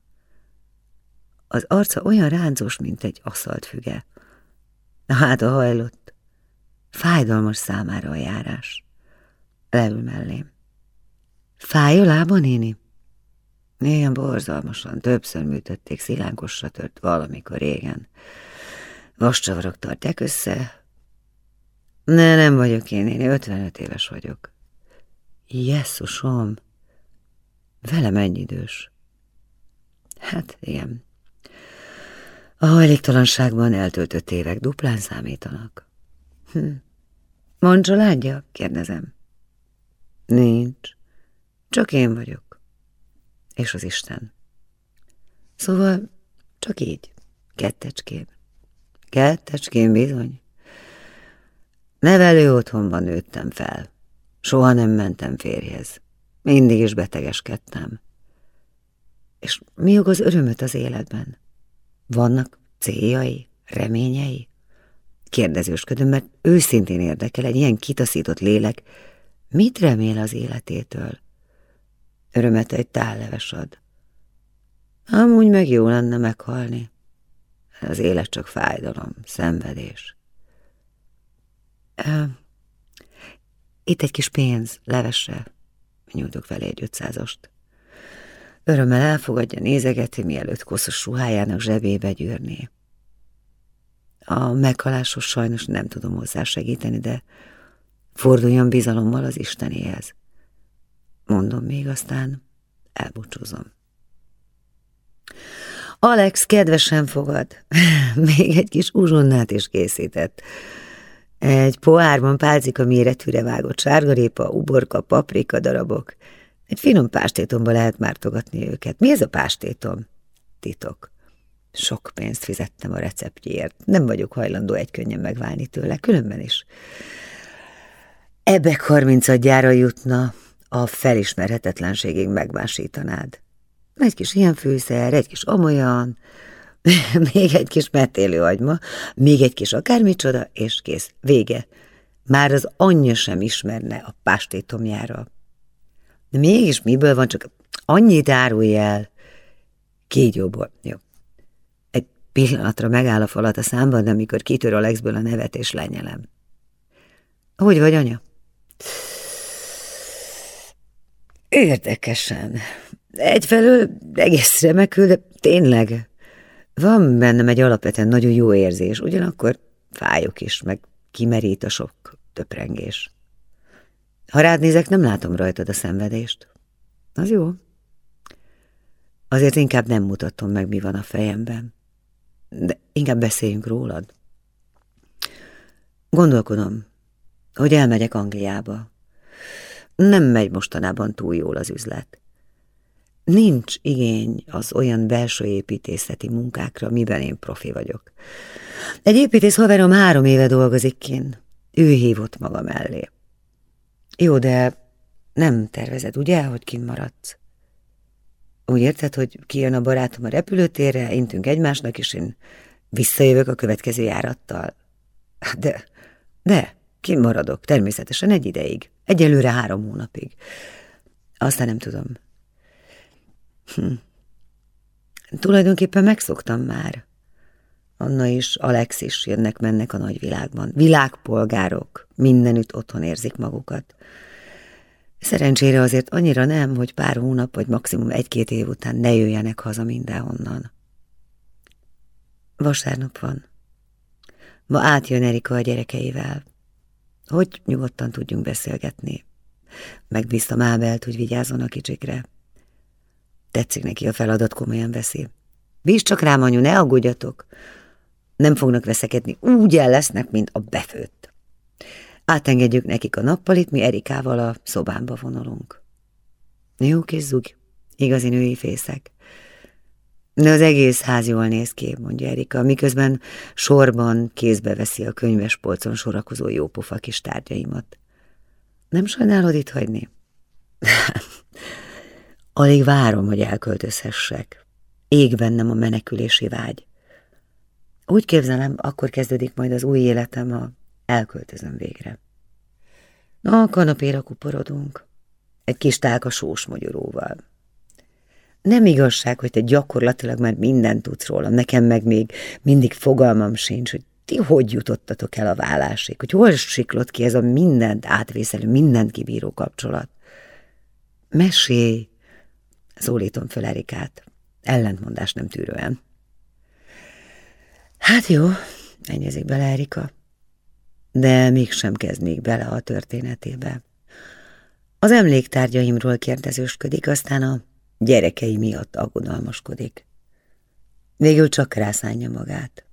Az arca olyan ráncos, mint egy aszalt füge. A háta hajlott. Fájdalmas számára a járás. Leül mellém. Fáj a lába, néni? Ilyen borzalmasan, többször műtötték, szilánkosra tört valamikor régen. Vascsavarok tartják össze. Ne, nem vagyok én, én 55 éves vagyok. Jesszusom! Velem ennyi idős. Hát, igen. A hajléktalanságban eltöltött évek duplán számítanak. Hm. Van családja? kérdezem. Nincs. Csak én vagyok. És az Isten. Szóval csak így, kettecskén. Kettecskén bizony. Nevelő otthonban nőttem fel. Soha nem mentem férjhez. Mindig is betegeskedtem. És mi okoz örömöt az életben? Vannak céljai, reményei? Kérdezősködöm, mert őszintén érdekel egy ilyen kitaszított lélek, mit remél az életétől? Örömet egy tálleves ad. Amúgy meg jó lenne meghalni. Az élet csak fájdalom, szenvedés. Itt egy kis pénz, levesse. Nyújtok vele egy ötszázast. Örömmel elfogadja, nézegeti, mielőtt koszos ruhájának zsebébe gyűrné. A meghaláshoz sajnos nem tudom hozzá segíteni, de forduljon bizalommal az Istenéhez. Mondom még, aztán elbúcsúzom. Alex kedvesen fogad. [laughs] Még egy kis uzsonnát is készített. Egy pohárban pálcika méretűre vágott sárgarépa, uborka, paprika darabok. Egy finom pástétomba lehet mártogatni őket. Mi ez a pástétom? Titok. Sok pénzt fizettem a receptjéért. Nem vagyok hajlandó egy könnyen megválni tőle, különben is. Ebbe harmincadjára jutna, a felismerhetetlenségig megmásítanád. Egy kis ilyen fűszer, egy kis amolyan, [laughs] még egy kis metélő agyma, még egy kis akármicsoda, és kész, vége. Már az anyja sem ismerne a pástétomjára. De mégis miből van, csak annyit árulj el. Kígyóból, jó. Egy pillanatra megáll a falat a számban, amikor kitör a lexből a nevet és lenyelem. Hogy vagy, anya? Érdekesen. Egyfelől egész remekül, de tényleg van bennem egy alapvetően nagyon jó érzés, ugyanakkor fájok is, meg kimerít a sok töprengés. Ha rád nézek, nem látom rajtad a szenvedést. Az jó. Azért inkább nem mutatom meg, mi van a fejemben. De inkább beszéljünk rólad. Gondolkodom, hogy elmegyek Angliába. Nem megy mostanában túl jól az üzlet. Nincs igény az olyan belső építészeti munkákra, miben én profi vagyok. Egy építész haverom három éve dolgozik kint. Ő hívott maga mellé. Jó, de nem tervezed, ugye, hogy kint maradsz? Úgy érted, hogy kijön a barátom a repülőtérre, intünk egymásnak, és én visszajövök a következő járattal. De, de, kint maradok, természetesen egy ideig. Egyelőre három hónapig. Aztán nem tudom. Hm. Tulajdonképpen megszoktam már. Anna is, Alex is jönnek-mennek a nagyvilágban. Világpolgárok, mindenütt otthon érzik magukat. Szerencsére azért annyira nem, hogy pár hónap vagy maximum egy-két év után ne jöjjenek haza mindenhonnan. Vasárnap van. Ma átjön Erika a gyerekeivel. Hogy nyugodtan tudjunk beszélgetni. Megbíztam Ábelt, hogy vigyázzon a kicsikre. Tetszik neki a feladat, komolyan veszi. Bízd csak rám, anyu, ne aggódjatok. Nem fognak veszekedni, úgy el lesznek, mint a befőtt. Átengedjük nekik a nappalit, mi Erikával a szobámba vonulunk. Jó kis zug, igazi női fészek. De az egész ház jól néz ki, mondja Erika, miközben sorban kézbe veszi a könyves polcon sorakozó jópofa kis tárgyaimat. Nem sajnálod itt hagyni? [laughs] Alig várom, hogy elköltözhessek. Ég bennem a menekülési vágy. Úgy képzelem, akkor kezdődik majd az új életem, ha elköltözöm végre. A kanapéra kuporodunk. Egy kis tálka sós magyaróval. Nem igazság, hogy te gyakorlatilag már mindent tudsz rólam, nekem meg még mindig fogalmam sincs, hogy ti hogy jutottatok el a vállásig, hogy hol siklott ki ez a mindent átvészelő, mindent kibíró kapcsolat. Mesélj, szólítom föl Erikát, ellentmondás nem tűrően. Hát jó, ennyezik bele Erika, de mégsem kezd még bele a történetébe. Az emléktárgyaimról kérdezősködik, aztán a gyerekei miatt aggodalmaskodik. Végül csak rászánja magát.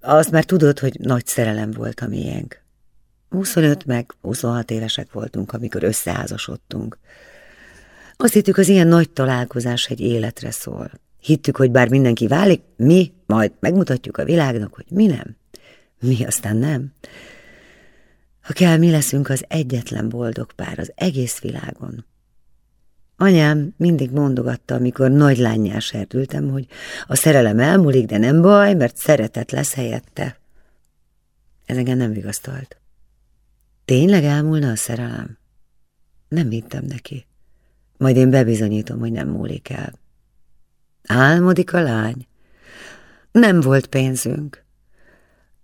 Azt már tudod, hogy nagy szerelem volt a miénk. 25 meg 26 évesek voltunk, amikor összeházasodtunk. Azt hittük, az ilyen nagy találkozás egy életre szól. Hittük, hogy bár mindenki válik, mi majd megmutatjuk a világnak, hogy mi nem. Mi aztán nem. Ha kell, mi leszünk az egyetlen boldog pár az egész világon. Anyám mindig mondogatta, amikor nagy lányjá serdültem, hogy a szerelem elmúlik, de nem baj, mert szeretet lesz helyette. Ez engem nem vigasztalt. Tényleg elmúlna a szerelem? Nem hittem neki. Majd én bebizonyítom, hogy nem múlik el. Álmodik a lány. Nem volt pénzünk.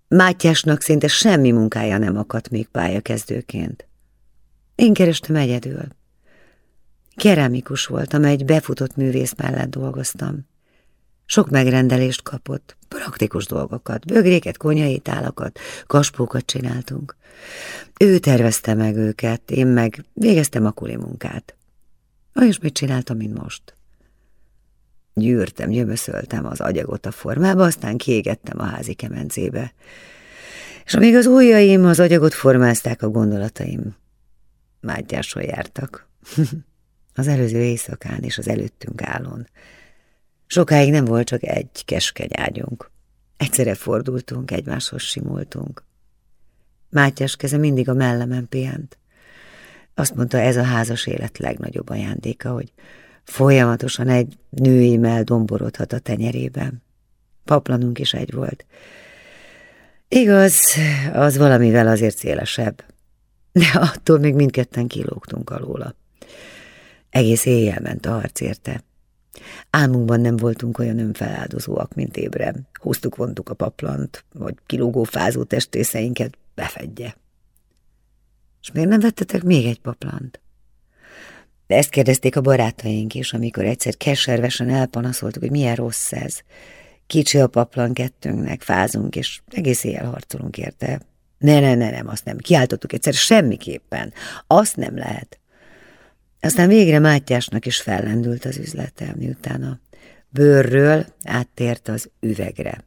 Mátyásnak szinte semmi munkája nem akadt még pályakezdőként. Én kerestem egyedül. Keramikus voltam, egy befutott művész mellett dolgoztam. Sok megrendelést kapott, praktikus dolgokat, bögréket, konyhai tálakat, kaspókat csináltunk. Ő tervezte meg őket, én meg végeztem a kuli munkát. Olyasmit csináltam, mint most. Gyűrtem, gyömöszöltem az agyagot a formába, aztán kiégettem a házi kemencébe. És amíg az ujjaim az agyagot formázták, a gondolataim mágyásról jártak. [laughs] az előző éjszakán és az előttünk állón. Sokáig nem volt csak egy keskeny ágyunk. Egyszerre fordultunk, egymáshoz simultunk. Mátyás keze mindig a mellemen pihent. Azt mondta, ez a házas élet legnagyobb ajándéka, hogy folyamatosan egy női mell domborodhat a tenyerében. Paplanunk is egy volt. Igaz, az valamivel azért szélesebb, de attól még mindketten kilógtunk alóla. Egész éjjel ment a harc érte. Álmunkban nem voltunk olyan önfeláldozóak, mint ébre. Húztuk, vontuk a paplant, vagy kilógó fázó testrészeinket befedje. És miért nem vettetek még egy paplant? De ezt kérdezték a barátaink is, amikor egyszer keservesen elpanaszoltuk, hogy milyen rossz ez. Kicsi a paplan kettőnknek, fázunk, és egész éjjel harcolunk érte. Ne, ne, ne, nem, azt nem. Kiáltottuk egyszer semmiképpen. Azt nem lehet. Aztán végre Mátyásnak is fellendült az üzlete, miután a bőrről áttért az üvegre.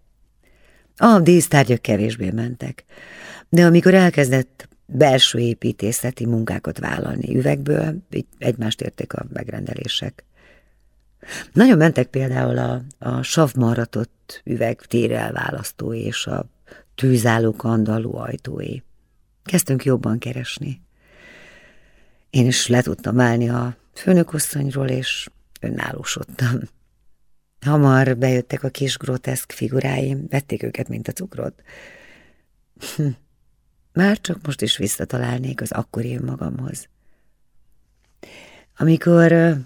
A dísztárgyak kevésbé mentek, de amikor elkezdett belső építészeti munkákat vállalni üvegből, így egymást érték a megrendelések. Nagyon mentek például a, a savmaratott üveg térelválasztói és a tűzálló kandalló ajtói. Kezdtünk jobban keresni. Én is le tudtam válni a főnökosszonyról, és önállósodtam. Hamar bejöttek a kis groteszk figuráim, vették őket, mint a cukrot. [laughs] Már csak most is visszatalálnék az akkori magamhoz. Amikor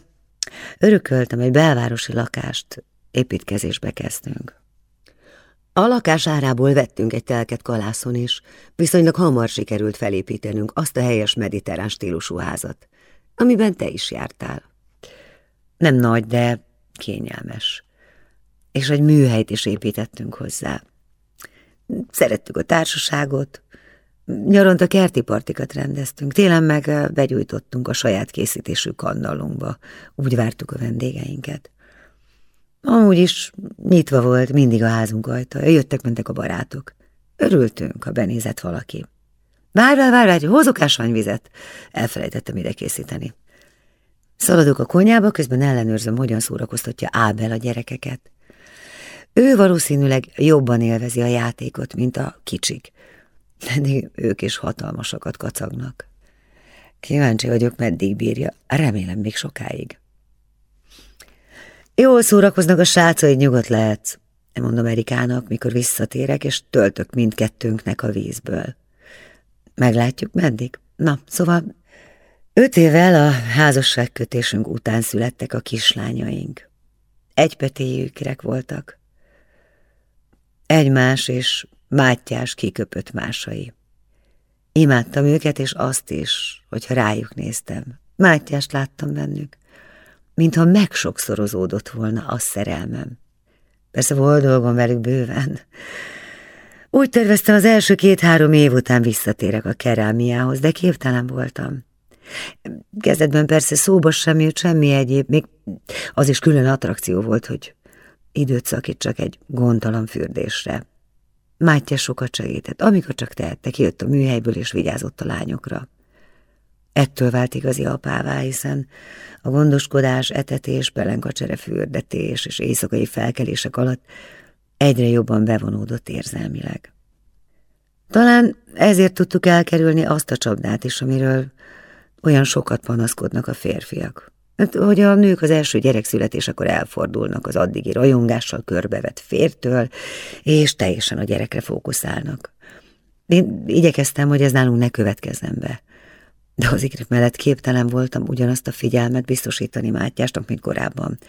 örököltem egy belvárosi lakást, építkezésbe kezdtünk. A lakás árából vettünk egy telket kalászon is, viszonylag hamar sikerült felépítenünk azt a helyes mediterrán stílusú házat, amiben te is jártál. Nem nagy, de kényelmes. És egy műhelyt is építettünk hozzá. Szerettük a társaságot, Nyaranta kerti partikat rendeztünk, télen meg begyújtottunk a saját készítésű kannalunkba. Úgy vártuk a vendégeinket. Amúgy is nyitva volt mindig a házunk ajtaja, jöttek-mentek a barátok. Örültünk, ha benézett valaki. Várj, várj, várj, hozok ásványvizet. Elfelejtettem ide készíteni. Szaladok a konyába, közben ellenőrzöm, hogyan szórakoztatja Ábel a gyerekeket. Ő valószínűleg jobban élvezi a játékot, mint a kicsik. Pedig ők is hatalmasakat kacagnak. Kíváncsi vagyok, meddig bírja. Remélem még sokáig. Jól szórakoznak a srácai, nyugodt lehetsz. Mondom Erikának, mikor visszatérek, és töltök mindkettőnknek a vízből. Meglátjuk meddig. Na, szóval öt évvel a házasságkötésünk után születtek a kislányaink. Egypetéjűkirek voltak. Egymás és Mátyás kiköpött másai. Imádtam őket, és azt is, hogyha rájuk néztem. Mátyást láttam bennük, mintha megsokszorozódott volna a szerelmem. Persze volt dolgom velük bőven. Úgy terveztem, az első két-három év után visszatérek a kerámiához, de képtelen voltam. Kezdetben persze szóba sem jött semmi egyéb, még az is külön attrakció volt, hogy időt szakítsak egy gondtalan fürdésre. Mátyás sokat segített, amikor csak tehette, kijött a műhelyből és vigyázott a lányokra. Ettől vált igazi apává, hiszen a gondoskodás, etetés, pelenkacsere fürdetés és éjszakai felkelések alatt egyre jobban bevonódott érzelmileg. Talán ezért tudtuk elkerülni azt a csapdát is, amiről olyan sokat panaszkodnak a férfiak. Hát, hogy a nők az első gyerek születésekor elfordulnak az addigi rajongással körbevett fértől, és teljesen a gyerekre fókuszálnak. Én igyekeztem, hogy ez nálunk ne következzen be. De az ikrek mellett képtelen voltam ugyanazt a figyelmet biztosítani Mátyásnak, mint korábban.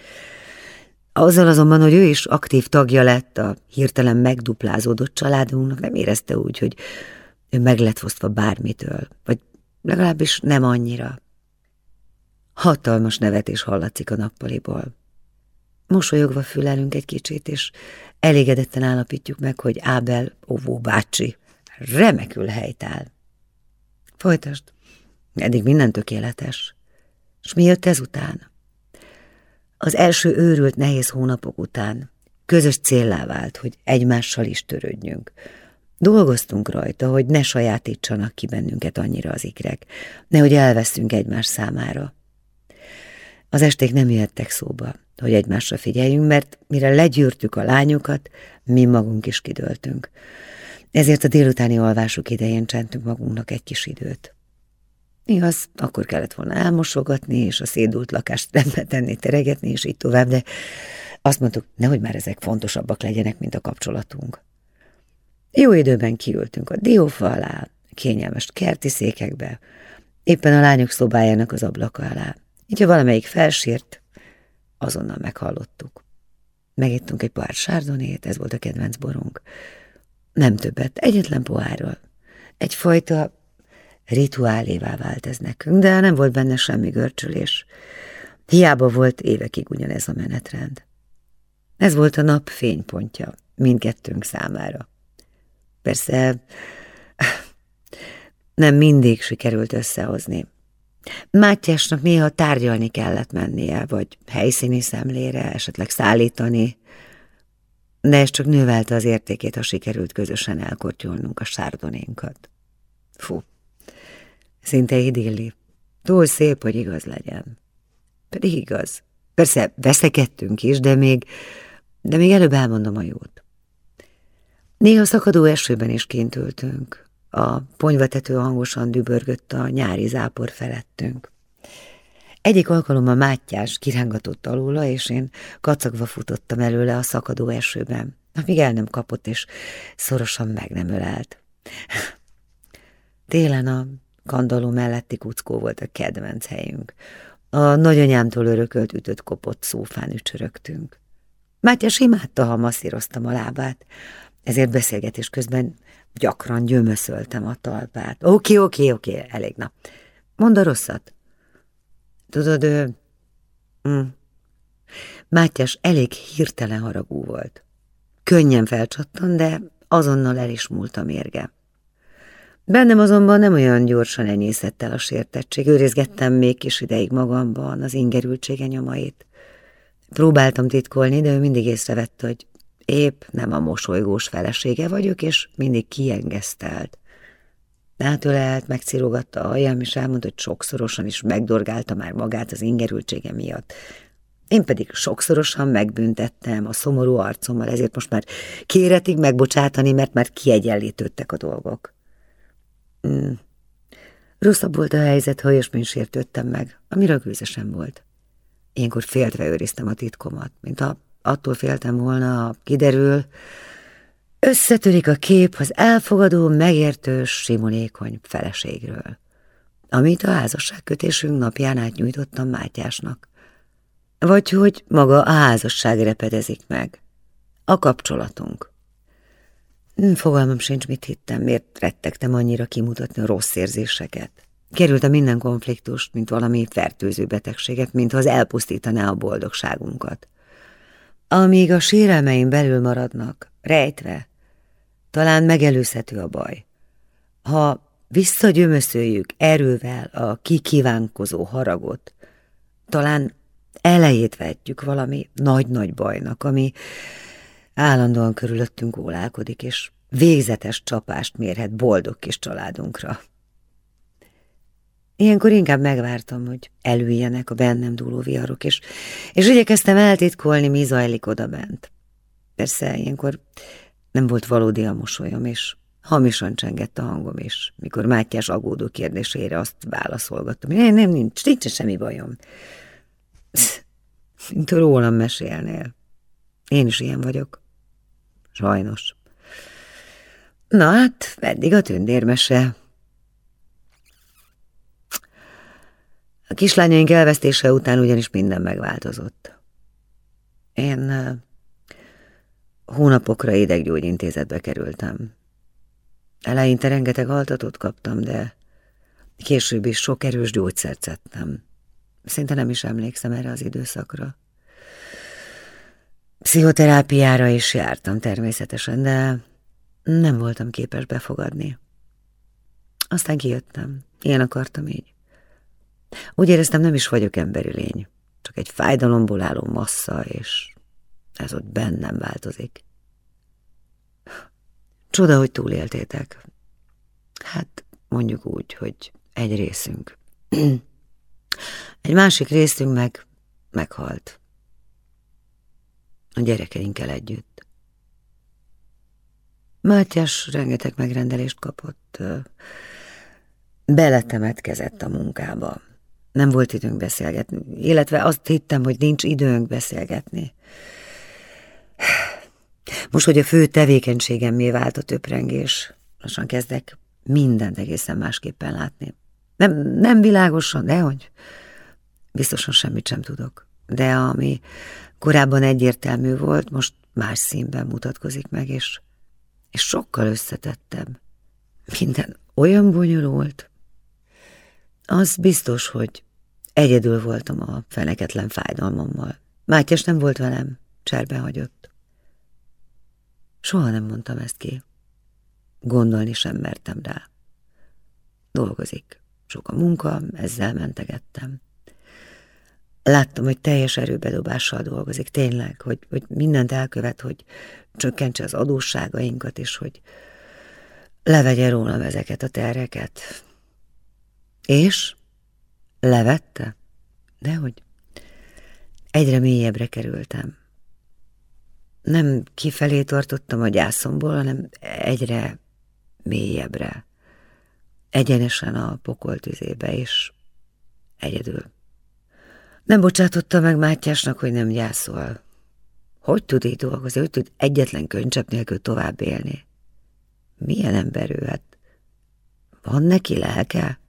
Azzal azonban, hogy ő is aktív tagja lett a hirtelen megduplázódott családunknak, nem érezte úgy, hogy ő meg lett fosztva bármitől, vagy legalábbis nem annyira. Hatalmas nevetés hallatszik a nappaliból. Mosolyogva fülelünk egy kicsit, és elégedetten állapítjuk meg, hogy Ábel óvó bácsi remekül helytáll. Folytasd. Eddig minden tökéletes. És mi jött ezután? Az első őrült nehéz hónapok után közös céllá vált, hogy egymással is törődjünk. Dolgoztunk rajta, hogy ne sajátítsanak ki bennünket annyira az ikrek, nehogy elveszünk egymás számára. Az esték nem jöttek szóba, hogy egymásra figyeljünk, mert mire legyűrtük a lányokat, mi magunk is kidőltünk. Ezért a délutáni alvásuk idején csentünk magunknak egy kis időt. Igaz, akkor kellett volna elmosogatni, és a szédult lakást rendbe tenni, teregetni, és így tovább, de azt mondtuk, nehogy már ezek fontosabbak legyenek, mint a kapcsolatunk. Jó időben kiültünk a diófa alá, kényelmes kerti székekbe, éppen a lányok szobájának az ablaka alá. Így, ha valamelyik felsírt, azonnal meghallottuk. Megittunk egy pohár sárdonét, ez volt a kedvenc borunk. Nem többet, egyetlen pohárral. Egyfajta rituálévá vált ez nekünk, de nem volt benne semmi görcsülés. Hiába volt évekig ugyanez a menetrend. Ez volt a nap fénypontja mindkettőnk számára. Persze nem mindig sikerült összehozni. Mátyásnak néha tárgyalni kellett mennie, vagy helyszíni szemlére, esetleg szállítani, de ez csak növelte az értékét, ha sikerült közösen elkortyolnunk a sárdonénkat. Fú, szinte idilli. Túl szép, hogy igaz legyen. Pedig igaz. Persze veszekedtünk is, de még, de még előbb elmondom a jót. Néha szakadó esőben is kint ültünk. A ponyvatető hangosan dübörgött a nyári zápor felettünk. Egyik alkalommal Mátyás kirángatott alóla, és én kacagva futottam előle a szakadó esőben, amíg el nem kapott, és szorosan meg nem ölelt. Télen a kandaló melletti kuckó volt a kedvenc helyünk. A nagyanyámtól örökölt ütött kopott szófán ücsörögtünk. Mátyás imádta, ha masszíroztam a lábát, ezért beszélgetés közben gyakran gyömöszöltem a talpát. Oké, oké, oké, elég, na. Mondd a rosszat. Tudod, ő... Mm. Mátyás elég hirtelen haragú volt. Könnyen felcsattan, de azonnal el is múlt a mérge. Bennem azonban nem olyan gyorsan enyészett el a sértettség. Őrizgettem még kis ideig magamban az ingerültsége nyomait. Próbáltam titkolni, de ő mindig észrevette, hogy épp nem a mosolygós felesége vagyok, és mindig kiengesztelt. Átölelt, megcirogatta a hajam, és elmondta, hogy sokszorosan is megdorgálta már magát az ingerültsége miatt. Én pedig sokszorosan megbüntettem a szomorú arcommal, ezért most már kéretig megbocsátani, mert már kiegyenlítődtek a dolgok. Mm. Rosszabb volt a helyzet, ha olyasmin sértődtem meg, ami ragőzesen volt. Ilyenkor féltve őriztem a titkomat, mint ha attól féltem volna, ha kiderül, összetörik a kép az elfogadó, megértős, simonékony feleségről, amit a házasságkötésünk napján átnyújtottam Mátyásnak. Vagy hogy maga a házasság repedezik meg. A kapcsolatunk. Fogalmam sincs, mit hittem, miért rettegtem annyira kimutatni a rossz érzéseket. Kerültem minden konfliktust, mint valami fertőző betegséget, mintha az elpusztítaná a boldogságunkat. Amíg a sérelmeim belül maradnak, rejtve, talán megelőzhető a baj. Ha visszagyömöszöljük erővel a kikívánkozó haragot, talán elejét vetjük valami nagy-nagy bajnak, ami állandóan körülöttünk ólálkodik, és végzetes csapást mérhet boldog kis családunkra. Ilyenkor inkább megvártam, hogy elüljenek a bennem dúló viharok, és, és igyekeztem eltitkolni, mi zajlik odabent. Persze, ilyenkor nem volt valódi a mosolyom, és hamisan csengett a hangom is, mikor Mátyás agódó kérdésére azt válaszolgattam. Nem, nem, nincs, nincs semmi bajom. Mint rólam mesélnél. Én is ilyen vagyok. Sajnos. Na hát, eddig a tündérmese. A kislányaink elvesztése után ugyanis minden megváltozott. Én hónapokra ideggyógyintézetbe kerültem. Eleinte rengeteg altatót kaptam, de később is sok erős gyógyszert szedtem. Szinte nem is emlékszem erre az időszakra. Pszichoterápiára is jártam természetesen, de nem voltam képes befogadni. Aztán kijöttem. Ilyen akartam így. Úgy éreztem, nem is vagyok emberi lény, csak egy fájdalomból álló massza, és ez ott bennem változik. Csoda, hogy túléltétek. Hát mondjuk úgy, hogy egy részünk. egy másik részünk meg meghalt. A gyerekeinkkel együtt. Mátyás rengeteg megrendelést kapott. Beletemetkezett a munkába. Nem volt időnk beszélgetni, illetve azt hittem, hogy nincs időnk beszélgetni. Most, hogy a fő tevékenységemmé vált a töprengés, lassan kezdek mindent egészen másképpen látni. Nem, nem világosan, de hogy biztosan semmit sem tudok. De ami korábban egyértelmű volt, most más színben mutatkozik meg, és, és sokkal összetettebb. Minden olyan bonyolult. Az biztos, hogy egyedül voltam a feneketlen fájdalmammal. Mátyás nem volt velem, cserben hagyott. Soha nem mondtam ezt ki. Gondolni sem mertem rá. Dolgozik. Sok a munka, ezzel mentegettem. Láttam, hogy teljes erőbedobással dolgozik, tényleg, hogy, hogy mindent elkövet, hogy csökkentse az adósságainkat, és hogy levegye rólam ezeket a terreket. És? Levette? Dehogy. Egyre mélyebbre kerültem. Nem kifelé tartottam a gyászomból, hanem egyre mélyebbre. Egyenesen a pokoltüzébe, és egyedül. Nem bocsátotta meg Mátyásnak, hogy nem gyászol. Hogy tud így dolgozni? Hogy tud egyetlen könycsepp nélkül tovább élni? Milyen ember ő? Hát van neki lelke?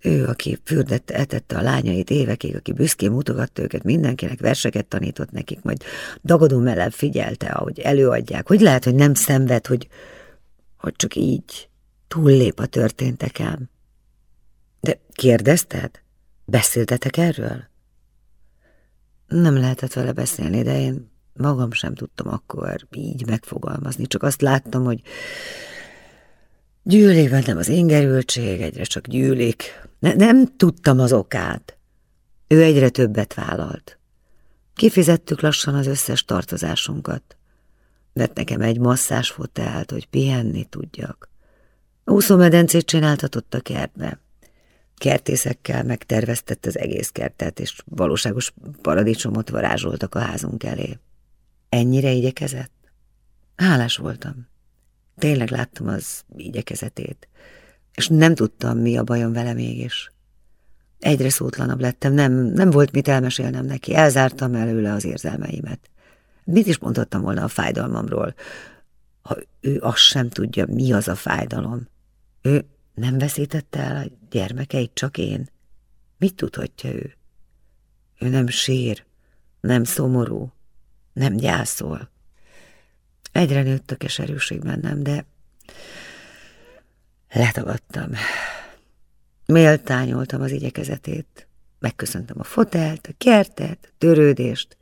Ő, aki fürdette, etette a lányait évekig, aki büszkén mutogatta őket mindenkinek, verseket tanított nekik, majd dagadó mellett figyelte, ahogy előadják. Hogy lehet, hogy nem szenved, hogy, hogy csak így túllép a történteken? De kérdezted? Beszéltetek erről? Nem lehetett vele beszélni, de én magam sem tudtam akkor így megfogalmazni, csak azt láttam, hogy Gyűlik bennem az ingerültség, egyre csak gyűlik. Ne, nem tudtam az okát. Ő egyre többet vállalt. Kifizettük lassan az összes tartozásunkat. Vett nekem egy masszásfotelt, hogy pihenni tudjak. Úszómedencét csináltatott a kertbe. Kertészekkel megterveztett az egész kertet, és valóságos paradicsomot varázsoltak a házunk elé. Ennyire igyekezett? Hálás voltam. Tényleg láttam az igyekezetét, és nem tudtam, mi a bajom vele mégis. Egyre szótlanabb lettem, nem, nem volt mit elmesélnem neki, elzártam előle az érzelmeimet. Mit is mondhattam volna a fájdalmamról, ha ő azt sem tudja, mi az a fájdalom? Ő nem veszítette el a gyermekeit, csak én. Mit tudhatja ő? Ő nem sír, nem szomorú, nem gyászol. Egyre nőtt a keserűség bennem, de letagadtam. Méltányoltam az igyekezetét. Megköszöntem a fotelt, a kertet, a törődést.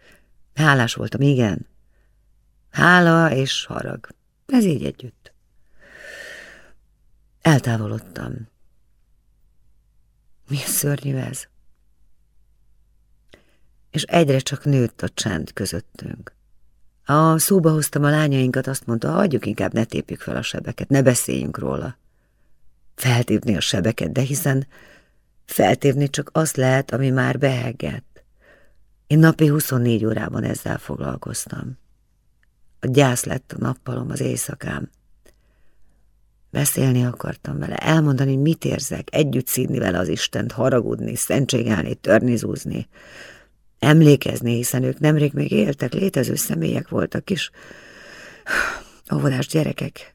Hálás voltam, igen. Hála és harag. Ez így együtt. Eltávolodtam. Mi szörnyű ez? És egyre csak nőtt a csend közöttünk. A szóba hoztam a lányainkat, azt mondta, hagyjuk inkább, ne tépjük fel a sebeket, ne beszéljünk róla. Feltépni a sebeket, de hiszen feltépni csak azt lehet, ami már beheggett. Én napi 24 órában ezzel foglalkoztam. A gyász lett a nappalom, az éjszakám. Beszélni akartam vele, elmondani, mit érzek, együtt szídni vele az Istent, haragudni, szentségelni, törnizúzni, emlékezni, hiszen ők nemrég még éltek, létező személyek voltak is. [sighs] Óvodás gyerekek.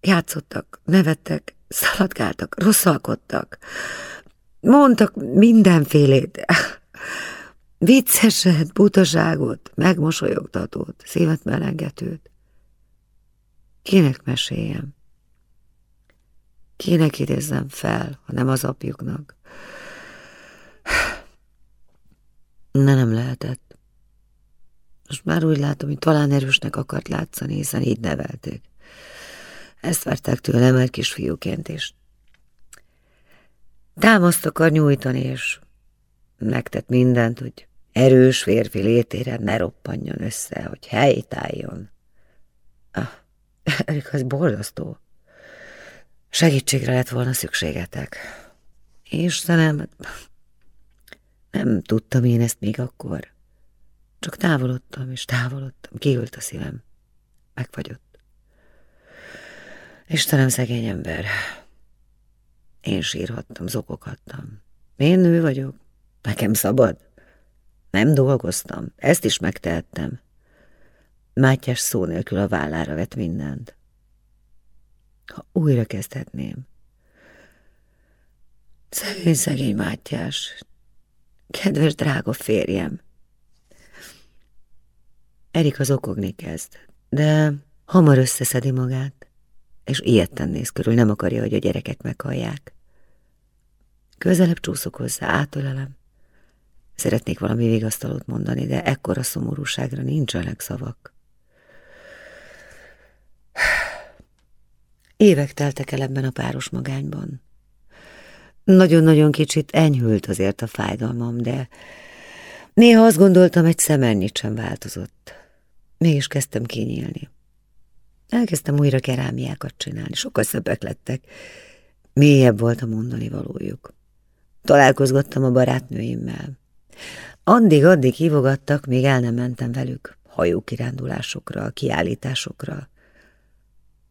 Játszottak, nevettek, szaladgáltak, rosszalkodtak. Mondtak mindenfélét. [laughs] Vicceset, butaságot, megmosolyogtatót, szívet melengetőt. Kinek meséljem? Kinek idézzem fel, ha nem az apjuknak? Ne nem lehetett. Most már úgy látom, hogy talán erősnek akart látszani, hiszen így nevelték. Ezt várták tőlem egy kisfiúként is. Támaszt akar nyújtani, és megtett mindent, hogy erős férfi létére ne roppanjon össze, hogy helytálljon. Ah, [laughs] ez borzasztó. Segítségre lett volna szükségetek. Istenem, nem tudtam én ezt még akkor. Csak távolodtam és távolodtam, kiült a szívem. Megfagyott. Istenem, szegény ember. Én sírhattam, zokoghattam. Én nő vagyok. Nekem szabad. Nem dolgoztam. Ezt is megtehettem. Mátyás szó nélkül a vállára vett mindent. Ha újra kezdhetném. Szegény, szegény Mátyás, Kedves drága férjem! Erik az okogni kezd, de hamar összeszedi magát, és ilyetten néz körül, nem akarja, hogy a gyerekek meghallják. Közelebb csúszok hozzá, átölelem. Szeretnék valami vigasztalót mondani, de ekkora szomorúságra nincsenek szavak. Évek teltek el ebben a páros magányban. Nagyon-nagyon kicsit enyhült azért a fájdalmam, de néha azt gondoltam, egy szemennyit sem változott. Mégis kezdtem kinyílni. Elkezdtem újra kerámiákat csinálni, sokkal szebbek lettek. Mélyebb volt a mondani valójuk. Találkozgattam a barátnőimmel. Addig-addig hívogattak, még el nem mentem velük hajókirándulásokra, kiállításokra.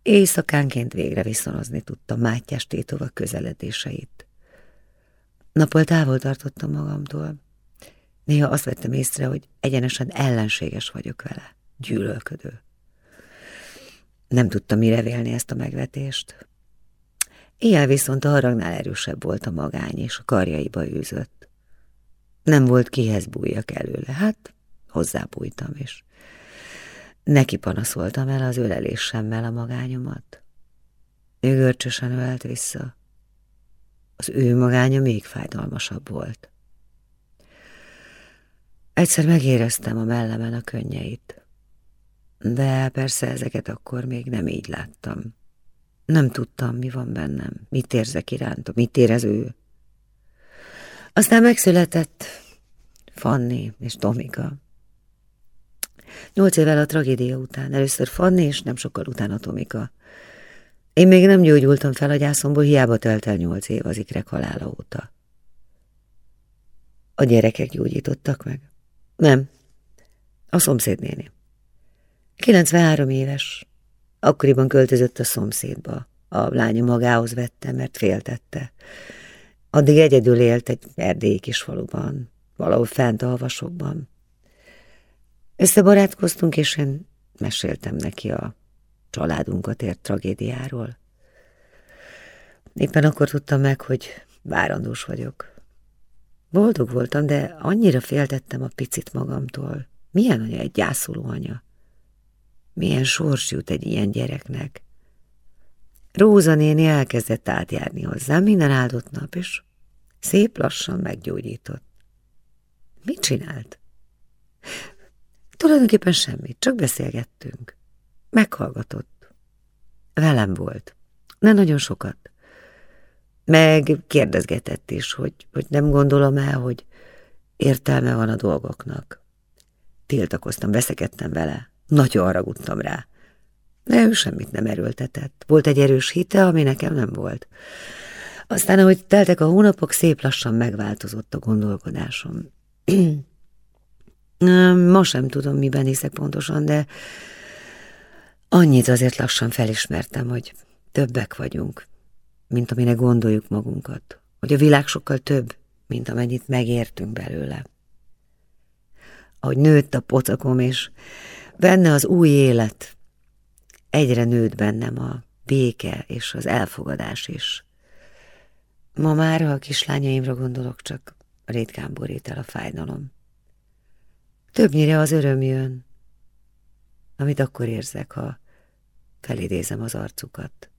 Éjszakánként végre viszonozni tudtam Mátyás Tétova közeledéseit. Napol távol tartottam magamtól. Néha azt vettem észre, hogy egyenesen ellenséges vagyok vele, gyűlölködő. Nem tudtam mire vélni ezt a megvetést. Éjjel viszont a haragnál erősebb volt a magány, és a karjaiba űzött. Nem volt kihez bújjak előle, hát hozzábújtam, és neki panaszoltam el az ölelésemmel a magányomat. Ő görcsösen ölt vissza. Az ő magánya még fájdalmasabb volt. Egyszer megéreztem a mellemen a könnyeit, de persze ezeket akkor még nem így láttam. Nem tudtam, mi van bennem, mit érzek iránta, mit érez ő. Aztán megszületett Fanni és Tomika. Nyolc évvel a tragédia után, először Fanni, és nem sokkal utána Tomika. Én még nem gyógyultam fel a gyászomból, hiába telt el nyolc év az ikrek halála óta. A gyerekek gyógyítottak meg? Nem. A szomszédnéni. 93 éves. Akkoriban költözött a szomszédba. A lánya magához vette, mert féltette. Addig egyedül élt egy erdélyi kis faluban, valahol fent a havasokban. Összebarátkoztunk, és én meséltem neki a családunkat ért tragédiáról. Éppen akkor tudtam meg, hogy várandós vagyok. Boldog voltam, de annyira féltettem a picit magamtól. Milyen anya egy gyászoló anya? Milyen sors jut egy ilyen gyereknek? Róza néni elkezdett átjárni hozzám minden áldott nap, és szép lassan meggyógyított. Mit csinált? Tulajdonképpen semmit, csak beszélgettünk. Meghallgatott. Velem volt. Ne nagyon sokat. Meg kérdezgetett is, hogy, hogy nem gondolom el, hogy értelme van a dolgoknak. Tiltakoztam, veszekedtem vele, nagyon haragudtam rá. De ő semmit nem erőltetett. Volt egy erős hite, ami nekem nem volt. Aztán, ahogy teltek a hónapok, szép lassan megváltozott a gondolkodásom. [clears throat] Ma sem tudom, miben hiszek pontosan, de annyit azért lassan felismertem, hogy többek vagyunk, mint amire gondoljuk magunkat. Hogy a világ sokkal több, mint amennyit megértünk belőle. Ahogy nőtt a pocakom, és benne az új élet, egyre nőtt bennem a béke és az elfogadás is. Ma már, ha a kislányaimra gondolok, csak ritkán borít el a fájdalom. Többnyire az öröm jön, amit akkor érzek, ha felidézem az arcukat.